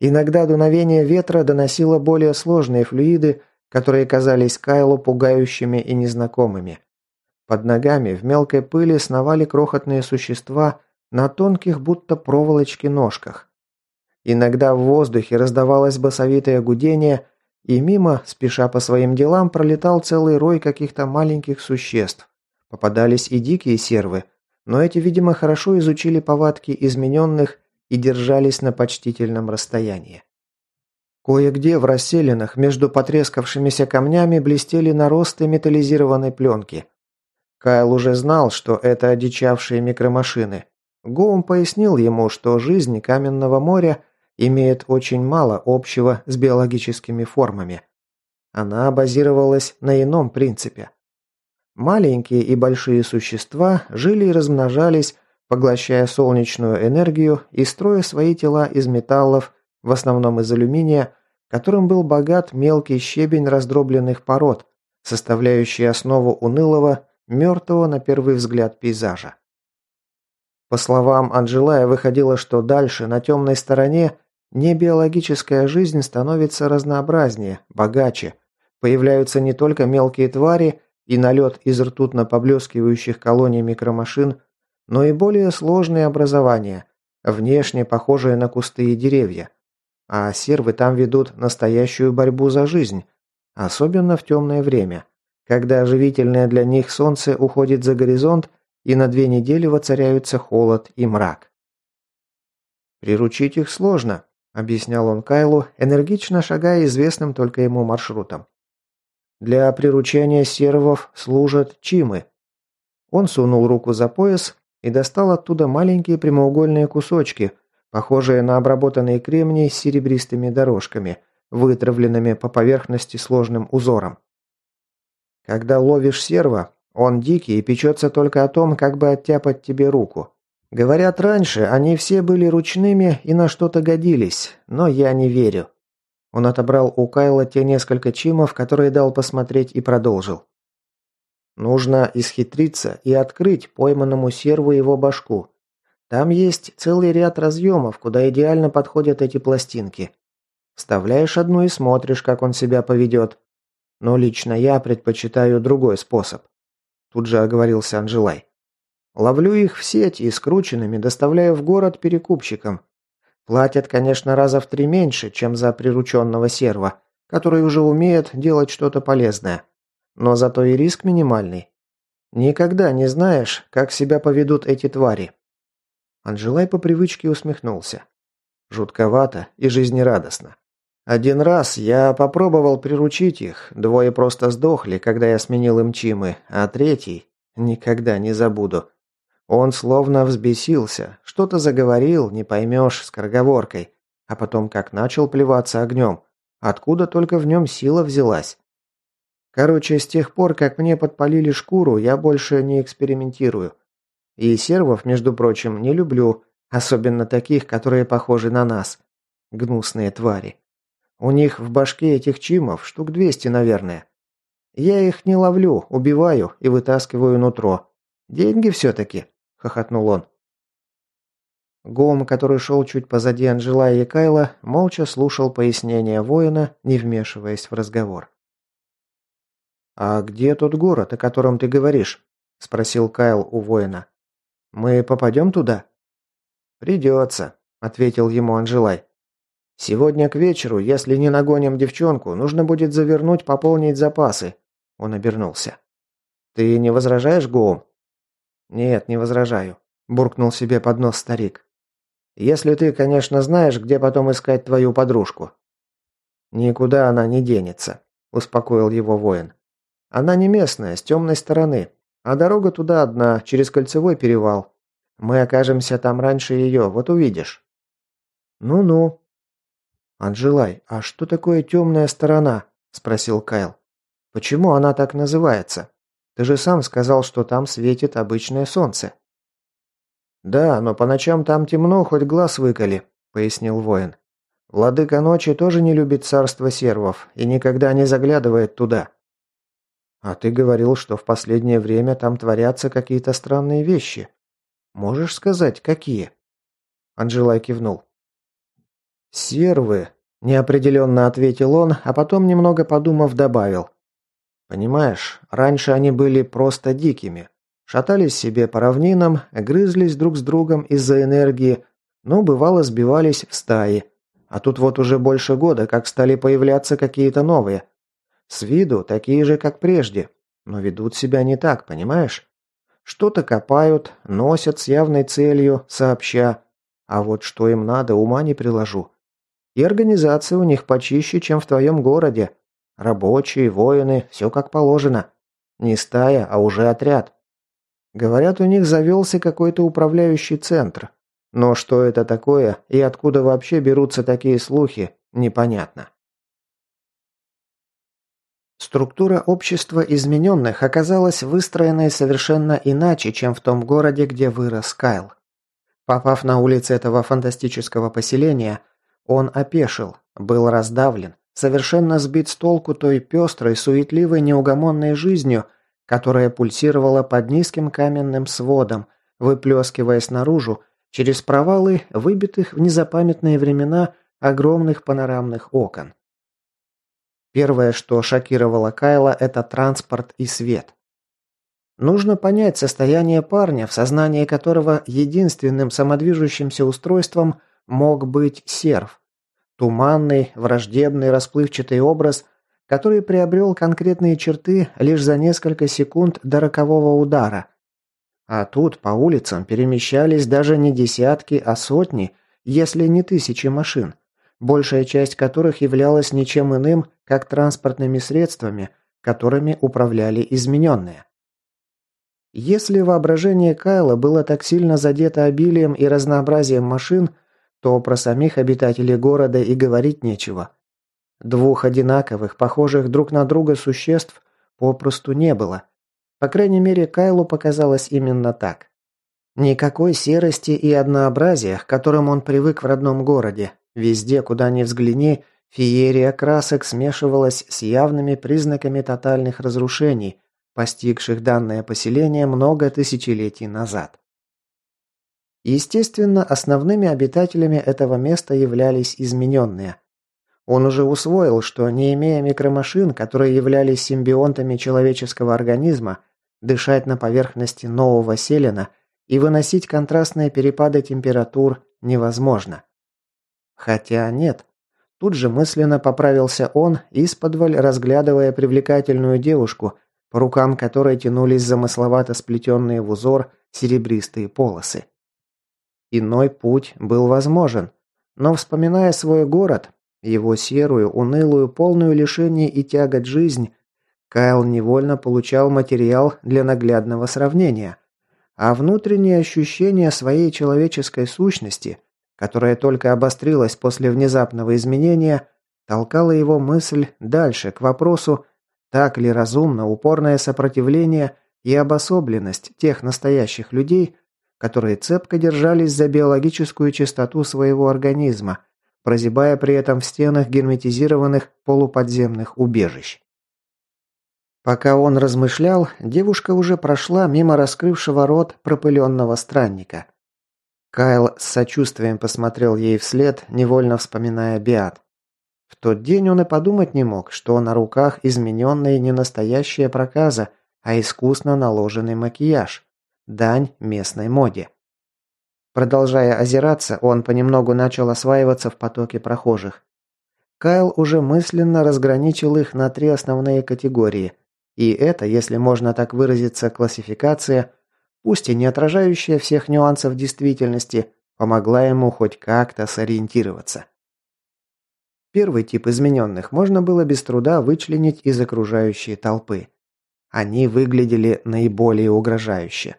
Иногда дуновение ветра доносило более сложные флюиды, которые казались Кайлу пугающими и незнакомыми. Под ногами в мелкой пыли сновали крохотные существа на тонких будто проволочки ножках. Иногда в воздухе раздавалось басовитое гудение, и мимо, спеша по своим делам, пролетал целый рой каких-то маленьких существ. Попадались и дикие сервы, но эти, видимо, хорошо изучили повадки измененных и держались на почтительном расстоянии. Кое-где в расселинах между потрескавшимися камнями блестели наросты металлизированной пленки. Кайл уже знал, что это одичавшие микромашины. Гоум пояснил ему, что жизнь каменного моря – имеет очень мало общего с биологическими формами. Она базировалась на ином принципе. Маленькие и большие существа жили и размножались, поглощая солнечную энергию и строя свои тела из металлов, в основном из алюминия, которым был богат мелкий щебень раздробленных пород, составляющий основу унылого, мертвого на первый взгляд пейзажа. По словам Анжелая, выходило, что дальше, на темной стороне, небиологическая жизнь становится разнообразнее, богаче. Появляются не только мелкие твари и налет из ртутно-поблескивающих колоний микромашин, но и более сложные образования, внешне похожие на кусты и деревья. А сервы там ведут настоящую борьбу за жизнь, особенно в темное время, когда оживительное для них солнце уходит за горизонт – и на две недели воцаряются холод и мрак. «Приручить их сложно», – объяснял он Кайлу, энергично шагая известным только ему маршрутом. «Для приручения сервов служат чимы». Он сунул руку за пояс и достал оттуда маленькие прямоугольные кусочки, похожие на обработанные кремний с серебристыми дорожками, вытравленными по поверхности сложным узором. Когда ловишь серва, он дикий и печется только о том, как бы оттяпать тебе руку. Говорят, раньше они все были ручными и на что-то годились, но я не верю». Он отобрал у Кайла те несколько чимов, которые дал посмотреть и продолжил. «Нужно исхитриться и открыть пойманному серву его башку. Там есть целый ряд разъемов, куда идеально подходят эти пластинки. Вставляешь одну и смотришь, как он себя поведет. Но лично я предпочитаю другой способ. Тут же оговорился Анжелай. Ловлю их в сеть и скрученными доставляю в город перекупщикам. Платят, конечно, раза в три меньше, чем за прирученного серва, который уже умеет делать что-то полезное. Но зато и риск минимальный. Никогда не знаешь, как себя поведут эти твари. Анжелай по привычке усмехнулся. Жутковато и жизнерадостно. Один раз я попробовал приручить их, двое просто сдохли, когда я сменил им чимы, а третий никогда не забуду. Он словно взбесился, что-то заговорил, не поймешь, с корговоркой, а потом как начал плеваться огнем, откуда только в нем сила взялась. Короче, с тех пор, как мне подпалили шкуру, я больше не экспериментирую. И сервов, между прочим, не люблю, особенно таких, которые похожи на нас. Гнусные твари. У них в башке этих чимов штук 200, наверное. Я их не ловлю, убиваю и вытаскиваю нутро. Деньги все-таки», – хохотнул он. Гом, который шел чуть позади Анжела и Кайла, молча слушал пояснения воина, не вмешиваясь в разговор. «А где тот город, о котором ты говоришь?» – спросил Кайл у воина. «Мы попадем туда?» «Придется», – ответил ему Анжелай. Сегодня к вечеру, если не нагоним девчонку, нужно будет завернуть, пополнить запасы. Он обернулся. Ты не возражаешь, Гоум? Нет, не возражаю, буркнул себе под нос старик. Если ты, конечно, знаешь, где потом искать твою подружку. Никуда она не денется, успокоил его воин. Она не местная, с темной стороны, а дорога туда одна, через кольцевой перевал. Мы окажемся там раньше ее, вот увидишь. Ну-ну, «Анжелай, а что такое темная сторона?» – спросил Кайл. «Почему она так называется? Ты же сам сказал, что там светит обычное солнце». «Да, но по ночам там темно, хоть глаз выколи», – пояснил воин. «Владыка ночи тоже не любит царство сервов и никогда не заглядывает туда». «А ты говорил, что в последнее время там творятся какие-то странные вещи. Можешь сказать, какие?» Анжелай кивнул. «Сервы», – неопределенно ответил он, а потом, немного подумав, добавил. «Понимаешь, раньше они были просто дикими. Шатались себе по равнинам, грызлись друг с другом из-за энергии, но бывало сбивались в стаи. А тут вот уже больше года, как стали появляться какие-то новые. С виду такие же, как прежде, но ведут себя не так, понимаешь? Что-то копают, носят с явной целью, сообща. А вот что им надо, ума не приложу. И организация у них почище, чем в твоем городе. Рабочие, воины, все как положено. Не стая, а уже отряд. Говорят, у них завелся какой-то управляющий центр. Но что это такое и откуда вообще берутся такие слухи, непонятно. Структура общества измененных оказалась выстроенной совершенно иначе, чем в том городе, где вырос Кайл. Попав на улицы этого фантастического поселения, он опешил, был раздавлен, совершенно сбит с толку той пестрой, суетливой, неугомонной жизнью, которая пульсировала под низким каменным сводом, выплескиваясь наружу через провалы выбитых в незапамятные времена огромных панорамных окон. Первое, что шокировало Кайла, это транспорт и свет. Нужно понять состояние парня, в сознании которого единственным самодвижущимся устройством – мог быть серф, Туманный, враждебный, расплывчатый образ, который приобрел конкретные черты лишь за несколько секунд до рокового удара. А тут по улицам перемещались даже не десятки, а сотни, если не тысячи машин, большая часть которых являлась ничем иным, как транспортными средствами, которыми управляли измененные. Если воображение Кайла было так сильно задето обилием и разнообразием машин – то про самих обитателей города и говорить нечего. Двух одинаковых, похожих друг на друга существ попросту не было. По крайней мере, Кайлу показалось именно так. Никакой серости и однообразия, к которым он привык в родном городе. Везде, куда ни взгляни, феерия красок смешивалась с явными признаками тотальных разрушений, постигших данное поселение много тысячелетий назад. Естественно, основными обитателями этого места являлись измененные. Он уже усвоил, что не имея микромашин, которые являлись симбионтами человеческого организма, дышать на поверхности нового селена и выносить контрастные перепады температур невозможно. Хотя нет. Тут же мысленно поправился он, исподволь разглядывая привлекательную девушку, по рукам которой тянулись замысловато сплетенные в узор серебристые полосы. Иной путь был возможен. Но вспоминая свой город, его серую, унылую, полную лишений и тягот жизнь, Кайл невольно получал материал для наглядного сравнения. А внутреннее ощущение своей человеческой сущности, которая только обострилась после внезапного изменения, толкало его мысль дальше, к вопросу, так ли разумно упорное сопротивление и обособленность тех настоящих людей, которые цепко держались за биологическую чистоту своего организма, прозябая при этом в стенах герметизированных полуподземных убежищ. Пока он размышлял, девушка уже прошла мимо раскрывшего рот пропыленного странника. Кайл с сочувствием посмотрел ей вслед, невольно вспоминая Биат. В тот день он и подумать не мог, что на руках измененная не настоящая проказа, а искусно наложенный макияж. Дань местной моде. Продолжая озираться, он понемногу начал осваиваться в потоке прохожих. Кайл уже мысленно разграничил их на три основные категории, и это, если можно так выразиться, классификация, пусть и не отражающая всех нюансов действительности, помогла ему хоть как-то сориентироваться. Первый тип измененных можно было без труда вычленить из окружающей толпы. Они выглядели наиболее угрожающе.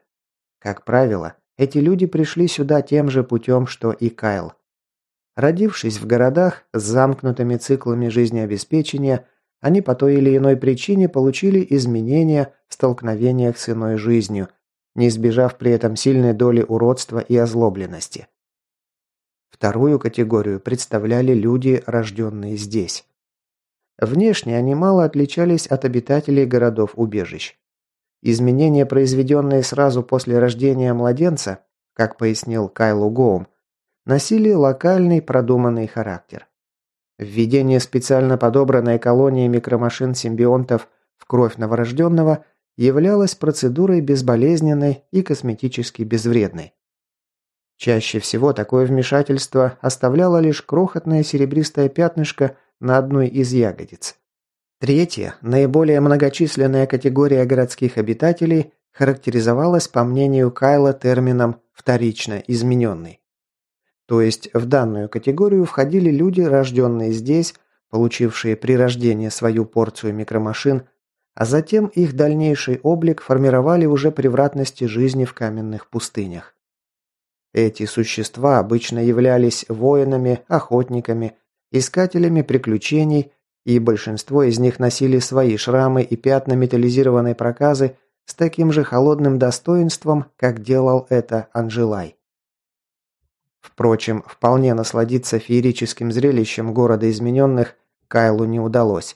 Как правило, эти люди пришли сюда тем же путем, что и Кайл. Родившись в городах с замкнутыми циклами жизнеобеспечения, они по той или иной причине получили изменения в столкновениях с иной жизнью, не избежав при этом сильной доли уродства и озлобленности. Вторую категорию представляли люди, рожденные здесь. Внешне они мало отличались от обитателей городов-убежищ. Изменения, произведенные сразу после рождения младенца, как пояснил Кайлу Гоум, носили локальный продуманный характер. Введение специально подобранной колонии микромашин-симбионтов в кровь новорожденного являлось процедурой безболезненной и косметически безвредной. Чаще всего такое вмешательство оставляло лишь крохотное серебристое пятнышко на одной из ягодиц. Третья, наиболее многочисленная категория городских обитателей, характеризовалась, по мнению Кайла, термином «вторично измененный». То есть в данную категорию входили люди, рожденные здесь, получившие при рождении свою порцию микромашин, а затем их дальнейший облик формировали уже превратности жизни в каменных пустынях. Эти существа обычно являлись воинами, охотниками, искателями приключений – и большинство из них носили свои шрамы и пятна металлизированной проказы с таким же холодным достоинством, как делал это Анжелай. Впрочем, вполне насладиться феерическим зрелищем города измененных Кайлу не удалось.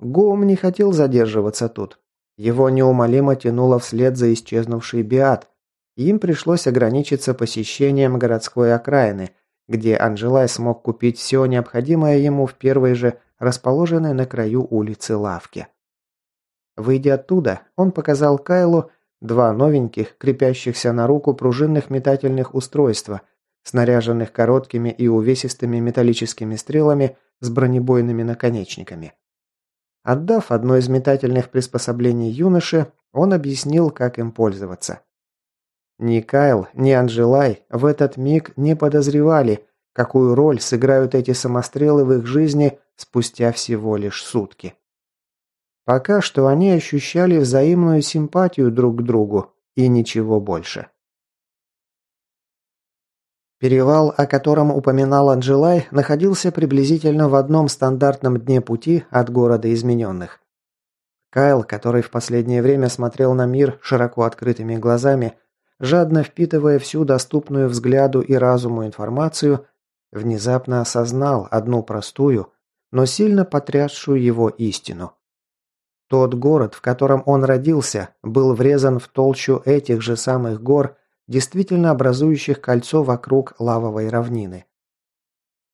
Гоум не хотел задерживаться тут. Его неумолимо тянуло вслед за исчезнувший Биат. Им пришлось ограничиться посещением городской окраины, где Анжелай смог купить все необходимое ему в первой же расположенной на краю улицы лавки. Выйдя оттуда, он показал Кайлу два новеньких, крепящихся на руку пружинных метательных устройства, снаряженных короткими и увесистыми металлическими стрелами с бронебойными наконечниками. Отдав одно из метательных приспособлений юноше, он объяснил, как им пользоваться. Ни Кайл, ни Анжелай в этот миг не подозревали, какую роль сыграют эти самострелы в их жизни спустя всего лишь сутки. Пока что они ощущали взаимную симпатию друг к другу и ничего больше. Перевал, о котором упоминал Анджелай, находился приблизительно в одном стандартном дне пути от города измененных. Кайл, который в последнее время смотрел на мир широко открытыми глазами, жадно впитывая всю доступную взгляду и разуму информацию, внезапно осознал одну простую, но сильно потрясшую его истину. Тот город, в котором он родился, был врезан в толщу этих же самых гор, действительно образующих кольцо вокруг лавовой равнины.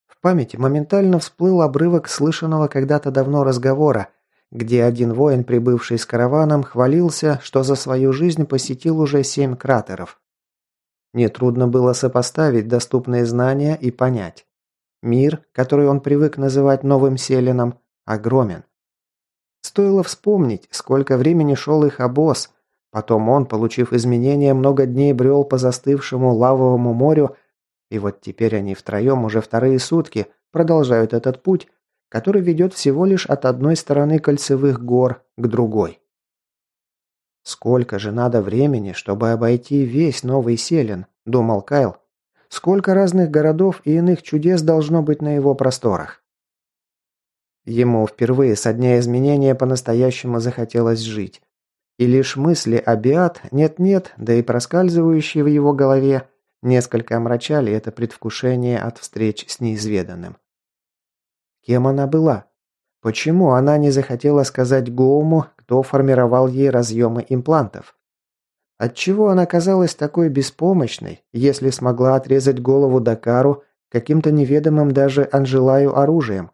В памяти моментально всплыл обрывок слышанного когда-то давно разговора, где один воин, прибывший с караваном, хвалился, что за свою жизнь посетил уже семь кратеров. Нетрудно было сопоставить доступные знания и понять. Мир, который он привык называть новым селеном, огромен. Стоило вспомнить, сколько времени шел их обоз. Потом он, получив изменения, много дней брел по застывшему лавовому морю, и вот теперь они втроем уже вторые сутки продолжают этот путь, который ведет всего лишь от одной стороны кольцевых гор к другой. «Сколько же надо времени, чтобы обойти весь Новый Селен?» – думал Кайл. «Сколько разных городов и иных чудес должно быть на его просторах?» Ему впервые со дня изменения по-настоящему захотелось жить. И лишь мысли о Биат нет-нет, да и проскальзывающие в его голове, несколько омрачали это предвкушение от встреч с неизведанным. Кем она была? Почему она не захотела сказать Гоуму, кто формировал ей разъемы имплантов. Отчего она казалась такой беспомощной, если смогла отрезать голову Дакару каким-то неведомым даже Анжелаю оружием?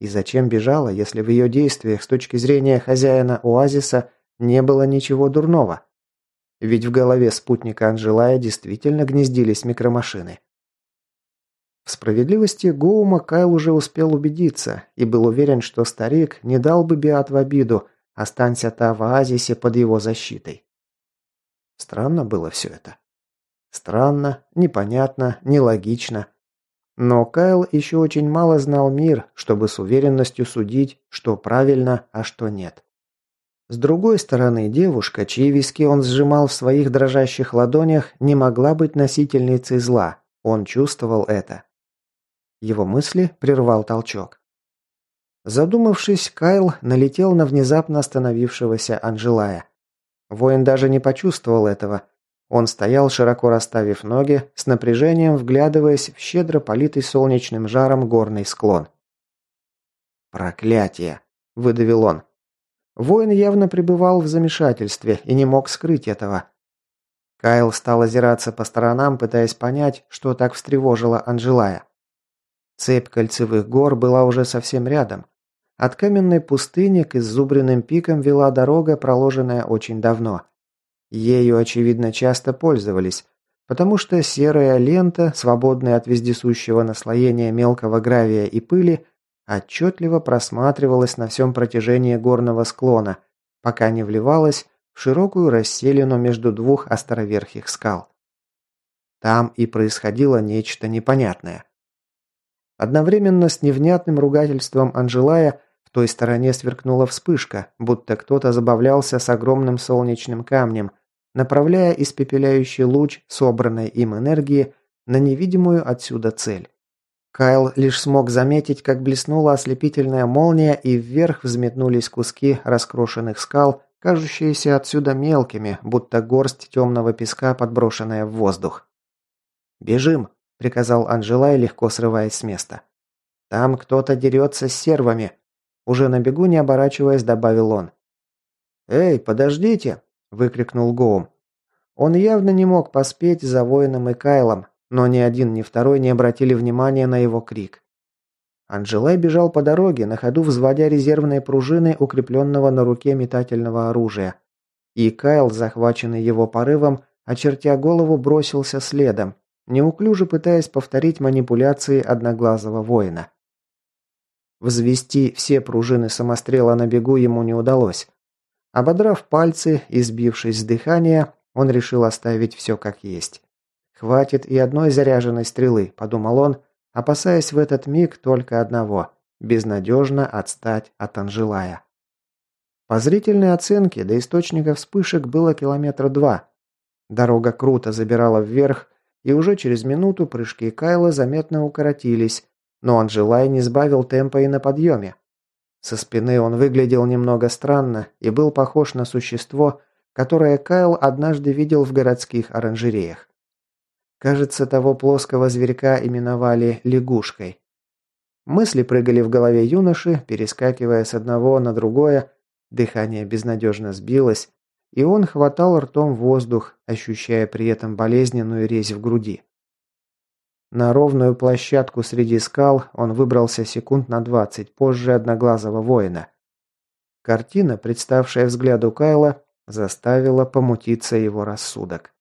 И зачем бежала, если в ее действиях с точки зрения хозяина оазиса не было ничего дурного? Ведь в голове спутника Анжелая действительно гнездились микромашины. В справедливости Гоума Кайл уже успел убедиться и был уверен, что старик не дал бы Биат в обиду, Останься та в оазисе под его защитой. Странно было все это. Странно, непонятно, нелогично. Но Кайл еще очень мало знал мир, чтобы с уверенностью судить, что правильно, а что нет. С другой стороны, девушка, чьи виски он сжимал в своих дрожащих ладонях, не могла быть носительницей зла. Он чувствовал это. Его мысли прервал толчок. Задумавшись, Кайл налетел на внезапно остановившегося Анжелая. Воин даже не почувствовал этого. Он стоял, широко расставив ноги, с напряжением вглядываясь в щедро политый солнечным жаром горный склон. «Проклятие!» – выдавил он. Воин явно пребывал в замешательстве и не мог скрыть этого. Кайл стал озираться по сторонам, пытаясь понять, что так встревожило Анжелая. Цепь кольцевых гор была уже совсем рядом – от каменной пустыни к иззубренным пикам вела дорога, проложенная очень давно. Ею, очевидно, часто пользовались, потому что серая лента, свободная от вездесущего наслоения мелкого гравия и пыли, отчетливо просматривалась на всем протяжении горного склона, пока не вливалась в широкую расселину между двух островерхих скал. Там и происходило нечто непонятное. Одновременно с невнятным ругательством Анжелая той стороне сверкнула вспышка, будто кто-то забавлялся с огромным солнечным камнем, направляя испепеляющий луч собранной им энергии на невидимую отсюда цель. Кайл лишь смог заметить, как блеснула ослепительная молния, и вверх взметнулись куски раскрошенных скал, кажущиеся отсюда мелкими, будто горсть темного песка, подброшенная в воздух. «Бежим!» – приказал Анжелай, легко срываясь с места. «Там кто-то дерется с сервами!» Уже на бегу, не оборачиваясь, добавил он. «Эй, подождите!» – выкрикнул Гоум. Он явно не мог поспеть за воином и Кайлом, но ни один, ни второй не обратили внимания на его крик. Анжелай бежал по дороге, на ходу взводя резервные пружины укрепленного на руке метательного оружия. И Кайл, захваченный его порывом, очертя голову, бросился следом, неуклюже пытаясь повторить манипуляции одноглазого воина. Взвести все пружины самострела на бегу ему не удалось. Ободрав пальцы и сбившись с дыхания, он решил оставить все как есть. «Хватит и одной заряженной стрелы», – подумал он, опасаясь в этот миг только одного – безнадежно отстать от Анжелая. По зрительной оценке до источника вспышек было километра два. Дорога круто забирала вверх, и уже через минуту прыжки Кайла заметно укоротились, но он желая не сбавил темпа и на подъеме. Со спины он выглядел немного странно и был похож на существо, которое Кайл однажды видел в городских оранжереях. Кажется, того плоского зверька именовали лягушкой. Мысли прыгали в голове юноши, перескакивая с одного на другое, дыхание безнадежно сбилось, и он хватал ртом воздух, ощущая при этом болезненную резь в груди. На ровную площадку среди скал он выбрался секунд на двадцать позже одноглазого воина. Картина, представшая взгляду Кайла, заставила помутиться его рассудок.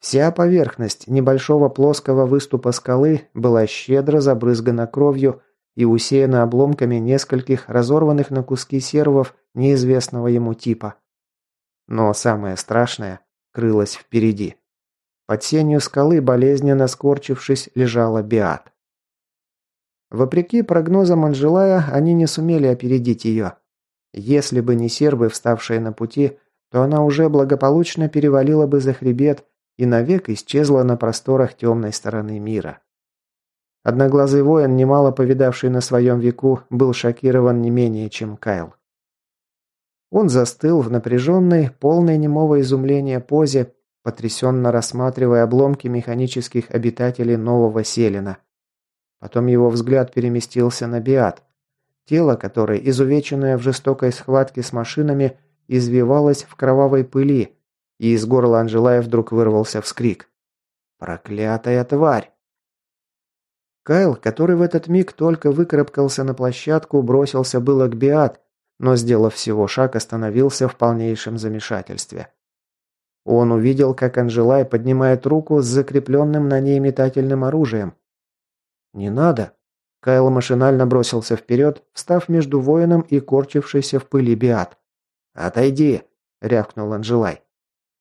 Вся поверхность небольшого плоского выступа скалы была щедро забрызгана кровью и усеяна обломками нескольких разорванных на куски сервов неизвестного ему типа. Но самое страшное крылось впереди. Под сенью скалы, болезненно скорчившись, лежала Биат. Вопреки прогнозам Анжелая, они не сумели опередить ее. Если бы не сербы, вставшие на пути, то она уже благополучно перевалила бы за хребет и навек исчезла на просторах темной стороны мира. Одноглазый воин, немало повидавший на своем веку, был шокирован не менее, чем Кайл. Он застыл в напряженной, полной немого изумления позе, потрясенно рассматривая обломки механических обитателей нового Селена. Потом его взгляд переместился на Биат. Тело которое изувеченное в жестокой схватке с машинами, извивалось в кровавой пыли, и из горла Анжелая вдруг вырвался вскрик. «Проклятая тварь!» Кайл, который в этот миг только выкарабкался на площадку, бросился было к Биат, но, сделав всего шаг, остановился в полнейшем замешательстве. Он увидел, как Анжелай поднимает руку с закрепленным на ней метательным оружием. «Не надо!» Кайл машинально бросился вперед, встав между воином и корчившейся в пыли Биат. «Отойди!» – рявкнул Анжелай.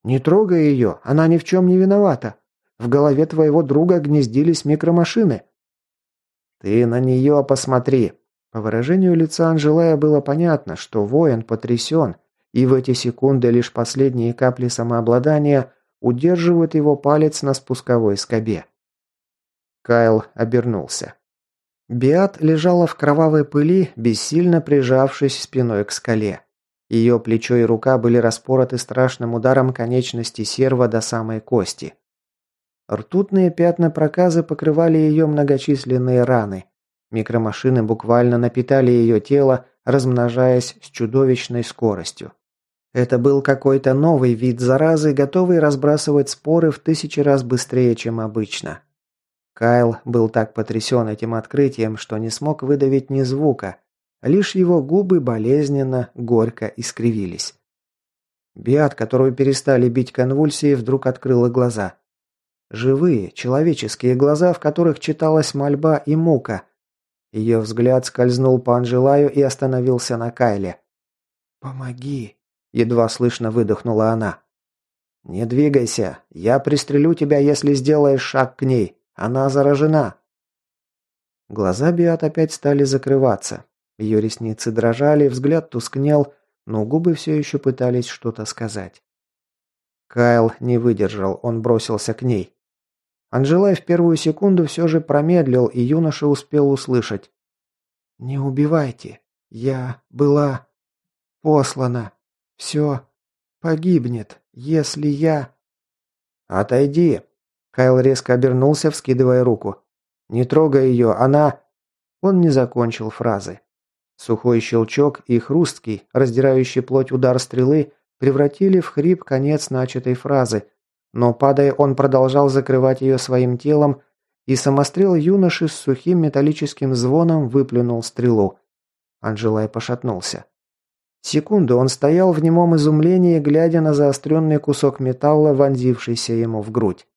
«Не трогай ее, она ни в чем не виновата. В голове твоего друга гнездились микромашины». «Ты на нее посмотри!» По выражению лица Анжелая было понятно, что воин потрясен – и в эти секунды лишь последние капли самообладания удерживают его палец на спусковой скобе. Кайл обернулся. Биат лежала в кровавой пыли, бессильно прижавшись спиной к скале. Ее плечо и рука были распороты страшным ударом конечности серва до самой кости. Ртутные пятна проказы покрывали ее многочисленные раны. Микромашины буквально напитали ее тело, размножаясь с чудовищной скоростью. Это был какой-то новый вид заразы, готовый разбрасывать споры в тысячи раз быстрее, чем обычно. Кайл был так потрясен этим открытием, что не смог выдавить ни звука. Лишь его губы болезненно, горько искривились. Биат, которую перестали бить конвульсии, вдруг открыла глаза. Живые, человеческие глаза, в которых читалась мольба и мука. Ее взгляд скользнул по Анжелаю и остановился на Кайле. «Помоги!» Едва слышно выдохнула она. «Не двигайся. Я пристрелю тебя, если сделаешь шаг к ней. Она заражена». Глаза Биат опять стали закрываться. Ее ресницы дрожали, взгляд тускнел, но губы все еще пытались что-то сказать. Кайл не выдержал, он бросился к ней. Анжелай в первую секунду все же промедлил, и юноша успел услышать. «Не убивайте. Я была послана». Все погибнет, если я...» «Отойди!» Кайл резко обернулся, вскидывая руку. «Не трогай ее, она...» Он не закончил фразы. Сухой щелчок и хрусткий, раздирающий плоть удар стрелы, превратили в хрип конец начатой фразы, но, падая, он продолжал закрывать ее своим телом, и самострел юноши с сухим металлическим звоном выплюнул стрелу. Анжелай пошатнулся. Секунду он стоял в немом изумлении, глядя на заостренный кусок металла, вонзившийся ему в грудь.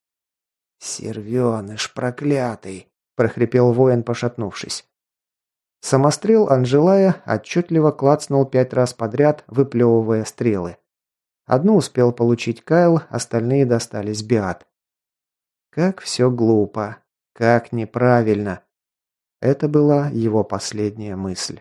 «Сервеныш проклятый!» – прохрипел воин, пошатнувшись. Самострел Анжелая отчетливо клацнул пять раз подряд, выплевывая стрелы. Одну успел получить Кайл, остальные достались Биат. Как все глупо, как неправильно. Это была его последняя мысль.